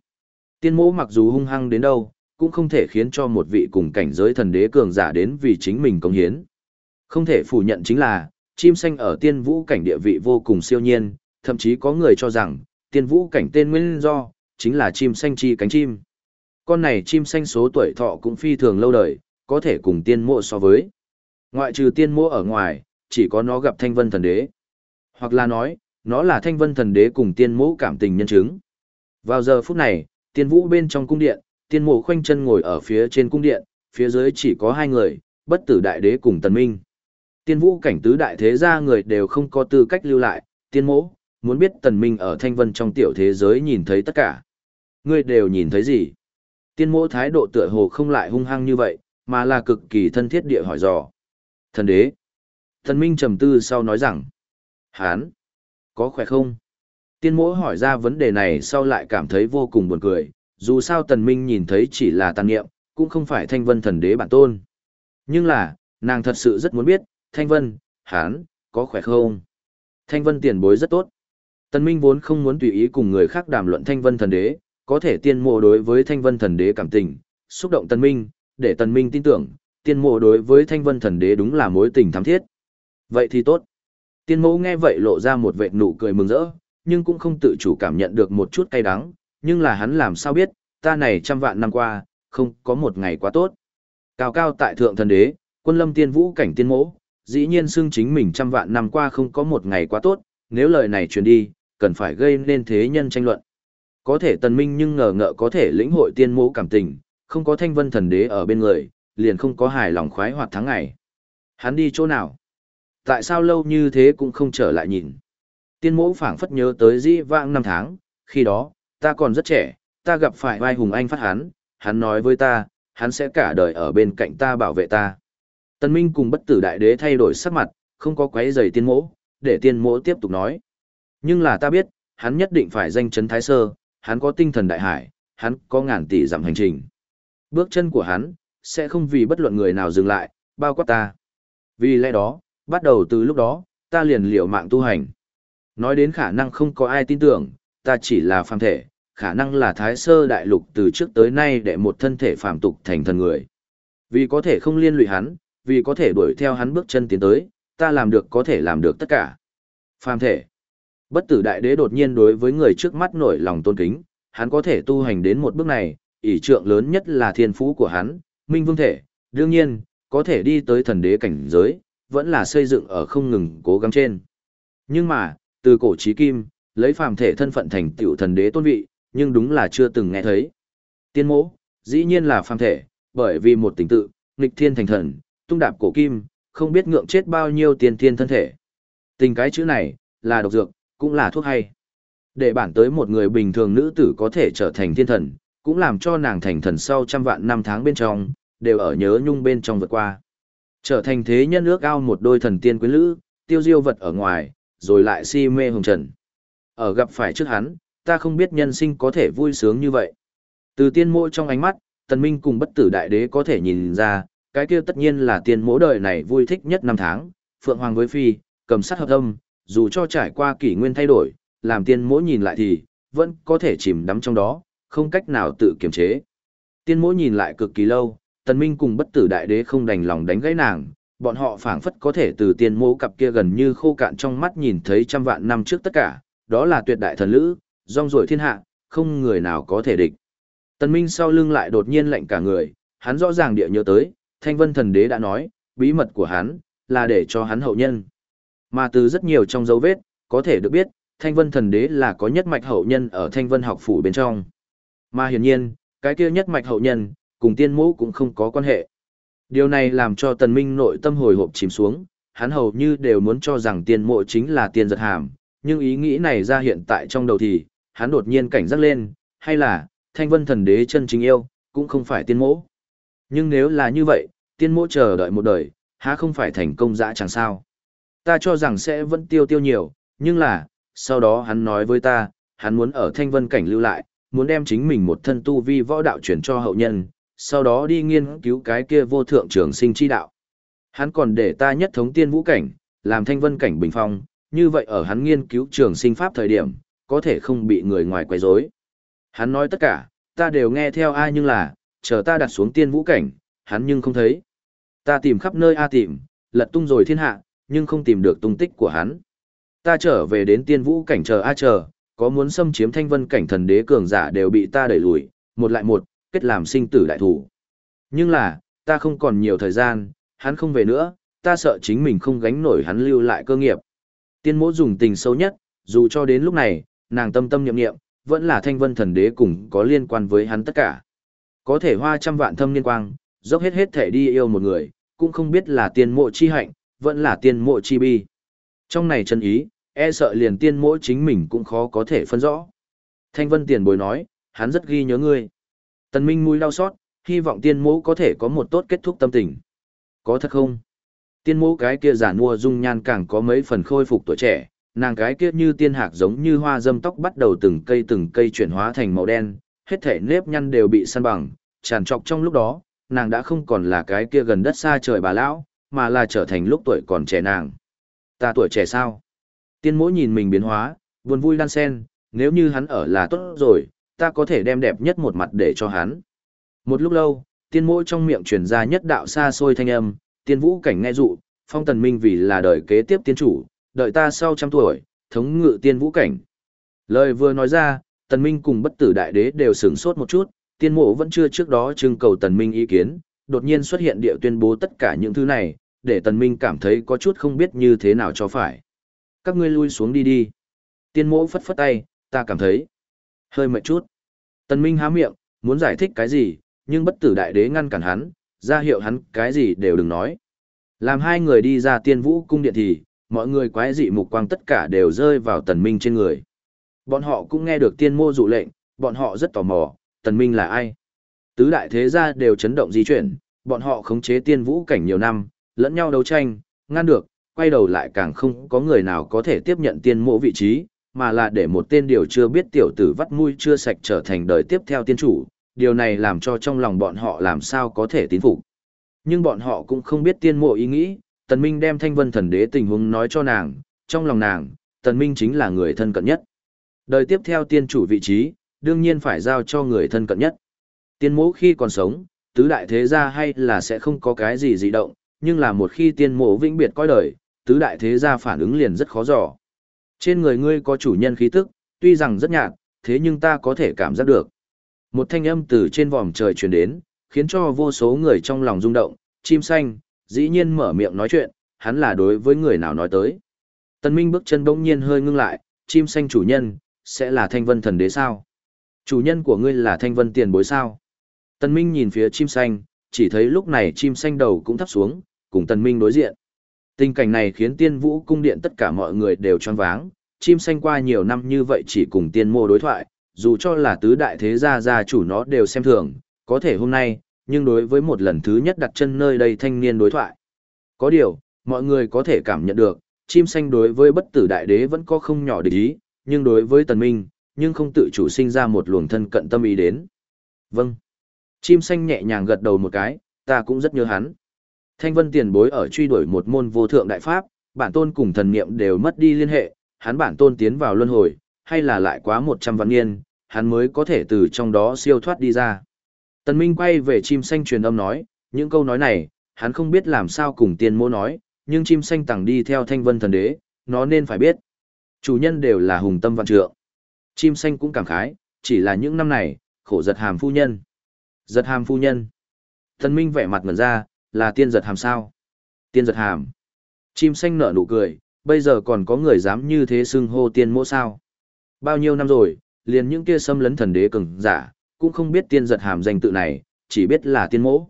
Tiên mỗ mặc dù hung hăng đến đâu, cũng không thể khiến cho một vị cùng cảnh giới thần đế cường giả đến vì chính mình công hiến. Không thể phủ nhận chính là, chim xanh ở tiên vũ cảnh địa vị vô cùng siêu nhiên, thậm chí có người cho rằng, tiên vũ cảnh tên nguyên do, chính là chim xanh chi cánh chim. Con này chim xanh số tuổi thọ cũng phi thường lâu đời, có thể cùng tiên mộ so với. Ngoại trừ tiên mộ ở ngoài, chỉ có nó gặp thanh vân thần đế. Hoặc là nói, nó là thanh vân thần đế cùng tiên mộ cảm tình nhân chứng. Vào giờ phút này, tiên vũ bên trong cung điện, tiên mộ khoanh chân ngồi ở phía trên cung điện, phía dưới chỉ có hai người, bất tử đại đế cùng tần minh. Tiên vũ cảnh tứ đại thế gia người đều không có tư cách lưu lại, tiên mộ, muốn biết tần minh ở thanh vân trong tiểu thế giới nhìn thấy tất cả. Ngươi đều nhìn thấy gì? Tiên mộ thái độ tựa hồ không lại hung hăng như vậy, mà là cực kỳ thân thiết địa hỏi dò. Thần đế. Thần minh trầm tư sau nói rằng. Hán. Có khỏe không? Tiên mộ hỏi ra vấn đề này sau lại cảm thấy vô cùng buồn cười, dù sao tần minh nhìn thấy chỉ là tàn nghiệm, cũng không phải thanh vân thần đế bản tôn. Nhưng là, nàng thật sự rất muốn biết, thanh vân, hán, có khỏe không? Thanh vân tiền bối rất tốt. Tần minh vốn không muốn tùy ý cùng người khác đàm luận thanh vân thần đế, có thể tiên mộ đối với thanh vân thần đế cảm tình, xúc động tần minh, để tần minh tin tưởng, tiên mộ đối với thanh vân thần đế đúng là mối tình thắm thiết. Vậy thì tốt. Tiên mộ nghe vậy lộ ra một vệt nụ cười mừng rỡ, nhưng cũng không tự chủ cảm nhận được một chút cay đắng, nhưng là hắn làm sao biết, ta này trăm vạn năm qua, không có một ngày quá tốt. Cao cao tại thượng thần đế, quân lâm tiên vũ cảnh tiên mỗ, dĩ nhiên xưng chính mình trăm vạn năm qua không có một ngày quá tốt, nếu lời này truyền đi, cần phải gây nên thế nhân tranh luận. Có thể tần minh nhưng ngờ ngợ có thể lĩnh hội tiên mỗ cảm tình, không có thanh vân thần đế ở bên người, liền không có hài lòng khoái hoạt tháng ngày. Hắn đi chỗ nào? Tại sao lâu như thế cũng không trở lại nhìn? Tiên Mẫu phảng phất nhớ tới dĩ vãng năm tháng, khi đó, ta còn rất trẻ, ta gặp phải vai hùng anh phát hắn, hắn nói với ta, hắn sẽ cả đời ở bên cạnh ta bảo vệ ta. Tần Minh cùng bất tử đại đế thay đổi sắc mặt, không có quấy giày tiên Mẫu, để tiên Mẫu tiếp tục nói. Nhưng là ta biết, hắn nhất định phải danh chấn thái sơ, hắn có tinh thần đại hải, hắn có ngàn tỷ dặm hành trình. Bước chân của hắn, sẽ không vì bất luận người nào dừng lại, bao quát ta. Vì lẽ đó, bắt đầu từ lúc đó, ta liền liều mạng tu hành. Nói đến khả năng không có ai tin tưởng, ta chỉ là phàm thể, khả năng là thái sơ đại lục từ trước tới nay để một thân thể phàm tục thành thần người. Vì có thể không liên lụy hắn, vì có thể đuổi theo hắn bước chân tiến tới, ta làm được có thể làm được tất cả. Phàm thể. Bất tử đại đế đột nhiên đối với người trước mắt nổi lòng tôn kính, hắn có thể tu hành đến một bước này, ỷ trượng lớn nhất là thiên phú của hắn, minh vương thể, đương nhiên, có thể đi tới thần đế cảnh giới, vẫn là xây dựng ở không ngừng cố gắng trên. Nhưng mà, từ cổ chí kim, lấy phàm thể thân phận thành tiểu thần đế tôn vị, nhưng đúng là chưa từng nghe thấy. Tiên mỗ, dĩ nhiên là phàm thể, bởi vì một tình tự, nghịch thiên thành thần, tung đạp cổ kim, không biết ngượng chết bao nhiêu tiền thiên thân thể. Tình cái chữ này, là độc dược, cũng là thuốc hay. Để bản tới một người bình thường nữ tử có thể trở thành thiên thần, cũng làm cho nàng thành thần sau trăm vạn năm tháng bên trong, đều ở nhớ nhung bên trong vượt qua. Trở thành thế nhân ước ao một đôi thần tiên quyến lữ, tiêu diêu vật ở ngoài, rồi lại si mê hồng trần. Ở gặp phải trước hắn, ta không biết nhân sinh có thể vui sướng như vậy. Từ tiên mộ trong ánh mắt, tần minh cùng bất tử đại đế có thể nhìn ra, cái kia tất nhiên là tiên mộ đời này vui thích nhất năm tháng, phượng hoàng với phi, cầm sát hợp âm, dù cho trải qua kỷ nguyên thay đổi, làm tiên mộ nhìn lại thì, vẫn có thể chìm đắm trong đó, không cách nào tự kiềm chế. Tiên mộ nhìn lại cực kỳ lâu, tần minh cùng bất tử đại đế không đành lòng đánh gãy nàng, bọn họ phảng phất có thể từ tiên mộ cặp kia gần như khô cạn trong mắt nhìn thấy trăm vạn năm trước tất cả, đó là tuyệt đại thần lữ, rong ruổi thiên hạ, không người nào có thể địch. Tần Minh sau lưng lại đột nhiên lạnh cả người, hắn rõ ràng địa nhớ tới, Thanh Vân Thần Đế đã nói, bí mật của hắn, là để cho hắn hậu nhân. Mà từ rất nhiều trong dấu vết, có thể được biết, Thanh Vân Thần Đế là có nhất mạch hậu nhân ở Thanh Vân học phủ bên trong. Mà hiển nhiên, cái kia nhất mạch hậu nhân, cùng tiên mũ cũng không có quan hệ. Điều này làm cho Tần Minh nội tâm hồi hộp chìm xuống, hắn hầu như đều muốn cho rằng tiên mộ chính là tiên giật hàm, nhưng ý nghĩ này ra hiện tại trong đầu thì, hắn đột nhiên cảnh giác lên, hay là, thanh vân thần đế chân chính yêu, cũng không phải tiên mộ. Nhưng nếu là như vậy, tiên mộ chờ đợi một đời, há không phải thành công dã chẳng sao. Ta cho rằng sẽ vẫn tiêu tiêu nhiều, nhưng là, sau đó hắn nói với ta, hắn muốn ở thanh vân cảnh lưu lại, muốn đem chính mình một thân tu vi võ đạo chuyển cho hậu nhân, sau đó đi nghiên cứu cái kia vô thượng trường sinh chi đạo. Hắn còn để ta nhất thống tiên vũ cảnh, làm thanh vân cảnh bình phong, như vậy ở hắn nghiên cứu trường sinh pháp thời điểm, có thể không bị người ngoài quấy rối. Hắn nói tất cả, ta đều nghe theo ai nhưng là, chờ ta đặt xuống tiên vũ cảnh, hắn nhưng không thấy. Ta tìm khắp nơi A tìm, lật tung rồi thiên hạ, nhưng không tìm được tung tích của hắn. Ta trở về đến tiên vũ cảnh chờ A chờ, có muốn xâm chiếm thanh vân cảnh thần đế cường giả đều bị ta đẩy lùi, một lại một, kết làm sinh tử đại thủ. Nhưng là, ta không còn nhiều thời gian, hắn không về nữa, ta sợ chính mình không gánh nổi hắn lưu lại cơ nghiệp. Tiên mỗ dùng tình sâu nhất, dù cho đến lúc này, nàng tâm tâm niệm niệm vẫn là thanh vân thần đế cùng có liên quan với hắn tất cả. Có thể hoa trăm vạn thâm liên quang, dốc hết hết thể đi yêu một người, cũng không biết là tiên mộ chi hạnh, vẫn là tiên mộ chi bi. Trong này chân ý, e sợ liền tiên mộ chính mình cũng khó có thể phân rõ. Thanh vân tiền bối nói, hắn rất ghi nhớ ngươi. Tần Minh mũi đau xót, hy vọng tiên Mẫu có thể có một tốt kết thúc tâm tình. Có thật không? Tiên Mẫu cái kia giả mua dung nhan càng có mấy phần khôi phục tuổi trẻ, nàng cái kia như tiên hạc giống như hoa dâm tóc bắt đầu từng cây từng cây chuyển hóa thành màu đen, hết thể nếp nhăn đều bị săn bằng, tràn trọc trong lúc đó, nàng đã không còn là cái kia gần đất xa trời bà lão, mà là trở thành lúc tuổi còn trẻ nàng. Ta tuổi trẻ sao? Tiên Mẫu nhìn mình biến hóa, buồn vui đan sen, nếu như hắn ở là tốt rồi, ta có thể đem đẹp nhất một mặt để cho hắn. Một lúc lâu, tiên mỗi trong miệng truyền ra nhất đạo xa xôi thanh âm, tiên vũ cảnh nghe dụ, phong tần minh vì là đời kế tiếp tiên chủ, đợi ta sau trăm tuổi, thống ngự tiên vũ cảnh. Lời vừa nói ra, tần minh cùng bất tử đại đế đều sửng sốt một chút, tiên mộ vẫn chưa trước đó trưng cầu tần minh ý kiến, đột nhiên xuất hiện địa tuyên bố tất cả những thứ này, để tần minh cảm thấy có chút không biết như thế nào cho phải. Các ngươi lui xuống đi đi. Tiên mộ phất phất tay, ta cảm thấy hơi mệt chút. Tần minh há miệng, muốn giải thích cái gì, nhưng bất tử đại đế ngăn cản hắn, ra hiệu hắn cái gì đều đừng nói. Làm hai người đi ra tiên vũ cung điện thì, mọi người quái dị mục quang tất cả đều rơi vào tần minh trên người. Bọn họ cũng nghe được tiên mô dụ lệnh, bọn họ rất tò mò, tần minh là ai? Tứ đại thế gia đều chấn động di chuyển, bọn họ khống chế tiên vũ cảnh nhiều năm, lẫn nhau đấu tranh, ngăn được, quay đầu lại càng không có người nào có thể tiếp nhận tiên mộ vị trí, mà là để một tên điều chưa biết tiểu tử vắt mũi chưa sạch trở thành đời tiếp theo tiên chủ, điều này làm cho trong lòng bọn họ làm sao có thể tín phục. Nhưng bọn họ cũng không biết tiên mộ ý nghĩ, Tần Minh đem thanh vân thần đế tình huống nói cho nàng, trong lòng nàng, Tần Minh chính là người thân cận nhất. Đời tiếp theo tiên chủ vị trí, đương nhiên phải giao cho người thân cận nhất. Tiên mộ khi còn sống, tứ đại thế gia hay là sẽ không có cái gì dị động, nhưng là một khi tiên mộ vĩnh biệt coi đời, tứ đại thế gia phản ứng liền rất khó dò. Trên người ngươi có chủ nhân khí tức, tuy rằng rất nhạt, thế nhưng ta có thể cảm giác được. Một thanh âm từ trên vòm trời truyền đến, khiến cho vô số người trong lòng rung động, chim xanh, dĩ nhiên mở miệng nói chuyện, hắn là đối với người nào nói tới. Tân Minh bước chân bỗng nhiên hơi ngưng lại, chim xanh chủ nhân, sẽ là thanh vân thần đế sao? Chủ nhân của ngươi là thanh vân tiền bối sao? Tân Minh nhìn phía chim xanh, chỉ thấy lúc này chim xanh đầu cũng thấp xuống, cùng Tân Minh đối diện. Tình cảnh này khiến tiên vũ cung điện tất cả mọi người đều choáng váng, chim xanh qua nhiều năm như vậy chỉ cùng tiên mô đối thoại, dù cho là tứ đại thế gia gia chủ nó đều xem thường, có thể hôm nay, nhưng đối với một lần thứ nhất đặt chân nơi đây thanh niên đối thoại. Có điều, mọi người có thể cảm nhận được, chim xanh đối với bất tử đại đế vẫn có không nhỏ địch ý, nhưng đối với tần minh, nhưng không tự chủ sinh ra một luồng thân cận tâm ý đến. Vâng. Chim xanh nhẹ nhàng gật đầu một cái, ta cũng rất nhớ hắn. Thanh vân tiền bối ở truy đuổi một môn vô thượng đại pháp, bản tôn cùng thần niệm đều mất đi liên hệ, hắn bản tôn tiến vào luân hồi, hay là lại quá 100 vạn niên, hắn mới có thể từ trong đó siêu thoát đi ra. Tần Minh quay về chim xanh truyền âm nói, những câu nói này, hắn không biết làm sao cùng tiên mô nói, nhưng chim xanh tặng đi theo thanh vân thần đế, nó nên phải biết. Chủ nhân đều là hùng tâm vạn trượng. Chim xanh cũng cảm khái, chỉ là những năm này, khổ giật hàm phu nhân. Giật hàm phu nhân. Tần Minh vẻ mặt ngẩn ra, là tiên giật hàm sao? Tiên giật hàm. Chim xanh nở nụ cười, bây giờ còn có người dám như thế xưng hô tiên mỗ sao? Bao nhiêu năm rồi, liền những kia xâm lấn thần đế cường giả, cũng không biết tiên giật hàm danh tự này, chỉ biết là tiên mỗ.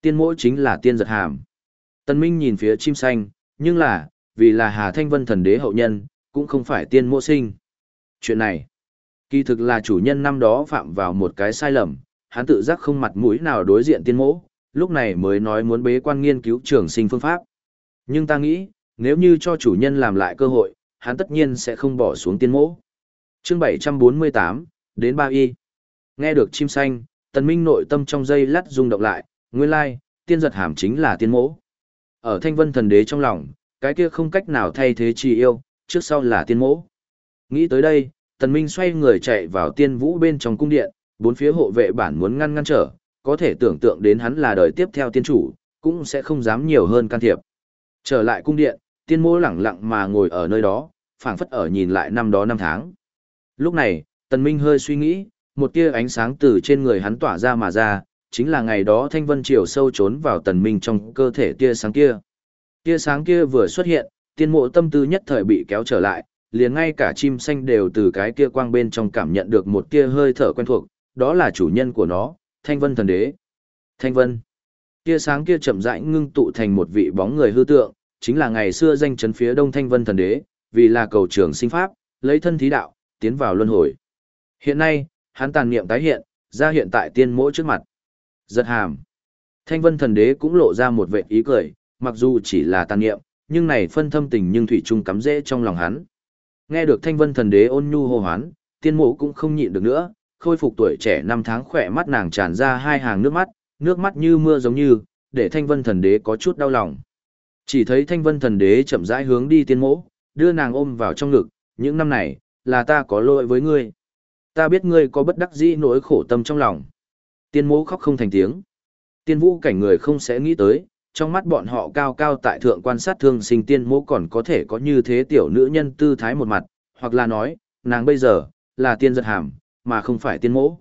Tiên mỗ chính là tiên giật hàm. Tân Minh nhìn phía chim xanh, nhưng là, vì là Hà Thanh Vân thần đế hậu nhân, cũng không phải tiên mỗ sinh. Chuyện này, kỳ thực là chủ nhân năm đó phạm vào một cái sai lầm, hắn tự giác không mặt mũi nào đối diện tiên mỗ, lúc này mới nói muốn bế quan nghiên cứu trường sinh phương pháp. Nhưng ta nghĩ, nếu như cho chủ nhân làm lại cơ hội, hắn tất nhiên sẽ không bỏ xuống tiên mỗ. Chương 748, đến ba y. Nghe được chim xanh, tần minh nội tâm trong dây lát rung động lại, nguyên lai, tiên giật hàm chính là tiên mỗ. Ở thanh vân thần đế trong lòng, cái kia không cách nào thay thế chi yêu, trước sau là tiên mỗ. Nghĩ tới đây, tần minh xoay người chạy vào tiên vũ bên trong cung điện, bốn phía hộ vệ bản muốn ngăn ngăn trở, có thể tưởng tượng đến hắn là đời tiếp theo tiên chủ, cũng sẽ không dám nhiều hơn can thiệp. Trở lại cung điện, tiên mô lẳng lặng mà ngồi ở nơi đó, phảng phất ở nhìn lại năm đó năm tháng. Lúc này, tần minh hơi suy nghĩ, một tia ánh sáng từ trên người hắn tỏa ra mà ra, chính là ngày đó thanh vân triều sâu trốn vào tần minh trong cơ thể tia sáng kia. Tia sáng kia vừa xuất hiện, tiên mộ tâm tư nhất thời bị kéo trở lại, liền ngay cả chim xanh đều từ cái kia quang bên trong cảm nhận được một tia hơi thở quen thuộc, đó là chủ nhân của nó, thanh vân thần đế. Thanh vân. Tia sáng kia chậm rãi ngưng tụ thành một vị bóng người hư tượng, chính là ngày xưa danh chấn phía đông thanh vân thần đế, vì là cầu trường sinh pháp, lấy thân thí đạo, tiến vào luân hồi. Hiện nay, hắn tàn niệm tái hiện, ra hiện tại tiên mỗi trước mặt. Giật hàm. Thanh vân thần đế cũng lộ ra một vệ ý cười, mặc dù chỉ là tàn niệm, nhưng này phân thâm tình nhưng thủy chung cắm rễ trong lòng hắn. Nghe được thanh vân thần đế ôn nhu hô hoán, tiên mộ cũng không nhịn được nữa, khôi phục tuổi trẻ năm tháng khỏe mắt nàng tràn ra hai hàng nước mắt, nước mắt như mưa giống như, để thanh vân thần đế có chút đau lòng. Chỉ thấy thanh vân thần đế chậm rãi hướng đi tiên mỗ, đưa nàng ôm vào trong ngực, những năm này, là ta có lỗi với ngươi. Ta biết ngươi có bất đắc dĩ nỗi khổ tâm trong lòng. Tiên mẫu khóc không thành tiếng. Tiên vũ cảnh người không sẽ nghĩ tới, trong mắt bọn họ cao cao tại thượng quan sát thương sinh tiên mẫu còn có thể có như thế tiểu nữ nhân tư thái một mặt, hoặc là nói, nàng bây giờ, là tiên giật hàm, mà không phải tiên mẫu.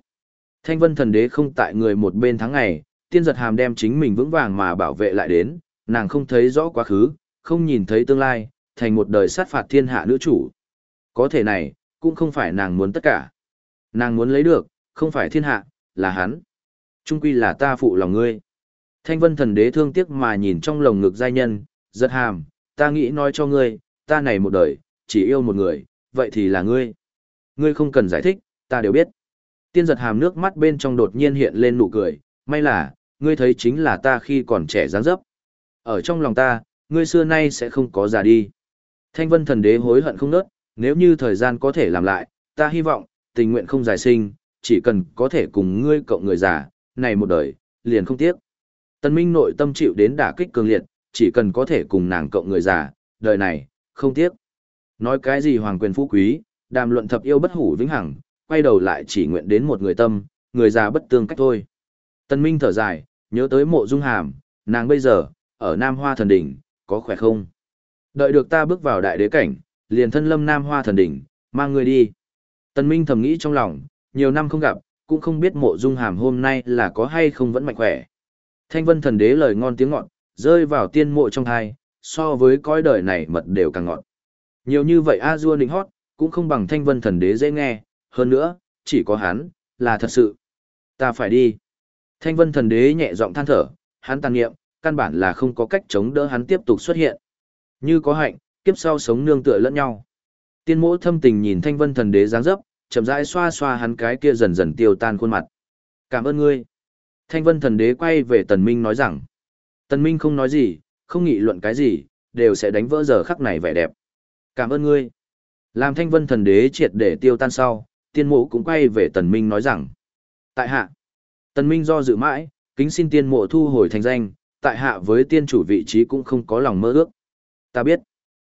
Thanh vân thần đế không tại người một bên tháng ngày, tiên giật hàm đem chính mình vững vàng mà bảo vệ lại đến, nàng không thấy rõ quá khứ, không nhìn thấy tương lai, thành một đời sát phạt thiên hạ nữ chủ. Có thể này, cũng không phải nàng muốn tất cả. Nàng muốn lấy được, không phải thiên hạ, là hắn. Trung quy là ta phụ lòng ngươi. Thanh vân thần đế thương tiếc mà nhìn trong lồng ngực giai nhân, giật hàm, ta nghĩ nói cho ngươi, ta này một đời, chỉ yêu một người, vậy thì là ngươi. Ngươi không cần giải thích, ta đều biết. Tiên giật hàm nước mắt bên trong đột nhiên hiện lên nụ cười, may là, ngươi thấy chính là ta khi còn trẻ dáng dấp. Ở trong lòng ta, ngươi xưa nay sẽ không có già đi. Thanh vân thần đế hối hận không nớt, nếu như thời gian có thể làm lại, ta hy vọng, tình nguyện không giải sinh, chỉ cần có thể cùng ngươi cộng người già, này một đời, liền không tiếc. Tân Minh nội tâm chịu đến đả kích cường liệt, chỉ cần có thể cùng nàng cộng người già, đời này, không tiếc. Nói cái gì hoàng quyền phú quý, đàm luận thập yêu bất hủ vĩnh hằng, quay đầu lại chỉ nguyện đến một người tâm, người già bất tương cách thôi. Tân Minh thở dài, nhớ tới mộ dung hàm, nàng bây giờ, ở Nam Hoa Thần Đỉnh, có khỏe không? Đợi được ta bước vào đại đế cảnh, liền thân lâm Nam Hoa Thần Đỉnh, mang người đi. Tân Minh thầm nghĩ trong lòng, nhiều năm không gặp, cũng không biết mộ dung hàm hôm nay là có hay không vẫn mạnh khỏe. Thanh vân thần đế lời ngon tiếng ngọt, rơi vào tiên mộ trong thai, so với cõi đời này mật đều càng ngọt. Nhiều như vậy a dua nịnh hót, cũng không bằng thanh vân thần đế dễ nghe, hơn nữa, chỉ có hắn, là thật sự. Ta phải đi. Thanh vân thần đế nhẹ giọng than thở, hắn tàn nghiệm, căn bản là không có cách chống đỡ hắn tiếp tục xuất hiện. Như có hạnh, kiếp sau sống nương tựa lẫn nhau. Tiên mỗ thâm tình nhìn thanh vân thần đế dáng dấp, chậm rãi xoa xoa hắn cái kia dần dần tiêu tan khuôn mặt. Cảm ơn ngươi. Thanh vân thần đế quay về tần minh nói rằng. Tần minh không nói gì, không nghị luận cái gì, đều sẽ đánh vỡ giờ khắc này vẻ đẹp. Cảm ơn ngươi. Làm thanh vân thần đế triệt để tiêu tan sau, tiên mộ cũng quay về tần minh nói rằng. Tại hạ. Tần minh do dự mãi, kính xin tiên mộ thu hồi thành danh, tại hạ với tiên chủ vị trí cũng không có lòng mơ ước. Ta biết.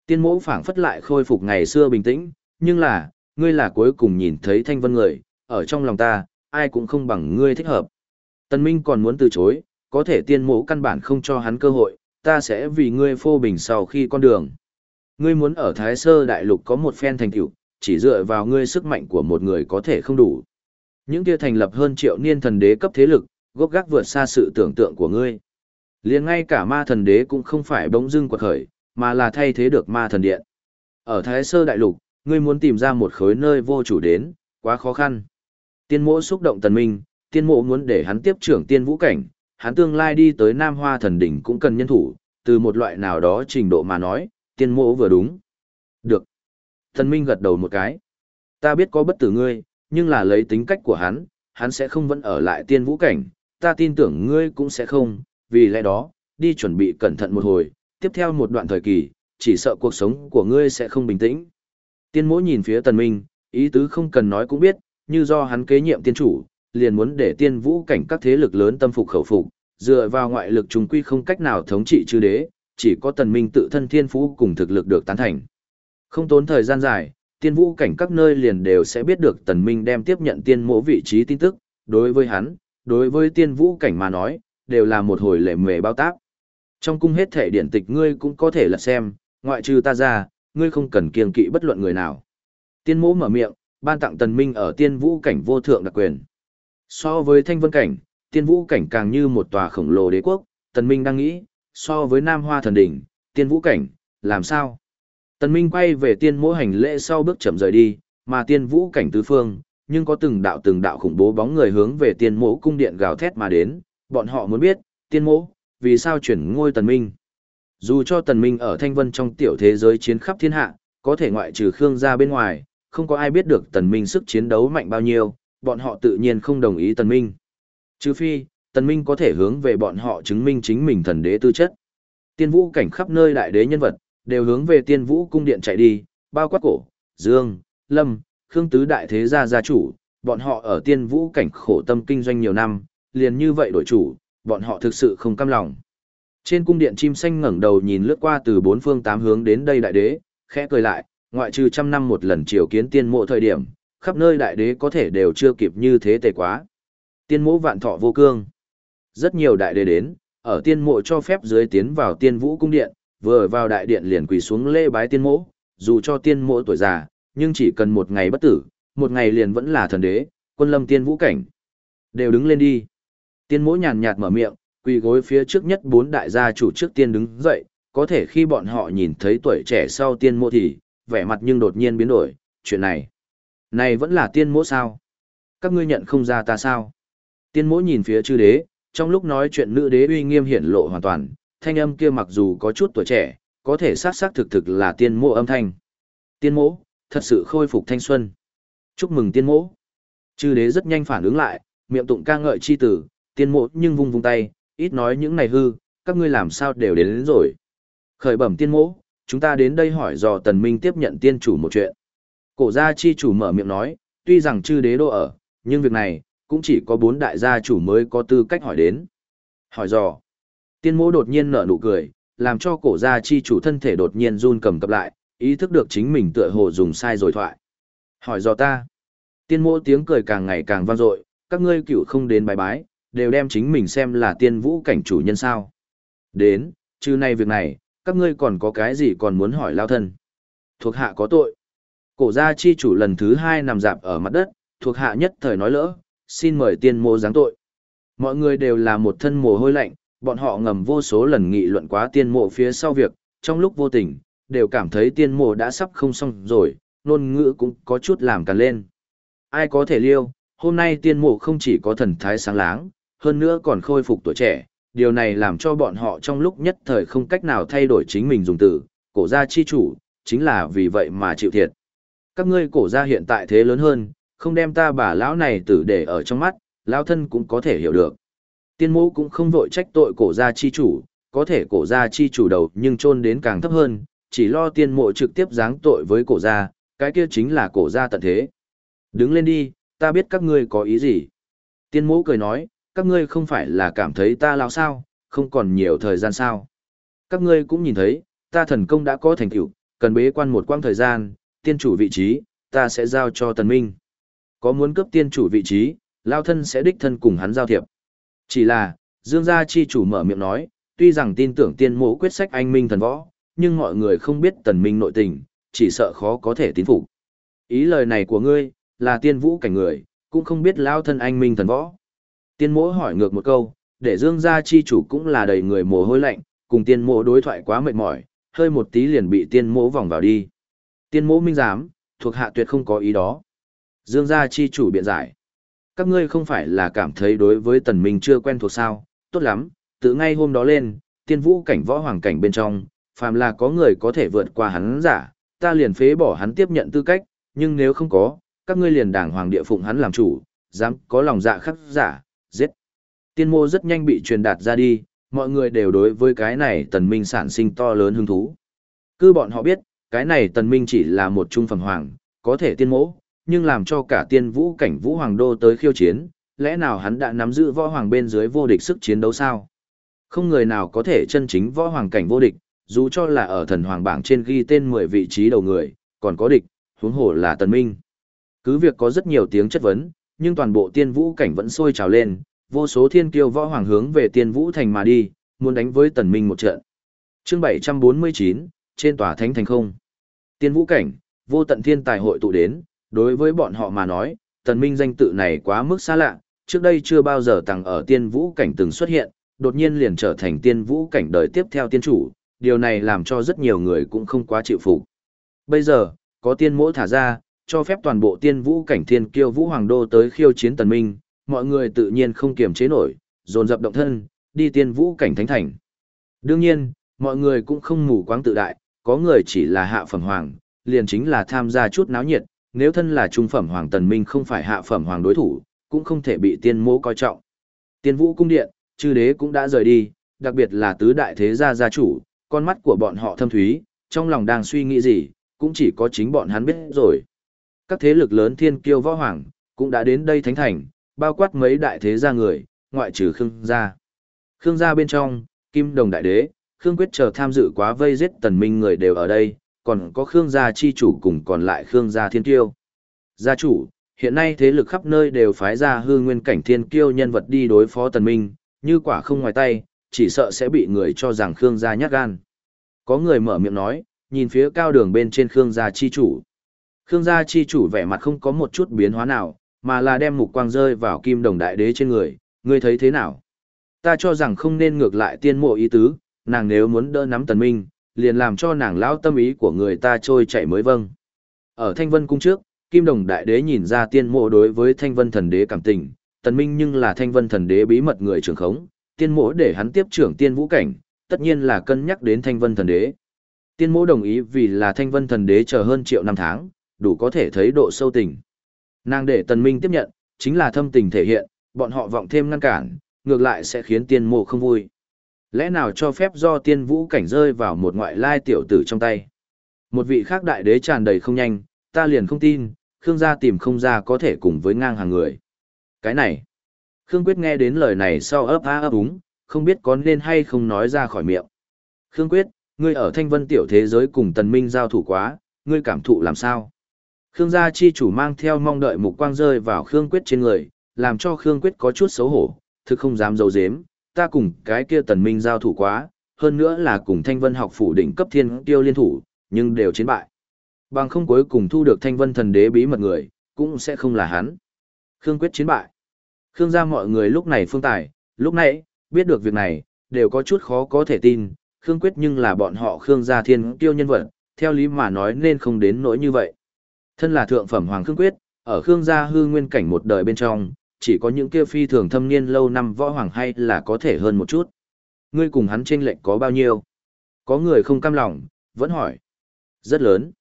Tiên mộ phảng phất lại khôi phục ngày xưa bình tĩnh, nhưng là, ngươi là cuối cùng nhìn thấy thanh vân người, ở trong lòng ta, ai cũng không bằng ngươi thích hợp. Tần Minh còn muốn từ chối, có thể tiên mộ căn bản không cho hắn cơ hội, ta sẽ vì ngươi phô bình sau khi con đường. Ngươi muốn ở Thái Sơ Đại Lục có một phen thành tựu, chỉ dựa vào ngươi sức mạnh của một người có thể không đủ. Những kia thành lập hơn triệu niên thần đế cấp thế lực, gốc gác vượt xa sự tưởng tượng của ngươi. Liền ngay cả ma thần đế cũng không phải bỗng dưng quật khởi, mà là thay thế được ma thần điện. Ở Thái Sơ Đại Lục, ngươi muốn tìm ra một khối nơi vô chủ đến, quá khó khăn. Tiên mộ xúc động tần minh, tiên mộ muốn để hắn tiếp trưởng tiên vũ cảnh, hắn tương lai đi tới Nam Hoa thần đỉnh cũng cần nhân thủ, từ một loại nào đó trình độ mà nói, tiên mộ vừa đúng. Được. Tần minh gật đầu một cái. Ta biết có bất tử ngươi, nhưng là lấy tính cách của hắn, hắn sẽ không vẫn ở lại tiên vũ cảnh, ta tin tưởng ngươi cũng sẽ không, vì lẽ đó, đi chuẩn bị cẩn thận một hồi, tiếp theo một đoạn thời kỳ, chỉ sợ cuộc sống của ngươi sẽ không bình tĩnh. Tiên mỗi nhìn phía tần minh, ý tứ không cần nói cũng biết, như do hắn kế nhiệm tiên chủ, liền muốn để tiên vũ cảnh các thế lực lớn tâm phục khẩu phục, dựa vào ngoại lực chúng quy không cách nào thống trị chư đế, chỉ có tần minh tự thân thiên phú cùng thực lực được tán thành. Không tốn thời gian dài, tiên vũ cảnh các nơi liền đều sẽ biết được tần minh đem tiếp nhận tiên mộ vị trí tin tức, đối với hắn, đối với tiên vũ cảnh mà nói, đều là một hồi lệ mề bao tác. Trong cung hết thể điển tịch ngươi cũng có thể là xem, ngoại trừ ta ra, ngươi không cần kiêng kỵ bất luận người nào. Tiên mộ mở miệng, ban tặng tần minh ở tiên vũ cảnh vô thượng đặc quyền. So với thanh vân cảnh, tiên vũ cảnh càng như một tòa khổng lồ đế quốc, tần minh đang nghĩ, so với nam hoa thần đỉnh, tiên vũ cảnh, làm sao? Tần minh quay về tiên mỗi hành lễ sau bước chậm rời đi, mà tiên vũ cảnh tứ phương, nhưng có từng đạo từng đạo khủng bố bóng người hướng về tiên mỗ cung điện gào thét mà đến, bọn họ muốn biết, tiên mỗ, vì sao chuyển ngôi tần minh? Dù cho tần minh ở thanh vân trong tiểu thế giới chiến khắp thiên hạ, có thể ngoại trừ Khương gia bên ngoài, không có ai biết được tần minh sức chiến đấu mạnh bao nhiêu, bọn họ tự nhiên không đồng ý tần minh. Trừ phi, tần minh có thể hướng về bọn họ chứng minh chính mình thần đế tư chất. Tiên vũ cảnh khắp nơi đại đế nhân vật, đều hướng về tiên vũ cung điện chạy đi, bao quát cổ, dương, lâm, khương tứ đại thế gia gia chủ, bọn họ ở tiên vũ cảnh khổ tâm kinh doanh nhiều năm, liền như vậy đổi chủ, bọn họ thực sự không cam lòng. Trên cung điện chim xanh ngẩng đầu nhìn lướt qua từ bốn phương tám hướng đến đây đại đế, khẽ cười lại, ngoại trừ trăm năm một lần triều kiến tiên mộ thời điểm, khắp nơi đại đế có thể đều chưa kịp như thế tề quá. Tiên mộ vạn thọ vô cương. Rất nhiều đại đế đến, ở tiên mộ cho phép dưới tiến vào tiên vũ cung điện, vừa vào đại điện liền quỳ xuống lễ bái tiên mỗ, dù cho tiên mỗ tuổi già, nhưng chỉ cần một ngày bất tử, một ngày liền vẫn là thần đế, quân lâm tiên vũ cảnh. Đều đứng lên đi. Tiên mỗ nhàn nhạt mở miệng, quỳ gối phía trước nhất bốn đại gia chủ trước tiên đứng dậy, có thể khi bọn họ nhìn thấy tuổi trẻ sau tiên mỗ thì, vẻ mặt nhưng đột nhiên biến đổi, chuyện này. Này vẫn là tiên mỗ sao? Các ngươi nhận không ra ta sao? Tiên mỗ nhìn phía chư đế, trong lúc nói chuyện nữ đế uy nghiêm hiển lộ hoàn toàn, thanh âm kia mặc dù có chút tuổi trẻ, có thể sát sát thực thực là tiên mộ âm thanh. Tiên mộ, thật sự khôi phục thanh xuân. Chúc mừng tiên mộ. Chư đế rất nhanh phản ứng lại, miệng tụng ca ngợi chi tử, tiên mộ nhưng vung vung tay, ít nói những này hư, các ngươi làm sao đều đến, đến rồi. Khởi bẩm tiên mộ, chúng ta đến đây hỏi dò tần minh tiếp nhận tiên chủ một chuyện. Cổ gia chi chủ mở miệng nói, tuy rằng chư đế đô ở, nhưng việc này, cũng chỉ có bốn đại gia chủ mới có tư cách hỏi đến. Hỏi dò. Tiên mộ đột nhiên nở nụ cười, làm cho cổ gia chi chủ thân thể đột nhiên run cầm cập lại, ý thức được chính mình tựa hồ dùng sai rồi thoại. Hỏi dò ta. Tiên mộ tiếng cười càng ngày càng vang dội, các ngươi cựu không đến bài bái, đều đem chính mình xem là tiên vũ cảnh chủ nhân sao. Đến, trừ này việc này, các ngươi còn có cái gì còn muốn hỏi lao thân. Thuộc hạ có tội. Cổ gia chi chủ lần thứ hai nằm dạp ở mặt đất, thuộc hạ nhất thời nói lỡ, xin mời tiên mô giáng tội. Mọi người đều là một thân mồ hôi lạnh, bọn họ ngầm vô số lần nghị luận quá tiên mộ phía sau việc, trong lúc vô tình, đều cảm thấy tiên mộ đã sắp không xong rồi, ngôn ngữ cũng có chút làm càng lên. Ai có thể liêu, hôm nay tiên mộ không chỉ có thần thái sáng láng, hơn nữa còn khôi phục tuổi trẻ, điều này làm cho bọn họ trong lúc nhất thời không cách nào thay đổi chính mình dùng từ, cổ gia chi chủ, chính là vì vậy mà chịu thiệt. Các ngươi cổ gia hiện tại thế lớn hơn, không đem ta bà lão này tử để ở trong mắt, lão thân cũng có thể hiểu được. Tiên mẫu cũng không vội trách tội cổ gia chi chủ, có thể cổ gia chi chủ đầu nhưng trôn đến càng thấp hơn, chỉ lo tiên mộ trực tiếp giáng tội với cổ gia, cái kia chính là cổ gia tận thế. Đứng lên đi, ta biết các ngươi có ý gì. Tiên mẫu cười nói, các ngươi không phải là cảm thấy ta lao sao, không còn nhiều thời gian sao. Các ngươi cũng nhìn thấy, ta thần công đã có thành tựu, cần bế quan một quãng thời gian, tiên chủ vị trí, ta sẽ giao cho tần minh. Có muốn cấp tiên chủ vị trí, lao thân sẽ đích thân cùng hắn giao thiệp. Chỉ là, Dương gia chi chủ mở miệng nói, tuy rằng tin tưởng tiên mộ quyết sách anh minh thần võ, nhưng mọi người không biết tần minh nội tình, chỉ sợ khó có thể tín phục. Ý lời này của ngươi, là tiên vũ cảnh người, cũng không biết lao thân anh minh thần võ. Tiên mộ hỏi ngược một câu, để Dương gia chi chủ cũng là đầy người mồ hôi lạnh, cùng tiên mộ đối thoại quá mệt mỏi, hơi một tí liền bị tiên mộ vòng vào đi. Tiên mộ minh giám, thuộc hạ tuyệt không có ý đó. Dương gia chi chủ biện giải. Các ngươi không phải là cảm thấy đối với tần minh chưa quen thuộc sao, tốt lắm, từ ngay hôm đó lên, tiên vũ cảnh võ hoàng cảnh bên trong, phàm là có người có thể vượt qua hắn giả, ta liền phế bỏ hắn tiếp nhận tư cách, nhưng nếu không có, các ngươi liền đảng hoàng địa phụng hắn làm chủ, dám có lòng dạ khắc giả, giết. Tiên mô rất nhanh bị truyền đạt ra đi, mọi người đều đối với cái này tần minh sản sinh to lớn hứng thú. Cứ bọn họ biết, cái này tần minh chỉ là một trung phẩm hoàng, có thể tiên mỗ, nhưng làm cho cả tiên vũ cảnh vũ hoàng đô tới khiêu chiến, lẽ nào hắn đã nắm giữ võ hoàng bên dưới vô địch sức chiến đấu sao? Không người nào có thể chân chính võ hoàng cảnh vô địch, dù cho là ở thần hoàng bảng trên ghi tên 10 vị trí đầu người, còn có địch, huống hồ là tần minh. Cứ việc có rất nhiều tiếng chất vấn, nhưng toàn bộ tiên vũ cảnh vẫn sôi trào lên, vô số thiên kiêu võ hoàng hướng về tiên vũ thành mà đi, muốn đánh với tần minh một trận. Chương 749, trên tòa thánh thành không. Tiên vũ cảnh, vô tận thiên tài hội tụ đến, đối với bọn họ mà nói, tần minh danh tự này quá mức xa lạ, trước đây chưa bao giờ tăng ở tiên vũ cảnh từng xuất hiện, đột nhiên liền trở thành tiên vũ cảnh đời tiếp theo tiên chủ, điều này làm cho rất nhiều người cũng không quá chịu phục. Bây giờ, có tiên mỗ thả ra, cho phép toàn bộ tiên vũ cảnh thiên kiêu vũ hoàng đô tới khiêu chiến tần minh, mọi người tự nhiên không kiềm chế nổi, dồn dập động thân, đi tiên vũ cảnh thánh thành. Đương nhiên, mọi người cũng không mù quáng tự đại, có người chỉ là hạ phẩm hoàng, liền chính là tham gia chút náo nhiệt, nếu thân là trung phẩm hoàng tần minh không phải hạ phẩm hoàng đối thủ, cũng không thể bị tiên mô coi trọng. Tiên vũ cung điện, chư đế cũng đã rời đi, đặc biệt là tứ đại thế gia gia chủ, con mắt của bọn họ thâm thúy, trong lòng đang suy nghĩ gì, cũng chỉ có chính bọn hắn biết rồi. Các thế lực lớn thiên kiêu võ hoàng, cũng đã đến đây thánh thành, bao quát mấy đại thế gia người, ngoại trừ Khương gia. Khương gia bên trong, Kim Đồng Đại Đế, Khương Quyết chờ tham dự quá vây giết tần minh người đều ở đây, còn có Khương gia chi chủ cùng còn lại Khương gia thiên kiêu. Gia chủ, hiện nay thế lực khắp nơi đều phái ra hư nguyên cảnh thiên kiêu nhân vật đi đối phó tần minh, như quả không ngoài tay, chỉ sợ sẽ bị người cho rằng Khương gia nhát gan. Có người mở miệng nói, nhìn phía cao đường bên trên Khương gia chi chủ. Khương gia chi chủ vẻ mặt không có một chút biến hóa nào, mà là đem mục quang rơi vào kim đồng đại đế trên người, ngươi thấy thế nào? Ta cho rằng không nên ngược lại tiên mộ ý tứ, nàng nếu muốn đỡ nắm tần minh, liền làm cho nàng lão tâm ý của người ta trôi chạy mới vâng. Ở Thanh Vân cung trước, Kim Đồng Đại Đế nhìn ra tiên mộ đối với Thanh Vân Thần Đế cảm tình, tần minh nhưng là Thanh Vân Thần Đế bí mật người trưởng khống, tiên mộ để hắn tiếp trưởng tiên vũ cảnh, tất nhiên là cân nhắc đến Thanh Vân Thần Đế. Tiên mộ đồng ý vì là Thanh Vân Thần Đế chờ hơn triệu năm tháng, đủ có thể thấy độ sâu tình. Nàng để tần minh tiếp nhận, chính là thâm tình thể hiện, bọn họ vọng thêm ngăn cản, ngược lại sẽ khiến tiên mộ không vui. Lẽ nào cho phép do tiên vũ cảnh rơi vào một ngoại lai tiểu tử trong tay? Một vị khác đại đế tràn đầy không nhanh, ta liền không tin, Khương gia tìm không ra có thể cùng với ngang hàng người. Cái này, Khương Quyết nghe đến lời này sau ấp á ấp úng, không biết có nên hay không nói ra khỏi miệng. Khương Quyết, ngươi ở thanh vân tiểu thế giới cùng tần minh giao thủ quá, ngươi cảm thụ làm sao? Khương gia chi chủ mang theo mong đợi mục quang rơi vào Khương Quyết trên người, làm cho Khương Quyết có chút xấu hổ, thực không dám giấu dếm, ta cùng cái kia tần minh giao thủ quá, hơn nữa là cùng thanh vân học phủ đỉnh cấp thiên tiêu liên thủ, nhưng đều chiến bại. Bằng không cuối cùng thu được thanh vân thần đế bí mật người, cũng sẽ không là hắn. Khương Quyết chiến bại. Khương gia mọi người lúc này phương tài, lúc nãy, biết được việc này, đều có chút khó có thể tin, Khương Quyết nhưng là bọn họ Khương gia thiên tiêu nhân vật, theo lý mà nói nên không đến nỗi như vậy. Thân là thượng phẩm Hoàng Khương Quyết, ở Khương gia hư nguyên cảnh một đời bên trong, chỉ có những kia phi thường thâm niên lâu năm võ hoàng hay là có thể hơn một chút. Ngươi cùng hắn chênh lệch có bao nhiêu? Có người không cam lòng, vẫn hỏi. Rất lớn.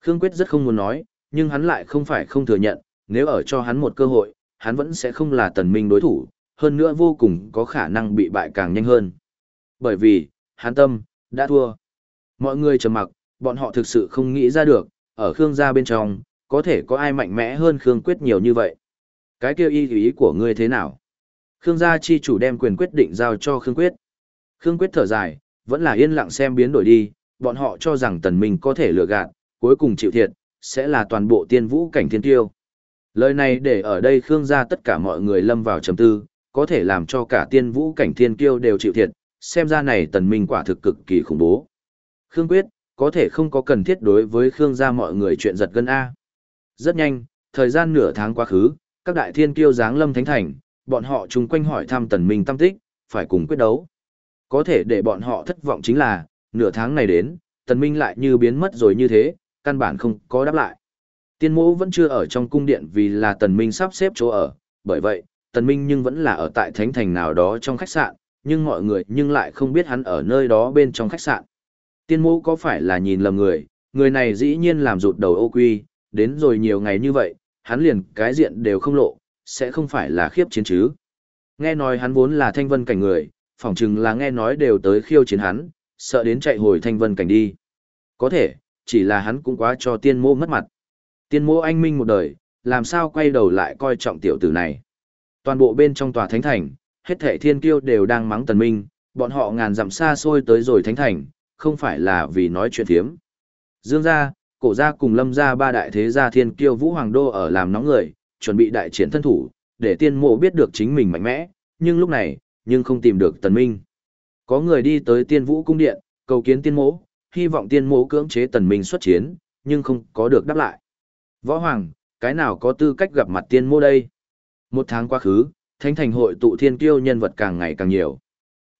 Khương Quyết rất không muốn nói, nhưng hắn lại không phải không thừa nhận, nếu ở cho hắn một cơ hội, hắn vẫn sẽ không là tần minh đối thủ, hơn nữa vô cùng có khả năng bị bại càng nhanh hơn. Bởi vì, hắn tâm, đã thua. Mọi người trầm mặc, bọn họ thực sự không nghĩ ra được, ở Khương gia bên trong, có thể có ai mạnh mẽ hơn Khương Quyết nhiều như vậy. Cái kêu ý ý của ngươi thế nào? Khương gia chi chủ đem quyền quyết định giao cho Khương Quyết. Khương Quyết thở dài, vẫn là yên lặng xem biến đổi đi, bọn họ cho rằng tần minh có thể lừa gạt, cuối cùng chịu thiệt, sẽ là toàn bộ tiên vũ cảnh thiên tiêu. Lời này để ở đây Khương gia tất cả mọi người lâm vào trầm tư, có thể làm cho cả tiên vũ cảnh thiên kiêu đều chịu thiệt, xem ra này tần minh quả thực cực kỳ khủng bố. Khương Quyết, có thể không có cần thiết đối với Khương gia mọi người chuyện giật gân A. Rất nhanh, thời gian nửa tháng quá khứ, các đại thiên kiêu giáng lâm thánh thành, bọn họ chung quanh hỏi thăm tần minh tâm tích, phải cùng quyết đấu. Có thể để bọn họ thất vọng chính là, nửa tháng này đến, tần minh lại như biến mất rồi như thế, căn bản không có đáp lại. Tiên mẫu vẫn chưa ở trong cung điện vì là tần minh sắp xếp chỗ ở, bởi vậy, tần minh nhưng vẫn là ở tại thánh thành nào đó trong khách sạn, nhưng mọi người nhưng lại không biết hắn ở nơi đó bên trong khách sạn. Tiên mẫu có phải là nhìn lầm người, người này dĩ nhiên làm rụt đầu ô quy, đến rồi nhiều ngày như vậy, hắn liền cái diện đều không lộ, sẽ không phải là khiếp chiến chứ. Nghe nói hắn vốn là thanh vân cảnh người, phỏng chừng là nghe nói đều tới khiêu chiến hắn, sợ đến chạy hồi thanh vân cảnh đi. Có thể, chỉ là hắn cũng quá cho tiên mô mất mặt. Tiên mô anh minh một đời, làm sao quay đầu lại coi trọng tiểu tử này. Toàn bộ bên trong tòa thánh thành, hết thệ thiên kiêu đều đang mắng tần minh, bọn họ ngàn dặm xa xôi tới rồi thánh thành, không phải là vì nói chuyện thiếm. Dương gia, cổ gia cùng lâm gia ba đại thế gia thiên kiêu vũ hoàng đô ở làm nóng người, chuẩn bị đại chiến thân thủ, để tiên mộ biết được chính mình mạnh mẽ, nhưng lúc này, nhưng không tìm được tần minh. Có người đi tới tiên vũ cung điện, cầu kiến tiên mộ, hy vọng tiên mộ cưỡng chế tần minh xuất chiến, nhưng không có được đáp lại. Võ hoàng, cái nào có tư cách gặp mặt tiên mộ đây? Một tháng quá khứ, thánh thành hội tụ thiên kiêu nhân vật càng ngày càng nhiều.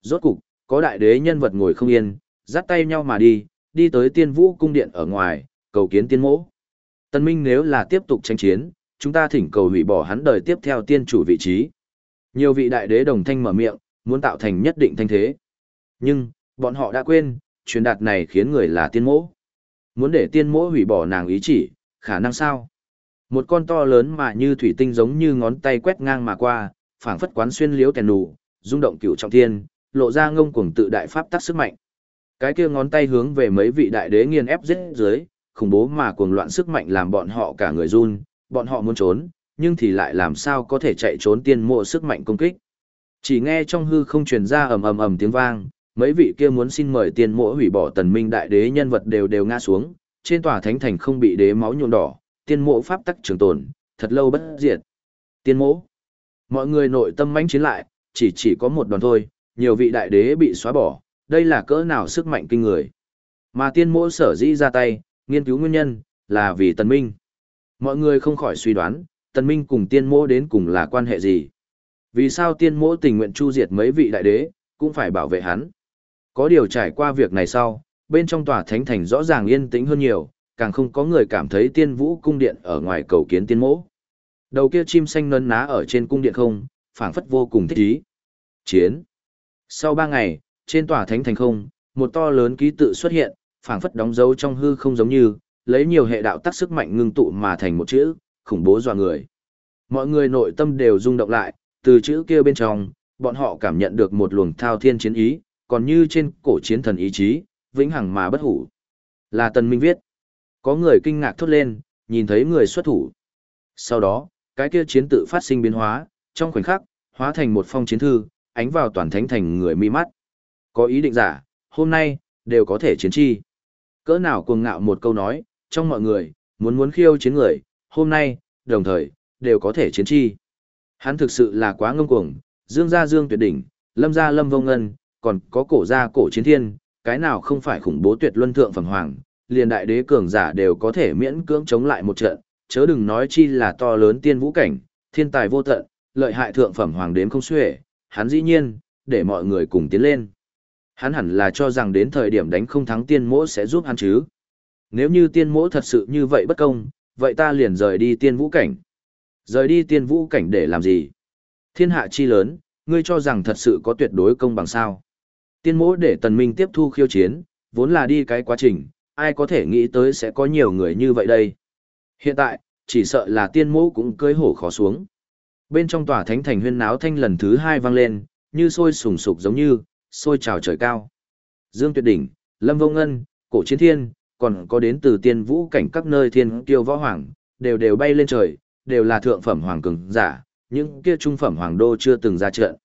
Rốt cục, có đại đế nhân vật ngồi không yên, dắt tay nhau mà đi, đi tới tiên vũ cung điện ở ngoài, cầu kiến tiên mỗ. Tần Minh nếu là tiếp tục tranh chiến, chúng ta thỉnh cầu hủy bỏ hắn đời tiếp theo tiên chủ vị trí. Nhiều vị đại đế đồng thanh mở miệng, muốn tạo thành nhất định thanh thế. Nhưng, bọn họ đã quên, truyền đạt này khiến người là tiên mỗ. Muốn để tiên mỗ hủy bỏ nàng ý chỉ, khả năng sao? Một con to lớn mà như thủy tinh giống như ngón tay quét ngang mà qua, phảng phất quán xuyên liếu kèn nụ, rung động cửu trọng thiên, lộ ra ngông cuồng tự đại pháp tắc sức mạnh. Cái kia ngón tay hướng về mấy vị đại đế nghiền ép giết dưới, khủng bố mà cuồng loạn sức mạnh làm bọn họ cả người run, bọn họ muốn trốn, nhưng thì lại làm sao có thể chạy trốn tiên mộ sức mạnh công kích. Chỉ nghe trong hư không truyền ra ầm ầm ầm tiếng vang, mấy vị kia muốn xin mời tiên mộ hủy bỏ tần minh đại đế nhân vật đều đều ngã xuống, trên tòa thánh thành không bị đế máu nhuộm đỏ, tiên mộ pháp tắc trường tồn, thật lâu bất diệt. Tiên mộ. Mọi người nội tâm mãnh chiến lại, chỉ chỉ có một đoàn thôi, nhiều vị đại đế bị xóa bỏ, đây là cỡ nào sức mạnh kinh người. Mà tiên mộ sở dĩ ra tay, nghiên cứu nguyên nhân, là vì tần minh. Mọi người không khỏi suy đoán, tần minh cùng tiên mô đến cùng là quan hệ gì. Vì sao tiên mô tình nguyện chu diệt mấy vị đại đế, cũng phải bảo vệ hắn. Có điều trải qua việc này sau, bên trong tòa thánh thành rõ ràng yên tĩnh hơn nhiều, càng không có người cảm thấy tiên vũ cung điện ở ngoài cầu kiến tiên mô. Đầu kia chim xanh nấn ná ở trên cung điện không, phảng phất vô cùng thích ý. Chiến. Sau ba ngày, trên tòa thánh thành không, một to lớn ký tự xuất hiện, phảng phất đóng dấu trong hư không giống như, lấy nhiều hệ đạo tác sức mạnh ngưng tụ mà thành một chữ, khủng bố dọa người. Mọi người nội tâm đều rung động lại, từ chữ kia bên trong, bọn họ cảm nhận được một luồng thao thiên chiến ý, còn như trên cổ chiến thần ý chí, vĩnh hằng mà bất hủ. Là Tần Minh viết. Có người kinh ngạc thốt lên, nhìn thấy người xuất thủ. Sau đó, cái kia chiến tự phát sinh biến hóa, trong khoảnh khắc, hóa thành một phong chiến thư, ánh vào toàn thánh thành người mi mắt. Có ý định giả, hôm nay, đều có thể chiến chi. Cỡ nào cuồng ngạo một câu nói, trong mọi người, muốn muốn khiêu chiến người, hôm nay, đồng thời, đều có thể chiến chi. Hắn thực sự là quá ngông cuồng, dương gia dương tuyệt đỉnh, lâm gia lâm vông ngân, còn có cổ gia cổ chiến thiên, cái nào không phải khủng bố tuyệt luân thượng phẩm hoàng, liền đại đế cường giả đều có thể miễn cưỡng chống lại một trận, chớ đừng nói chi là to lớn tiên vũ cảnh, thiên tài vô tận, lợi hại thượng phẩm hoàng đếm không xuể, hắn dĩ nhiên, để mọi người cùng tiến lên. Hắn hẳn là cho rằng đến thời điểm đánh không thắng tiên mỗ sẽ giúp hắn chứ. Nếu như tiên mỗ thật sự như vậy bất công, vậy ta liền rời đi tiên vũ cảnh. Rời đi tiên vũ cảnh để làm gì? Thiên hạ chi lớn, ngươi cho rằng thật sự có tuyệt đối công bằng sao? Tiên mỗ để tần minh tiếp thu khiêu chiến, vốn là đi cái quá trình, ai có thể nghĩ tới sẽ có nhiều người như vậy đây? Hiện tại, chỉ sợ là tiên mẫu cũng cưới hổ khó xuống. Bên trong tòa thánh thành huyên náo thanh lần thứ hai vang lên, như sôi sùng sục giống như, sôi trào trời cao. Dương Tuyệt Đỉnh, Lâm Vô Ngân, Cổ Chiến Thiên, còn có đến từ tiên vũ cảnh các nơi thiên kiêu võ hoàng, đều đều bay lên trời, đều là thượng phẩm hoàng cường giả, những kia trung phẩm hoàng đô chưa từng ra trận.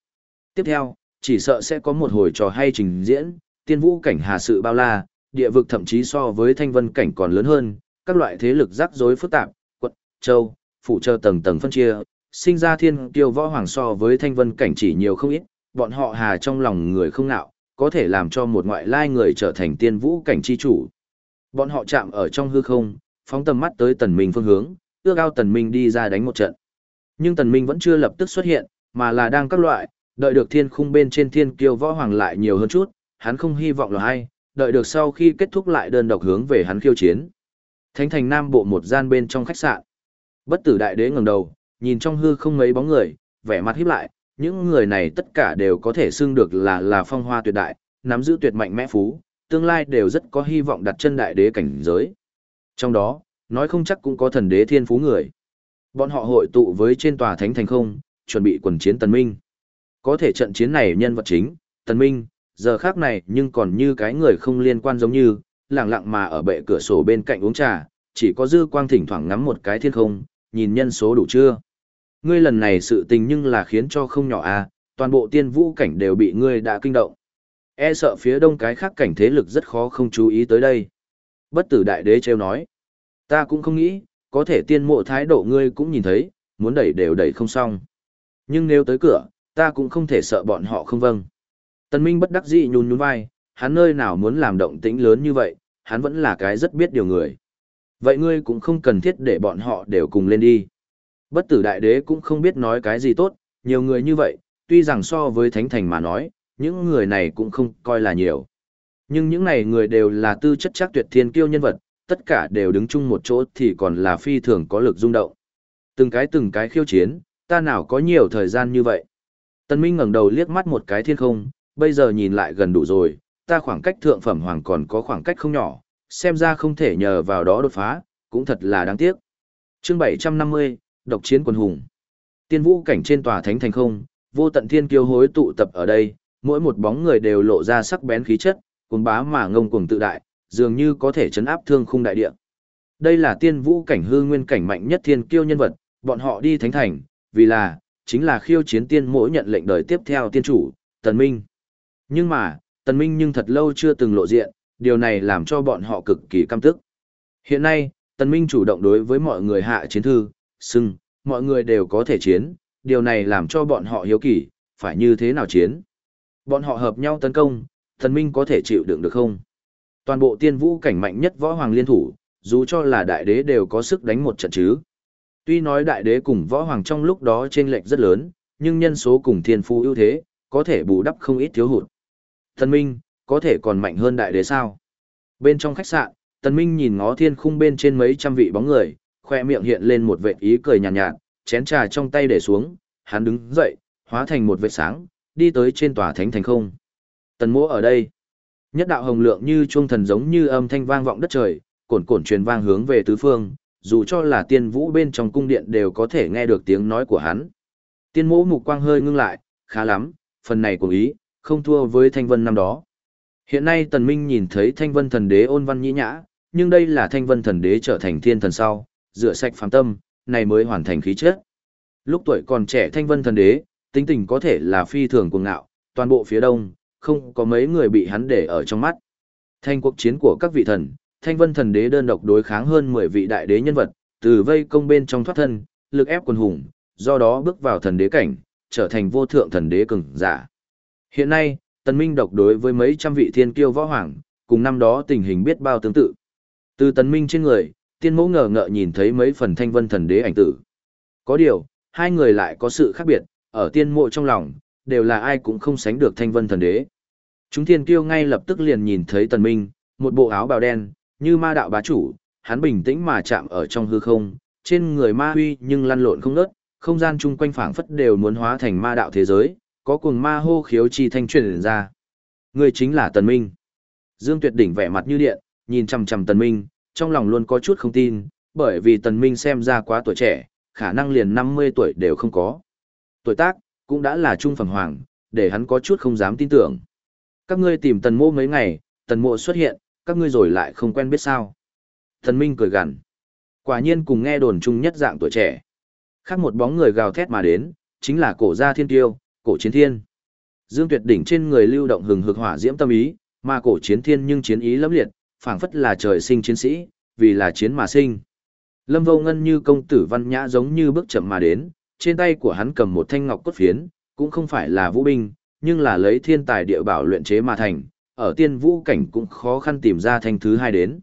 Tiếp theo, chỉ sợ sẽ có một hồi trò hay trình diễn, tiên vũ cảnh hà sự bao la, địa vực thậm chí so với thanh vân cảnh còn lớn hơn, các loại thế lực rắc rối phức tạp, quận, châu, phủ chờ tầng tầng phân chia, sinh ra thiên kiêu võ hoàng so với thanh vân cảnh chỉ nhiều không ít, bọn họ hà trong lòng người không nạo, có thể làm cho một ngoại lai người trở thành tiên vũ cảnh chi chủ. Bọn họ chạm ở trong hư không, phóng tầm mắt tới tần minh phương hướng, ước ao tần minh đi ra đánh một trận. Nhưng tần minh vẫn chưa lập tức xuất hiện, mà là đang các loại, đợi được thiên khung bên trên thiên kiêu võ hoàng lại nhiều hơn chút, hắn không hy vọng là hay, đợi được sau khi kết thúc lại đơn độc hướng về hắn khiêu chiến. Thánh thành nam bộ một gian bên trong khách sạn. Bất tử đại đế ngẩng đầu, nhìn trong hư không mấy bóng người, vẻ mặt híp lại, những người này tất cả đều có thể xưng được là là phong hoa tuyệt đại, nắm giữ tuyệt mạnh mẽ phú, tương lai đều rất có hy vọng đặt chân đại đế cảnh giới. Trong đó, nói không chắc cũng có thần đế thiên phú người. Bọn họ hội tụ với trên tòa thánh thành không, chuẩn bị quần chiến tần minh. Có thể trận chiến này nhân vật chính, tần minh, giờ khác này nhưng còn như cái người không liên quan giống như, lặng lặng mà ở bệ cửa sổ bên cạnh uống trà, chỉ có dư quang thỉnh thoảng ngắm một cái thiên không, nhìn nhân số đủ chưa. Ngươi lần này sự tình nhưng là khiến cho không nhỏ à, toàn bộ tiên vũ cảnh đều bị ngươi đã kinh động. E sợ phía đông cái khác cảnh thế lực rất khó không chú ý tới đây. Bất tử đại đế treo nói. Ta cũng không nghĩ, có thể tiên mộ thái độ ngươi cũng nhìn thấy, muốn đẩy đều đẩy không xong. Nhưng nếu tới cửa, ta cũng không thể sợ bọn họ không vâng. Tần Minh bất đắc dĩ nhún nhún vai, hắn nơi nào muốn làm động tĩnh lớn như vậy, hắn vẫn là cái rất biết điều người. Vậy ngươi cũng không cần thiết để bọn họ đều cùng lên đi. Bất tử đại đế cũng không biết nói cái gì tốt, nhiều người như vậy, tuy rằng so với thánh thành mà nói, những người này cũng không coi là nhiều. Nhưng những này người đều là tư chất chắc tuyệt thiên kiêu nhân vật, tất cả đều đứng chung một chỗ thì còn là phi thường có lực rung động. Từng cái từng cái khiêu chiến, ta nào có nhiều thời gian như vậy. Tân Minh ngẩng đầu liếc mắt một cái thiên không, bây giờ nhìn lại gần đủ rồi, ta khoảng cách thượng phẩm hoàng còn có khoảng cách không nhỏ, xem ra không thể nhờ vào đó đột phá, cũng thật là đáng tiếc. Chương 750, Độc chiến quân hùng. Tiên vũ cảnh trên tòa thánh thành không, vô tận thiên kiêu hối tụ tập ở đây, mỗi một bóng người đều lộ ra sắc bén khí chất, cuồng bá mà ngông cuồng tự đại, dường như có thể chấn áp thương khung đại địa. Đây là tiên vũ cảnh hư nguyên cảnh mạnh nhất thiên kiêu nhân vật, bọn họ đi thánh thành, vì là, chính là khiêu chiến tiên mỗi nhận lệnh đời tiếp theo tiên chủ, Tần Minh. Nhưng mà, Tần Minh nhưng thật lâu chưa từng lộ diện, điều này làm cho bọn họ cực kỳ căm tức. Hiện nay, Tần Minh chủ động đối với mọi người hạ chiến thư, Sưng, mọi người đều có thể chiến, điều này làm cho bọn họ hiếu kỳ, phải như thế nào chiến. Bọn họ hợp nhau tấn công, thần Minh có thể chịu đựng được không? Toàn bộ tiên vũ cảnh mạnh nhất võ hoàng liên thủ, dù cho là đại đế đều có sức đánh một trận chứ. Tuy nói đại đế cùng võ hoàng trong lúc đó chênh lệch rất lớn, nhưng nhân số cùng thiên phu ưu thế, có thể bù đắp không ít thiếu hụt. Thần Minh, có thể còn mạnh hơn đại đế sao? Bên trong khách sạn, Tần Minh nhìn ngó thiên khung bên trên mấy trăm vị bóng người, khoe miệng hiện lên một vệt ý cười nhàn nhạt, nhạt, chén trà trong tay để xuống, hắn đứng dậy, hóa thành một vệt sáng, đi tới trên tòa thánh thành không. Tần Mỗ ở đây. Nhất đạo hồng lượng như chuông thần giống như âm thanh vang vọng đất trời, cồn cồn truyền vang hướng về tứ phương, dù cho là tiên vũ bên trong cung điện đều có thể nghe được tiếng nói của hắn. Tiên mỗ mục quang hơi ngưng lại, khá lắm, phần này của ý, không thua với thanh vân năm đó. Hiện nay tần minh nhìn thấy thanh vân thần đế ôn văn nhĩ nhã, nhưng đây là thanh vân thần đế trở thành thiên thần sau, rửa sạch phàm tâm, này mới hoàn thành khí chất. Lúc tuổi còn trẻ thanh vân thần đế, tính tình có thể là phi thường cuồng ngạo, toàn bộ phía đông, không có mấy người bị hắn để ở trong mắt. Thanh cuộc chiến của các vị thần, thanh vân thần đế đơn độc đối kháng hơn 10 vị đại đế nhân vật, từ vây công bên trong thoát thân, lực ép quần hùng, do đó bước vào thần đế cảnh, trở thành vô thượng thần đế cường giả. Hiện nay, tần minh độc đối với mấy trăm vị thiên kiêu võ hoàng, cùng năm đó tình hình biết bao tương tự. Từ tần minh trên người, tiên mẫu ngờ ngợ nhìn thấy mấy phần thanh vân thần đế ảnh tử. Có điều, hai người lại có sự khác biệt, ở tiên mộ trong lòng, đều là ai cũng không sánh được thanh vân thần đế. Chúng thiên kiêu ngay lập tức liền nhìn thấy tần minh, một bộ áo bào đen, như ma đạo bá chủ, hắn bình tĩnh mà chạm ở trong hư không, trên người ma huy nhưng lăn lộn không nớt, không gian chung quanh phảng phất đều muốn hóa thành ma đạo thế giới, có cuồng ma hô khiếu chi thanh truyền ra. Người chính là Tần Minh. Dương Tuyệt đỉnh vẻ mặt như điện, nhìn chằm chằm Tần Minh, trong lòng luôn có chút không tin, bởi vì tần minh xem ra quá tuổi trẻ, khả năng liền 50 tuổi đều không có. Tuổi tác, cũng đã là trung phẩm hoàng, để hắn có chút không dám tin tưởng. Các ngươi tìm tần mộ mấy ngày, tần mộ xuất hiện, các ngươi rồi lại không quen biết sao. Tần minh cười gằn. Quả nhiên cùng nghe đồn chung nhất dạng tuổi trẻ. Khác một bóng người gào thét mà đến, chính là cổ gia thiên tiêu, cổ chiến thiên. Dương tuyệt đỉnh trên người lưu động hừng hực hỏa diễm tâm ý, mà cổ chiến thiên nhưng chiến ý lẫm liệt, phảng phất là trời sinh chiến sĩ, vì là chiến mà sinh. Lâm Vô Ngân như công tử văn nhã giống như bước chậm mà đến, trên tay của hắn cầm một thanh ngọc cốt phiến, cũng không phải là vũ binh, nhưng là lấy thiên tài địa bảo luyện chế mà thành, ở tiên vũ cảnh cũng khó khăn tìm ra thanh thứ hai đến.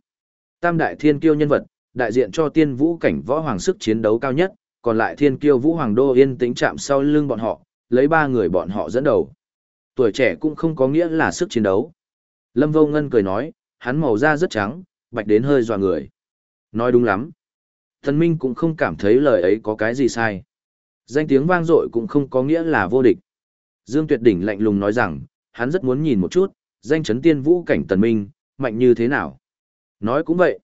Tam đại thiên kiêu nhân vật, đại diện cho tiên vũ cảnh võ hoàng sức chiến đấu cao nhất, còn lại thiên kiêu vũ hoàng đô yên tĩnh chạm sau lưng bọn họ, lấy ba người bọn họ dẫn đầu. Tuổi trẻ cũng không có nghĩa là sức chiến đấu. Lâm Vô Ngân cười nói, hắn màu da rất trắng, bạch đến hơi dọa người. Nói đúng lắm. Thần Minh cũng không cảm thấy lời ấy có cái gì sai. Danh tiếng vang dội cũng không có nghĩa là vô địch. Dương Tuyệt Đỉnh lạnh lùng nói rằng, hắn rất muốn nhìn một chút, danh chấn tiên vũ cảnh Tần Minh, mạnh như thế nào. Nói cũng vậy.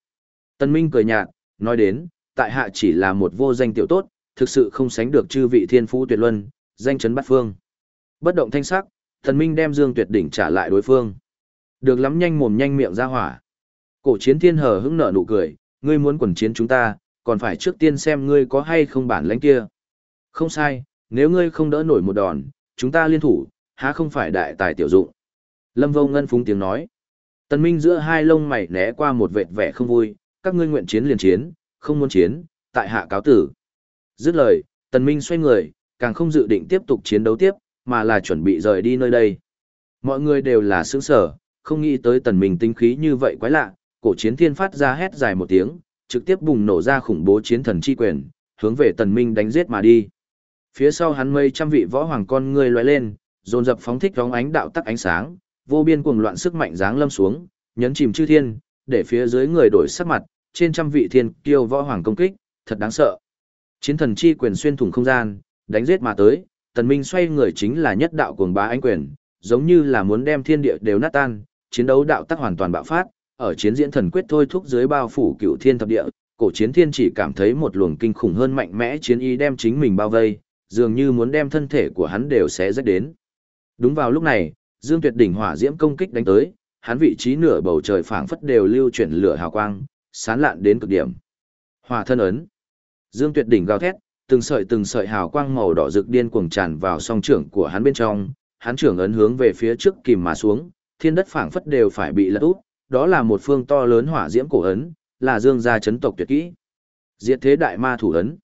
Tần Minh cười nhạt, nói đến, tại hạ chỉ là một vô danh tiểu tốt, thực sự không sánh được chư vị thiên phú tuyệt luân, danh chấn bát phương. Bất động thanh sắc, Tần Minh đem Dương Tuyệt Đỉnh trả lại đối phương. Được lắm nhanh mồm nhanh miệng ra hỏa. Cổ chiến thiên hờ hững nở nụ cười, ngươi muốn quần chiến chúng ta, còn phải trước tiên xem ngươi có hay không bản lãnh kia. Không sai, nếu ngươi không đỡ nổi một đòn, chúng ta liên thủ, há không phải đại tài tiểu dụng. Lâm Vô Ngân phúng tiếng nói. Tần Minh giữa hai lông mày né qua một vệt vẻ không vui, các ngươi nguyện chiến liền chiến, không muốn chiến, tại hạ cáo tử. Dứt lời, Tần Minh xoay người, càng không dự định tiếp tục chiến đấu tiếp, mà là chuẩn bị rời đi nơi đây. Mọi người đều là sướng sở, không nghĩ tới Tần Minh tinh khí như vậy quái lạ, cổ chiến thiên phát ra hét dài một tiếng, trực tiếp bùng nổ ra khủng bố chiến thần chi quyền, hướng về Tần Minh đánh giết mà đi. Phía sau hắn mây trăm vị võ hoàng con người lóe lên, dồn dập phóng thích vóng ánh đạo tắc ánh sáng, vô biên cuồng loạn sức mạnh giáng lâm xuống, nhấn chìm chư thiên, để phía dưới người đổi sắc mặt, trên trăm vị thiên kiêu võ hoàng công kích, thật đáng sợ. Chiến thần chi quyền xuyên thủng không gian, đánh giết mà tới, Tần Minh xoay người chính là nhất đạo cuồng bá ánh quyền, giống như là muốn đem thiên địa đều nát tan, chiến đấu đạo tắc hoàn toàn bạo phát, ở chiến diễn thần quyết thôi thúc dưới bao phủ cựu thiên thập địa, cổ chiến thiên chỉ cảm thấy một luồng kinh khủng hơn mạnh mẽ chiến ý đem chính mình bao vây, dường như muốn đem thân thể của hắn đều xé rách đến. Đúng vào lúc này, Dương Tuyệt đỉnh hỏa diễm công kích đánh tới, hắn vị trí nửa bầu trời phảng phất đều lưu chuyển lửa hào quang, sán lạn đến cực điểm. Hỏa thân ấn. Dương Tuyệt đỉnh gào thét, từng sợi từng sợi hào quang màu đỏ rực điên cuồng tràn vào song trưởng của hắn bên trong, hắn trưởng ấn hướng về phía trước kìm mà xuống, thiên đất phảng phất đều phải bị lật úp, đó là một phương to lớn hỏa diễm cổ ấn, là Dương gia chấn tộc tuyệt kỹ. Diệt thế đại ma thủ ấn.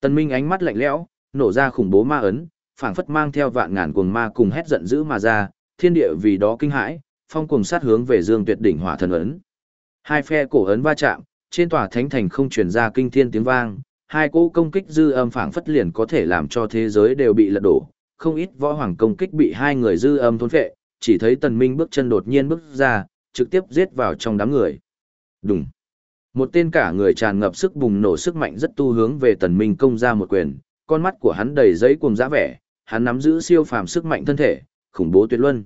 Tân Minh ánh mắt lạnh lẽo, nổ ra khủng bố ma ấn, phảng phất mang theo vạn ngàn cuồng ma cùng hét giận dữ mà ra, thiên địa vì đó kinh hãi, phong cuồng sát hướng về Dương Tuyệt đỉnh hỏa thần ấn. Hai phe cổ ấn va chạm, trên tòa thánh thành không truyền ra kinh thiên tiếng vang, hai cỗ công kích dư âm phảng phất liền có thể làm cho thế giới đều bị lật đổ, không ít võ hoàng công kích bị hai người dư âm thôn phệ, chỉ thấy Tần Minh bước chân đột nhiên bước ra, trực tiếp giết vào trong đám người. Đùng. Một tên cả người tràn ngập sức bùng nổ sức mạnh rất tu hướng về Tần Minh công ra một quyền, con mắt của hắn đầy giấy cuồng dã vẻ, hắn nắm giữ siêu phàm sức mạnh thân thể, khủng bố tuyệt luân.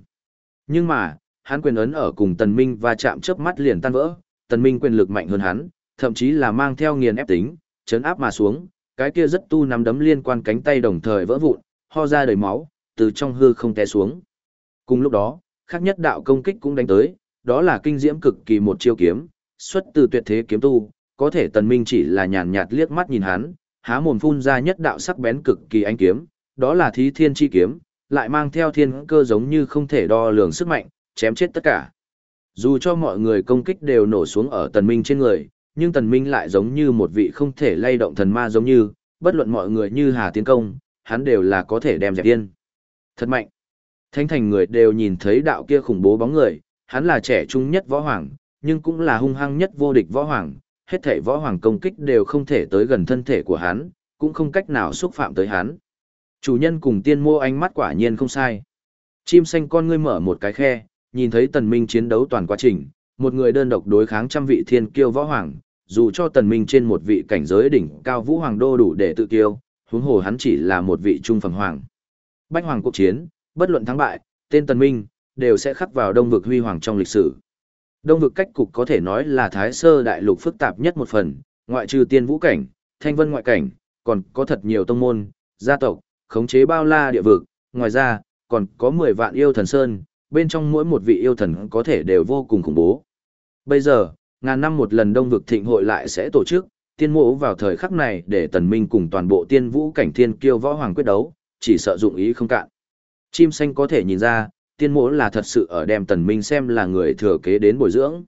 Nhưng mà, hắn quyền ấn ở cùng Tần Minh và chạm chớp mắt liền tan vỡ, Tần Minh quyền lực mạnh hơn hắn, thậm chí là mang theo nghiền ép tính, chấn áp mà xuống, cái kia rất tu nắm đấm liên quan cánh tay đồng thời vỡ vụn, ho ra đầy máu, từ trong hư không té xuống. Cùng lúc đó, khác nhất đạo công kích cũng đánh tới, đó là kinh diễm cực kỳ một chiêu kiếm, xuất từ tuyệt thế kiếm tu, có thể tần minh chỉ là nhàn nhạt liếc mắt nhìn hắn, há mồm phun ra nhất đạo sắc bén cực kỳ ánh kiếm, đó là thí thiên chi kiếm, lại mang theo thiên cơ giống như không thể đo lường sức mạnh, chém chết tất cả. Dù cho mọi người công kích đều nổ xuống ở tần minh trên người, nhưng tần minh lại giống như một vị không thể lay động thần ma giống như, bất luận mọi người như hà tiến công, hắn đều là có thể đem dẹp yên. Thật mạnh. Thánh thành người đều nhìn thấy đạo kia khủng bố bóng người, hắn là trẻ trung nhất võ hoàng, nhưng cũng là hung hăng nhất vô địch võ hoàng, hết thảy võ hoàng công kích đều không thể tới gần thân thể của hắn, cũng không cách nào xúc phạm tới hắn. Chủ nhân cùng tiên mô ánh mắt quả nhiên không sai. Chim xanh con ngươi mở một cái khe, nhìn thấy tần minh chiến đấu toàn quá trình, một người đơn độc đối kháng trăm vị thiên kiêu võ hoàng, dù cho tần minh trên một vị cảnh giới đỉnh cao vũ hoàng đô đủ để tự kiêu, huống hồ hắn chỉ là một vị trung phẩm hoàng. Bách hoàng quốc chiến, bất luận thắng bại, tên tần minh, đều sẽ khắc vào đông vực huy hoàng trong lịch sử. Đông vực cách cục có thể nói là thái sơ đại lục phức tạp nhất một phần, Ngoại trừ tiên vũ cảnh, thanh vân ngoại cảnh, còn có thật nhiều tông môn, gia tộc, khống chế bao la địa vực, ngoài ra, còn có 10 vạn yêu thần sơn, bên trong mỗi một vị yêu thần có thể đều vô cùng khủng bố. Bây giờ, ngàn năm một lần đông vực thịnh hội lại sẽ tổ chức, tiên mộ vào thời khắc này để tần minh cùng toàn bộ tiên vũ cảnh thiên kiêu võ hoàng quyết đấu, chỉ sợ dụng ý không cạn. Chim xanh có thể nhìn ra, tiên mỗ là thật sự ở đem tần minh xem là người thừa kế đến bồi dưỡng.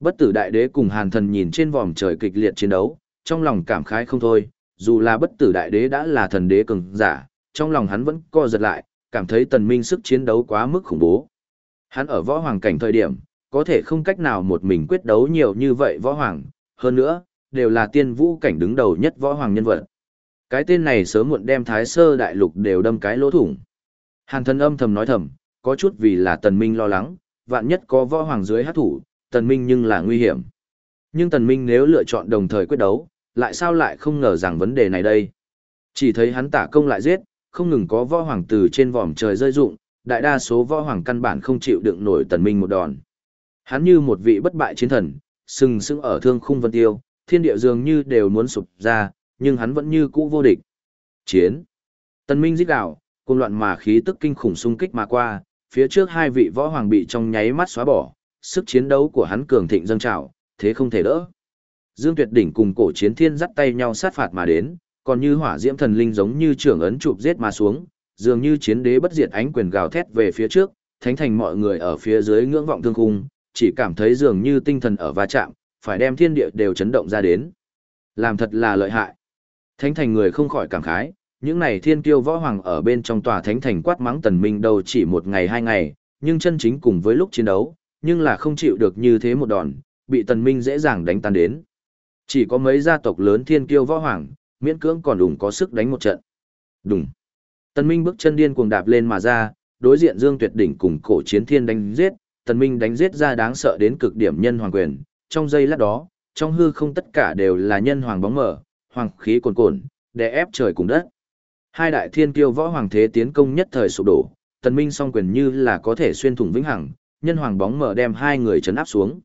Bất tử đại đế cùng hàn thần nhìn trên vòm trời kịch liệt chiến đấu, trong lòng cảm khái không thôi, dù là bất tử đại đế đã là thần đế cường giả, trong lòng hắn vẫn co giật lại, cảm thấy tần minh sức chiến đấu quá mức khủng bố. Hắn ở võ hoàng cảnh thời điểm, có thể không cách nào một mình quyết đấu nhiều như vậy võ hoàng, hơn nữa, đều là tiên vũ cảnh đứng đầu nhất võ hoàng nhân vật. Cái tên này sớm muộn đem thái sơ đại lục đều đâm cái lỗ thủng. Hàn thân âm thầm nói thầm, có chút vì là tần minh lo lắng, vạn nhất có võ hoàng dưới hát thủ, tần minh nhưng là nguy hiểm. Nhưng tần minh nếu lựa chọn đồng thời quyết đấu, lại sao lại không ngờ rằng vấn đề này đây. Chỉ thấy hắn tả công lại giết, không ngừng có võ hoàng từ trên vòm trời rơi rụng, đại đa số võ hoàng căn bản không chịu đựng nổi tần minh một đòn. Hắn như một vị bất bại chiến thần, sừng sững ở thương khung vân tiêu, thiên địa dường như đều muốn sụp ra, nhưng hắn vẫn như cũ vô địch. Chiến. Tần minh giết đảo cùng loạn mà khí tức kinh khủng xung kích mà qua, phía trước hai vị võ hoàng bị trong nháy mắt xóa bỏ, sức chiến đấu của hắn cường thịnh dâng trào, thế không thể đỡ. Dương Tuyệt đỉnh cùng cổ chiến thiên dắt tay nhau sát phạt mà đến, còn như hỏa diễm thần linh giống như trưởng ấn chụp giết mà xuống, dường như chiến đế bất diệt ánh quyền gào thét về phía trước, thánh thành mọi người ở phía dưới ngưỡng vọng thương khung, chỉ cảm thấy dường như tinh thần ở va chạm, phải đem thiên địa đều chấn động ra đến. Làm thật là lợi hại. Thánh thành người không khỏi cảm khái, những này thiên kiêu võ hoàng ở bên trong tòa thánh thành quát mắng tần minh đâu chỉ một ngày hai ngày, nhưng chân chính cùng với lúc chiến đấu, nhưng là không chịu được như thế một đòn, bị tần minh dễ dàng đánh tan đến. Chỉ có mấy gia tộc lớn thiên kiêu võ hoàng, miễn cưỡng còn đủ có sức đánh một trận. Đùng. Tần Minh bước chân điên cuồng đạp lên mà ra, đối diện Dương Tuyệt đỉnh cùng cổ chiến thiên đánh giết, Tần Minh đánh giết ra đáng sợ đến cực điểm nhân hoàng quyền, trong giây lát đó, trong hư không tất cả đều là nhân hoàng bóng mở, hoàng khí cuồn cuộn, đè ép trời cùng đất. Hai đại thiên kiêu võ hoàng thế tiến công nhất thời sụp đổ, Tần Minh song quyền như là có thể xuyên thủng vĩnh hằng, nhân hoàng bóng mở đem hai người chấn áp xuống.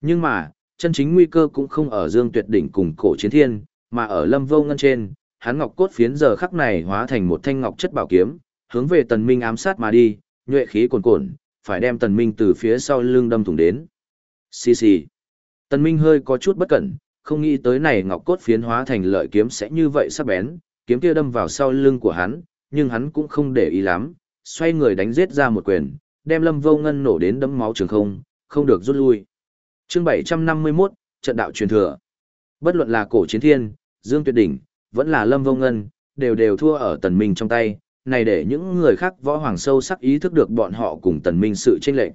Nhưng mà, chân chính nguy cơ cũng không ở Dương Tuyệt đỉnh cùng cổ chiến thiên, mà ở Lâm Vô Ngân trên, hắn ngọc cốt phiến giờ khắc này hóa thành một thanh ngọc chất bảo kiếm, hướng về Tần Minh ám sát mà đi, nhuệ khí cuồn cuộn, phải đem Tần Minh từ phía sau lưng đâm thủng đến. Xì xì. Tần Minh hơi có chút bất cẩn, không nghĩ tới này ngọc cốt phiến hóa thành lợi kiếm sẽ như vậy sắc bén, kiếm kia đâm vào sau lưng của hắn, nhưng hắn cũng không để ý lắm, xoay người đánh giết ra một quyền, đem Lâm Vô Ngân nổ đến đấm máu trường không, không được rút lui. Chương 751, trận đạo truyền thừa. Bất luận là cổ chiến thiên, Dương Tuyệt Đỉnh, vẫn là Lâm Vô Ngân, đều đều thua ở Tần Minh trong tay, này để những người khác võ hoàng sâu sắc ý thức được bọn họ cùng Tần Minh sự chênh lệch.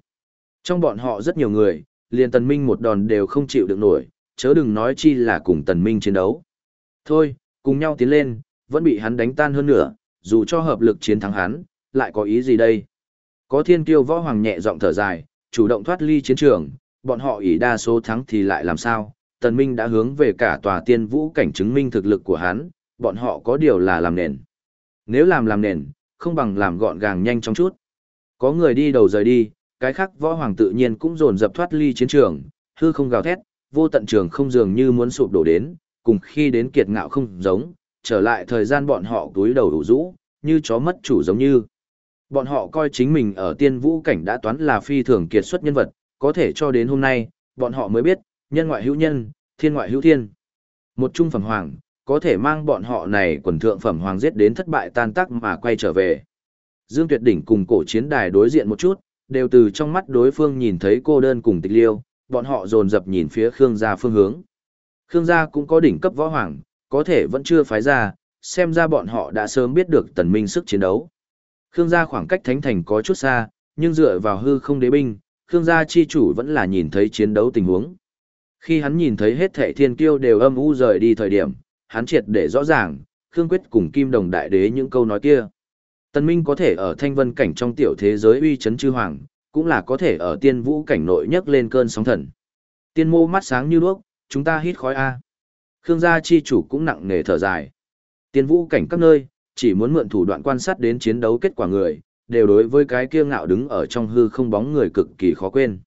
Trong bọn họ rất nhiều người, liền Tần Minh một đòn đều không chịu được nổi, chớ đừng nói chi là cùng Tần Minh chiến đấu. Thôi, cùng nhau tiến lên, vẫn bị hắn đánh tan hơn nửa, dù cho hợp lực chiến thắng hắn, lại có ý gì đây? Có thiên kiêu võ hoàng nhẹ giọng thở dài, chủ động thoát ly chiến trường, bọn họ ỷ đa số thắng thì lại làm sao? Tần Minh đã hướng về cả tòa tiên vũ cảnh chứng minh thực lực của hắn, bọn họ có điều là làm nền. Nếu làm làm nền, không bằng làm gọn gàng nhanh chóng chút. Có người đi đầu rời đi, cái khác võ hoàng tự nhiên cũng dồn dập thoát ly chiến trường, hư không gào thét, vô tận trường không dường như muốn sụp đổ đến, cùng khi đến kiệt ngạo không giống, trở lại thời gian bọn họ túi đầu đủ rũ, như chó mất chủ giống như. Bọn họ coi chính mình ở tiên vũ cảnh đã toán là phi thường kiệt xuất nhân vật, có thể cho đến hôm nay, bọn họ mới biết, nhân ngoại hữu nhân, thiên ngoại hữu thiên. Một trung phẩm hoàng, có thể mang bọn họ này quần thượng phẩm hoàng giết đến thất bại tan tác mà quay trở về. Dương Tuyệt Đỉnh cùng cổ chiến đài đối diện một chút, đều từ trong mắt đối phương nhìn thấy cô đơn cùng tịch liêu, bọn họ dồn dập nhìn phía Khương gia phương hướng. Khương gia cũng có đỉnh cấp võ hoàng, có thể vẫn chưa phái ra, xem ra bọn họ đã sớm biết được tần minh sức chiến đấu. Khương gia khoảng cách thánh thành có chút xa, nhưng dựa vào hư không đế binh, Khương gia chi chủ vẫn là nhìn thấy chiến đấu tình huống. Khi hắn nhìn thấy hết thệ thiên kiêu đều âm u rời đi thời điểm, hắn triệt để rõ ràng, Khương Quyết cùng Kim Đồng Đại Đế những câu nói kia. Tần Minh có thể ở thanh vân cảnh trong tiểu thế giới uy chấn chư hoàng, cũng là có thể ở tiên vũ cảnh nội nhấc lên cơn sóng thần. Tiên mô mắt sáng như đuốc, chúng ta hít khói A. Khương gia chi chủ cũng nặng nề thở dài. Tiên vũ cảnh các nơi, chỉ muốn mượn thủ đoạn quan sát đến chiến đấu kết quả người, đều đối với cái kia ngạo đứng ở trong hư không bóng người cực kỳ khó quên.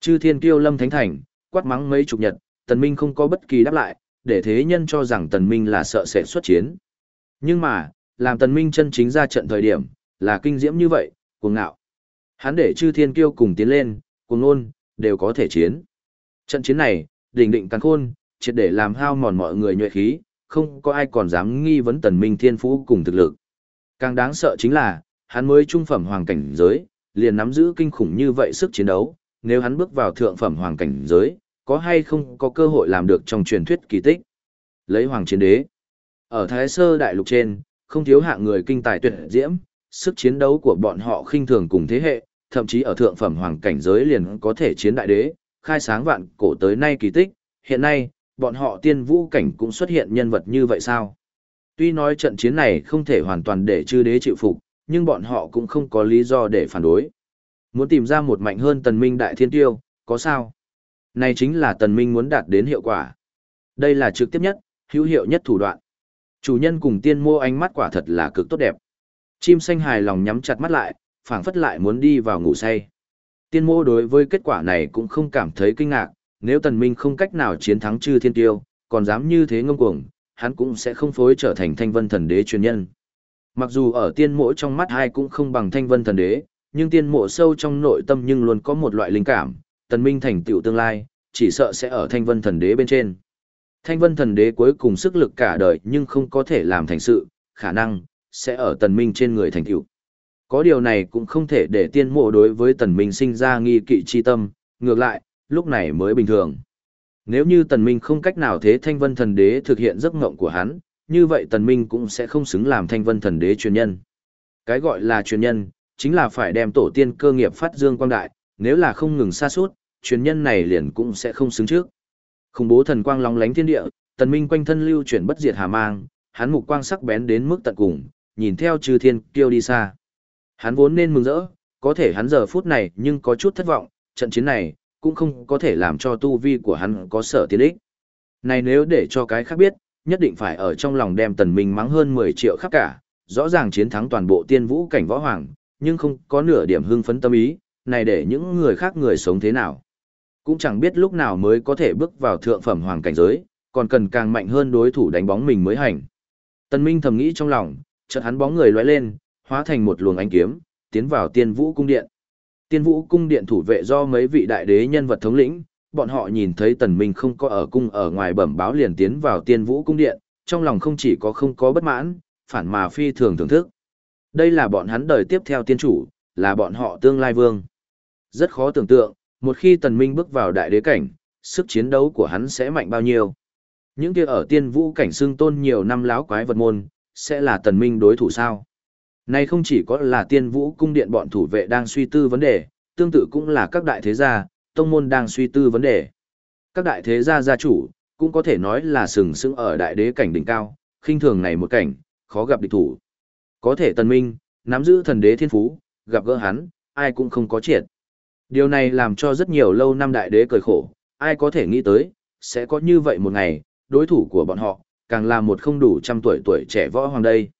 Chư thiên kiêu lâm thánh thành, quát mắng mấy chục nhật, tần minh không có bất kỳ đáp lại, để thế nhân cho rằng tần minh là sợ sẽ xuất chiến. Nhưng mà, làm tần minh chân chính ra trận thời điểm, là kinh diễm như vậy, cuồng ngạo. Hắn để chư thiên kiêu cùng tiến lên, cuồng ngôn, đều có thể chiến. Trận chiến này, đỉnh định càng khôn, triệt để làm hao mòn mọi người nhuệ khí, không có ai còn dám nghi vấn tần minh thiên phú cùng thực lực. Càng đáng sợ chính là, hắn mới trung phẩm hoàng cảnh giới, liền nắm giữ kinh khủng như vậy sức chiến đấu, nếu hắn bước vào thượng phẩm hoàng cảnh giới, có hay không có cơ hội làm được trong truyền thuyết kỳ tích. Lấy hoàng chiến đế. Ở Thái Sơ Đại Lục trên, không thiếu hạng người kinh tài tuyệt diễm, sức chiến đấu của bọn họ khinh thường cùng thế hệ, thậm chí ở thượng phẩm hoàng cảnh giới liền có thể chiến đại đế, khai sáng vạn cổ tới nay kỳ tích, hiện nay, bọn họ tiên vũ cảnh cũng xuất hiện nhân vật như vậy sao? Tuy nói trận chiến này không thể hoàn toàn để chư đế chịu phục, nhưng bọn họ cũng không có lý do để phản đối. Muốn tìm ra một mạnh hơn tần minh đại thiên tiêu, có sao? Này chính là tần minh muốn đạt đến hiệu quả. Đây là trực tiếp nhất, hữu hiệu nhất thủ đoạn. Chủ nhân cùng tiên mô ánh mắt quả thật là cực tốt đẹp. Chim xanh hài lòng nhắm chặt mắt lại, phảng phất lại muốn đi vào ngủ say. Tiên mô đối với kết quả này cũng không cảm thấy kinh ngạc, nếu tần minh không cách nào chiến thắng chư thiên tiêu, còn dám như thế ngông cuồng, hắn cũng sẽ không phối trở thành thanh vân thần đế truyền nhân. Mặc dù ở tiên mộ trong mắt hai cũng không bằng thanh vân thần đế, nhưng tiên mộ sâu trong nội tâm nhưng luôn có một loại linh cảm, tần minh thành tựu tương lai, chỉ sợ sẽ ở thanh vân thần đế bên trên. Thanh vân thần đế cuối cùng sức lực cả đời nhưng không có thể làm thành sự, khả năng, sẽ ở tần minh trên người thành tựu. Có điều này cũng không thể để tiên mộ đối với tần minh sinh ra nghi kỵ chi tâm, ngược lại, lúc này mới bình thường. Nếu như tần minh không cách nào thế thanh vân thần đế thực hiện giấc mộng của hắn, như vậy tần minh cũng sẽ không xứng làm thanh vân thần đế truyền nhân. Cái gọi là truyền nhân, chính là phải đem tổ tiên cơ nghiệp phát dương quang đại, nếu là không ngừng xa suốt, truyền nhân này liền cũng sẽ không xứng trước. Khủng bố thần quang long lánh thiên địa, tần minh quanh thân lưu chuyển bất diệt hà mang, hắn mục quang sắc bén đến mức tận cùng, nhìn theo chư thiên kêu đi xa. Hắn vốn nên mừng rỡ, có thể hắn giờ phút này nhưng có chút thất vọng, trận chiến này, cũng không có thể làm cho tu vi của hắn có sở tiến ích. Này nếu để cho cái khác biết, nhất định phải ở trong lòng đem tần minh mắng hơn 10 triệu khắp cả, rõ ràng chiến thắng toàn bộ tiên vũ cảnh võ hoàng, nhưng không có nửa điểm hưng phấn tâm ý, này để những người khác người sống thế nào. Cũng chẳng biết lúc nào mới có thể bước vào thượng phẩm hoàng cảnh giới, còn cần càng mạnh hơn đối thủ đánh bóng mình mới hành. Tần Minh thầm nghĩ trong lòng, chợt hắn bóng người lóe lên, hóa thành một luồng ánh kiếm, tiến vào tiên vũ cung điện. Tiên vũ cung điện thủ vệ do mấy vị đại đế nhân vật thống lĩnh, bọn họ nhìn thấy tần minh không có ở cung ở ngoài bẩm báo liền tiến vào tiên vũ cung điện, trong lòng không chỉ có không có bất mãn, phản mà phi thường thưởng thức. Đây là bọn hắn đời tiếp theo tiên chủ, là bọn họ tương lai vương. Rất khó tưởng tượng, một khi tần minh bước vào đại đế cảnh, sức chiến đấu của hắn sẽ mạnh bao nhiêu. Những kia ở tiên vũ cảnh xương tôn nhiều năm láo quái vật môn, sẽ là tần minh đối thủ sao? Nay không chỉ có là tiên vũ cung điện bọn thủ vệ đang suy tư vấn đề, tương tự cũng là các đại thế gia, tông môn đang suy tư vấn đề. Các đại thế gia gia chủ, cũng có thể nói là sừng sững ở đại đế cảnh đỉnh cao, khinh thường này một cảnh, khó gặp địch thủ. Có thể tần minh, nắm giữ thần đế thiên phú, gặp gỡ hắn, ai cũng không có triệt. Điều này làm cho rất nhiều lâu năm đại đế cười khổ, ai có thể nghĩ tới, sẽ có như vậy một ngày, đối thủ của bọn họ, càng là một không đủ trăm tuổi tuổi trẻ võ hoàng đây.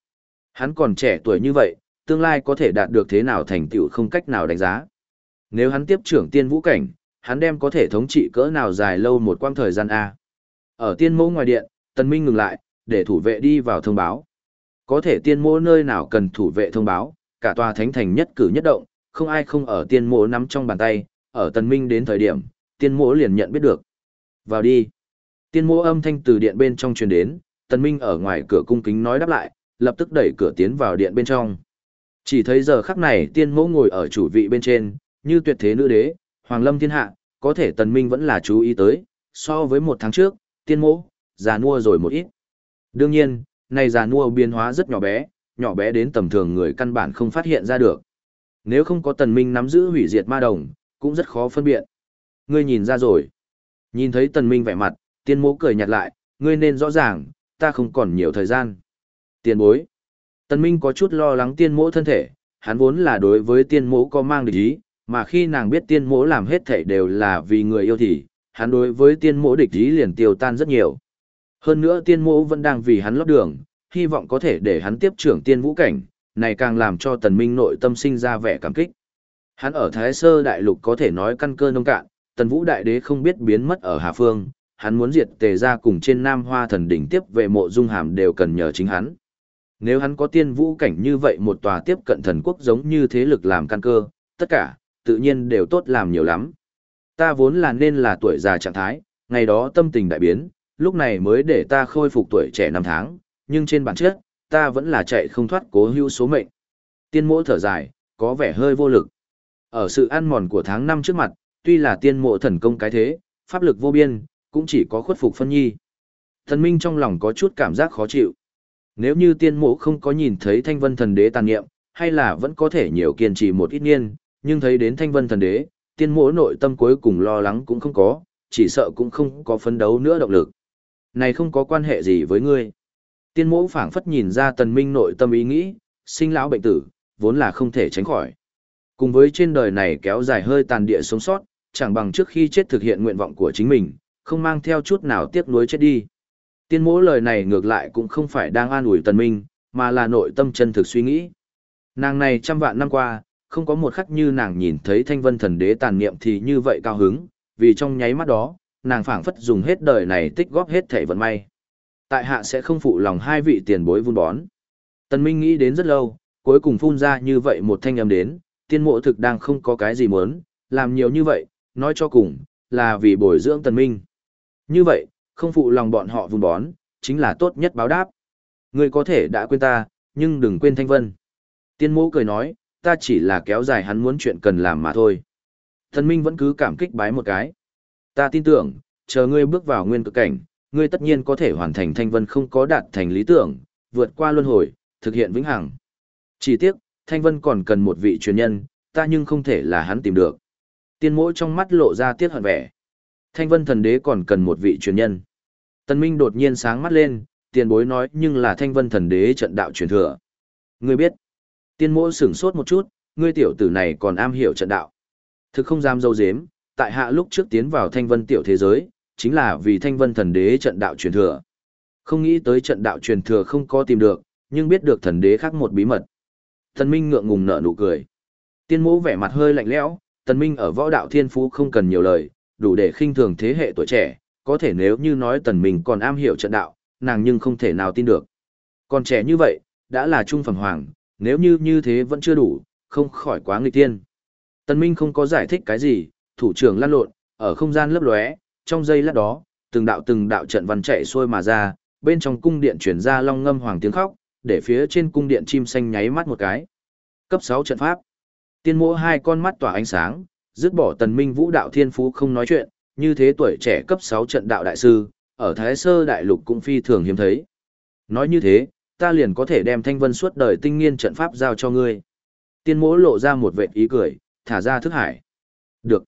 Hắn còn trẻ tuổi như vậy, tương lai có thể đạt được thế nào thành tựu không cách nào đánh giá. Nếu hắn tiếp trưởng tiên vũ cảnh, hắn đem có thể thống trị cỡ nào dài lâu một quãng thời gian A. Ở tiên mẫu ngoài điện, Tần Minh ngừng lại, để thủ vệ đi vào thông báo. Có thể tiên mẫu nơi nào cần thủ vệ thông báo, cả tòa thánh thành nhất cử nhất động, không ai không ở tiên mẫu nắm trong bàn tay, ở Tần Minh đến thời điểm, tiên mẫu liền nhận biết được. Vào đi. Tiên mẫu âm thanh từ điện bên trong truyền đến, Tần Minh ở ngoài cửa cung kính nói đáp lại, lập tức đẩy cửa tiến vào điện bên trong. Chỉ thấy giờ khắc này tiên mẫu ngồi ở chủ vị bên trên, như tuyệt thế nữ đế, hoàng lâm thiên hạ, có thể tần minh vẫn là chú ý tới, so với một tháng trước, tiên mẫu, già nua rồi một ít. Đương nhiên, này già nua biến hóa rất nhỏ bé, nhỏ bé đến tầm thường người căn bản không phát hiện ra được. Nếu không có tần minh nắm giữ hủy diệt ma đồng, cũng rất khó phân biệt. Ngươi nhìn ra rồi. Nhìn thấy tần minh vẻ mặt, tiên mẫu cười nhạt lại, ngươi nên rõ ràng, ta không còn nhiều thời gian. Tiền bối. Tần Minh có chút lo lắng tiên mỗ thân thể, hắn vốn là đối với tiên mỗ có mang địch ý, mà khi nàng biết tiên mỗ làm hết thảy đều là vì người yêu thì, hắn đối với tiên mỗ địch ý liền tiêu tan rất nhiều. Hơn nữa tiên mỗ vẫn đang vì hắn lót đường, hy vọng có thể để hắn tiếp trưởng tiên vũ cảnh, này càng làm cho tần minh nội tâm sinh ra vẻ cảm kích. Hắn ở Thái Sơ Đại Lục có thể nói căn cơ nông cạn, tần vũ đại đế không biết biến mất ở Hà Phương, hắn muốn diệt tề ra cùng trên Nam Hoa thần đỉnh tiếp về mộ dung hàm đều cần nhờ chính hắn. Nếu hắn có tiên vũ cảnh như vậy một tòa tiếp cận thần quốc giống như thế lực làm căn cơ, tất cả, tự nhiên đều tốt làm nhiều lắm. Ta vốn là nên là tuổi già trạng thái, ngày đó tâm tình đại biến, lúc này mới để ta khôi phục tuổi trẻ năm tháng, nhưng trên bản chất, ta vẫn là chạy không thoát cố hữu số mệnh. Tiên mộ thở dài, có vẻ hơi vô lực. Ở sự ăn mòn của tháng năm trước mặt, tuy là tiên mộ thần công cái thế, pháp lực vô biên, cũng chỉ có khuất phục phân nhi. Thần minh trong lòng có chút cảm giác khó chịu. Nếu như tiên mộ không có nhìn thấy thanh vân thần đế tàn nghiệm, hay là vẫn có thể nhiều kiên trì một ít niên, nhưng thấy đến thanh vân thần đế, tiên mộ nội tâm cuối cùng lo lắng cũng không có, chỉ sợ cũng không có phấn đấu nữa động lực. Này không có quan hệ gì với ngươi. Tiên mộ phảng phất nhìn ra tần minh nội tâm ý nghĩ, sinh lão bệnh tử, vốn là không thể tránh khỏi. Cùng với trên đời này kéo dài hơi tàn địa sống sót, chẳng bằng trước khi chết thực hiện nguyện vọng của chính mình, không mang theo chút nào tiếc nuối chết đi. Tiên mỗ lời này ngược lại cũng không phải đang an ủi tần minh, mà là nội tâm chân thực suy nghĩ. Nàng này trăm vạn năm qua, không có một khắc như nàng nhìn thấy thanh vân thần đế tàn niệm thì như vậy cao hứng, vì trong nháy mắt đó, nàng phảng phất dùng hết đời này tích góp hết thể vận may. Tại hạ sẽ không phụ lòng hai vị tiền bối vun bón. Tần Minh nghĩ đến rất lâu, cuối cùng phun ra như vậy một thanh âm đến, tiên mộ thực đang không có cái gì muốn, làm nhiều như vậy, nói cho cùng, là vì bồi dưỡng Tần Minh. Như vậy, không phụ lòng bọn họ vun bón, chính là tốt nhất báo đáp. Ngươi có thể đã quên ta, nhưng đừng quên Thanh Vân. Tiên mộ cười nói, ta chỉ là kéo dài hắn muốn chuyện cần làm mà thôi. Thần Minh vẫn cứ cảm kích bái một cái. Ta tin tưởng, chờ ngươi bước vào nguyên cực cảnh, ngươi tất nhiên có thể hoàn thành Thanh Vân không có đạt thành lý tưởng, vượt qua luân hồi, thực hiện vĩnh hằng. Chỉ tiếc, Thanh Vân còn cần một vị truyền nhân, ta nhưng không thể là hắn tìm được. Tiên mỗ trong mắt lộ ra tiếc hận vẻ. Thanh Vân thần đế còn cần một vị truyền nhân. Tân Minh đột nhiên sáng mắt lên, tiền bối nói nhưng là Thanh Vân thần đế trận đạo truyền thừa. Ngươi biết. Tiên mỗ sửng sốt một chút, ngươi tiểu tử này còn am hiểu trận đạo. Thực không dám dâu dếm, tại hạ lúc trước tiến vào Thanh Vân tiểu thế giới, chính là vì Thanh Vân thần đế trận đạo truyền thừa. Không nghĩ tới trận đạo truyền thừa không có tìm được, nhưng biết được thần đế khác một bí mật. Thần Minh ngượng ngùng nở nụ cười. Tiên mỗ vẻ mặt hơi lạnh lẽo, Tần Minh ở võ đạo thiên phú không cần nhiều lời, đủ để khinh thường thế hệ tuổi trẻ, có thể nếu như nói Tần Minh còn am hiểu trận đạo, nàng nhưng không thể nào tin được. Còn trẻ như vậy, đã là trung phẩm hoàng, nếu như như thế vẫn chưa đủ, không khỏi quá nghịch tiên. Tần Minh không có giải thích cái gì, thủ trưởng lăn lộn, ở không gian lấp lóe, trong giây lát đó, từng đạo từng đạo trận văn chạy xuôi mà ra, bên trong cung điện truyền ra long ngâm hoàng tiếng khóc, để phía trên cung điện chim xanh nháy mắt một cái. Cấp 6 trận pháp. Tiên mỗ hai con mắt tỏa ánh sáng, dứt bỏ tần minh vũ đạo thiên phú không nói chuyện, như thế tuổi trẻ cấp 6 trận đạo đại sư, ở Thái Sơ Đại Lục cũng phi thường hiếm thấy. Nói như thế, ta liền có thể đem thanh vân suốt đời tinh nghiên trận pháp giao cho ngươi. Tiên mỗ lộ ra một vệt ý cười, thả ra thức hải. Được.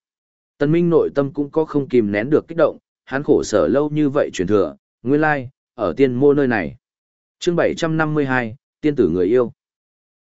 tân minh nội tâm cũng có không kìm nén được kích động, hắn khổ sở lâu như vậy truyền thừa, nguyên lai, ở tiên mô nơi này. Chương 752, tiên tử người yêu.